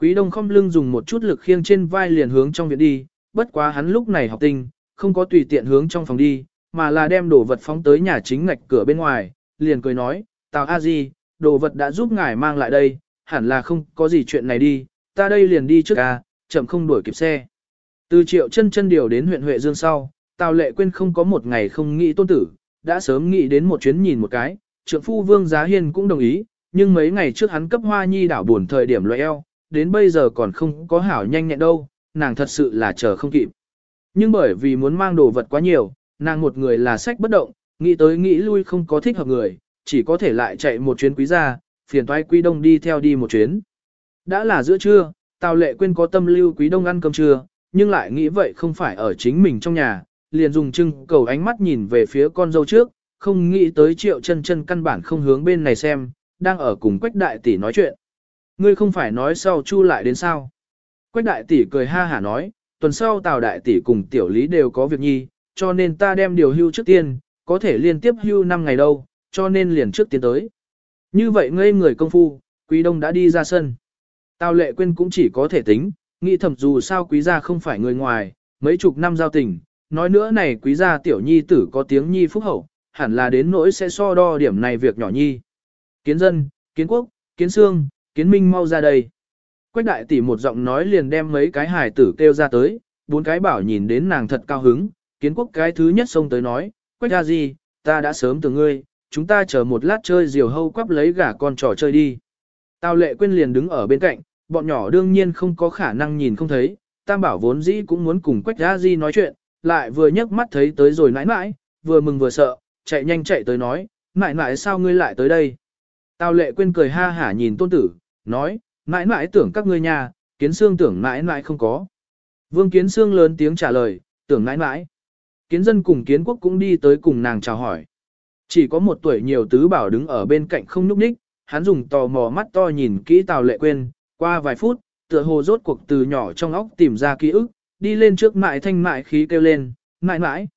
Quý đông không lưng dùng một chút lực khiêng trên vai liền hướng trong viện đi, bất quá hắn lúc này học tinh, không có tùy tiện hướng trong phòng đi, mà là đem đồ vật phóng tới nhà chính ngạch cửa bên ngoài, liền cười nói, Tào A Di, đồ vật đã giúp ngài mang lại đây, hẳn là không có gì chuyện này đi, ta đây liền đi trước à chậm không đuổi kịp xe. Từ triệu chân chân điều đến huyện Huệ Dương sau, Tào Lệ Quyên không có một ngày không nghĩ tôn tử, đã sớm nghĩ đến một chuyến nhìn một cái, trượng phu Vương Giá Hiên cũng đồng ý, nhưng mấy ngày trước hắn cấp hoa nhi đảo buồn thời điểm loại eo, đến bây giờ còn không có hảo nhanh nhẹn đâu, nàng thật sự là chờ không kịp. Nhưng bởi vì muốn mang đồ vật quá nhiều, nàng một người là sách bất động, nghĩ tới nghĩ lui không có thích hợp người, chỉ có thể lại chạy một chuyến quý gia, phiền toái quý đông đi theo đi một chuyến. Đã là giữa trưa, Tào Lệ Quyên có tâm lưu quý đông ăn cơm trưa, nhưng lại nghĩ vậy không phải ở chính mình trong nhà, liền dùng trưng cầu ánh mắt nhìn về phía con dâu trước, không nghĩ tới triệu chân chân căn bản không hướng bên này xem, đang ở cùng Quách Đại Tỷ nói chuyện. Ngươi không phải nói sau chu lại đến sao? Quách Đại Tỷ cười ha hả nói, tuần sau Tào Đại Tỷ cùng Tiểu Lý đều có việc nhi, cho nên ta đem điều hưu trước tiên, có thể liên tiếp hưu 5 ngày đâu, cho nên liền trước tiến tới. Như vậy ngây người công phu, Quý Đông đã đi ra sân. Tào Lệ Quyên cũng chỉ có thể tính, nghĩ thầm dù sao quý gia không phải người ngoài, mấy chục năm giao tình, nói nữa này quý gia tiểu nhi tử có tiếng nhi phúc hậu, hẳn là đến nỗi sẽ so đo điểm này việc nhỏ nhi. Kiến dân, kiến quốc, kiến xương, kiến minh mau ra đây. Quách đại tỷ một giọng nói liền đem mấy cái hài tử kêu ra tới, bốn cái bảo nhìn đến nàng thật cao hứng, kiến quốc cái thứ nhất xông tới nói, quách ra gì, ta đã sớm từ ngươi, chúng ta chờ một lát chơi diều hâu quắp lấy gà con trò chơi đi. Tào lệ quên liền đứng ở bên cạnh, bọn nhỏ đương nhiên không có khả năng nhìn không thấy, tam bảo vốn dĩ cũng muốn cùng quách ra gì nói chuyện, lại vừa nhấc mắt thấy tới rồi nãi nãi, vừa mừng vừa sợ, chạy nhanh chạy tới nói, nãi nãi sao ngươi lại tới đây. Tào lệ quên cười ha hả nhìn tôn tử, nói, nãi nãi tưởng các ngươi nhà, kiến xương tưởng nãi nãi không có. Vương kiến xương lớn tiếng trả lời, tưởng nãi nãi. Kiến dân cùng kiến quốc cũng đi tới cùng nàng chào hỏi. Chỉ có một tuổi nhiều tứ bảo đứng ở bên cạnh không nhúc ních, hắn dùng tò mò mắt to nhìn kỹ tào lệ quên, qua vài phút, tựa hồ rốt cuộc từ nhỏ trong óc tìm ra ký ức, đi lên trước mại thanh mại khí kêu lên, mại mãi.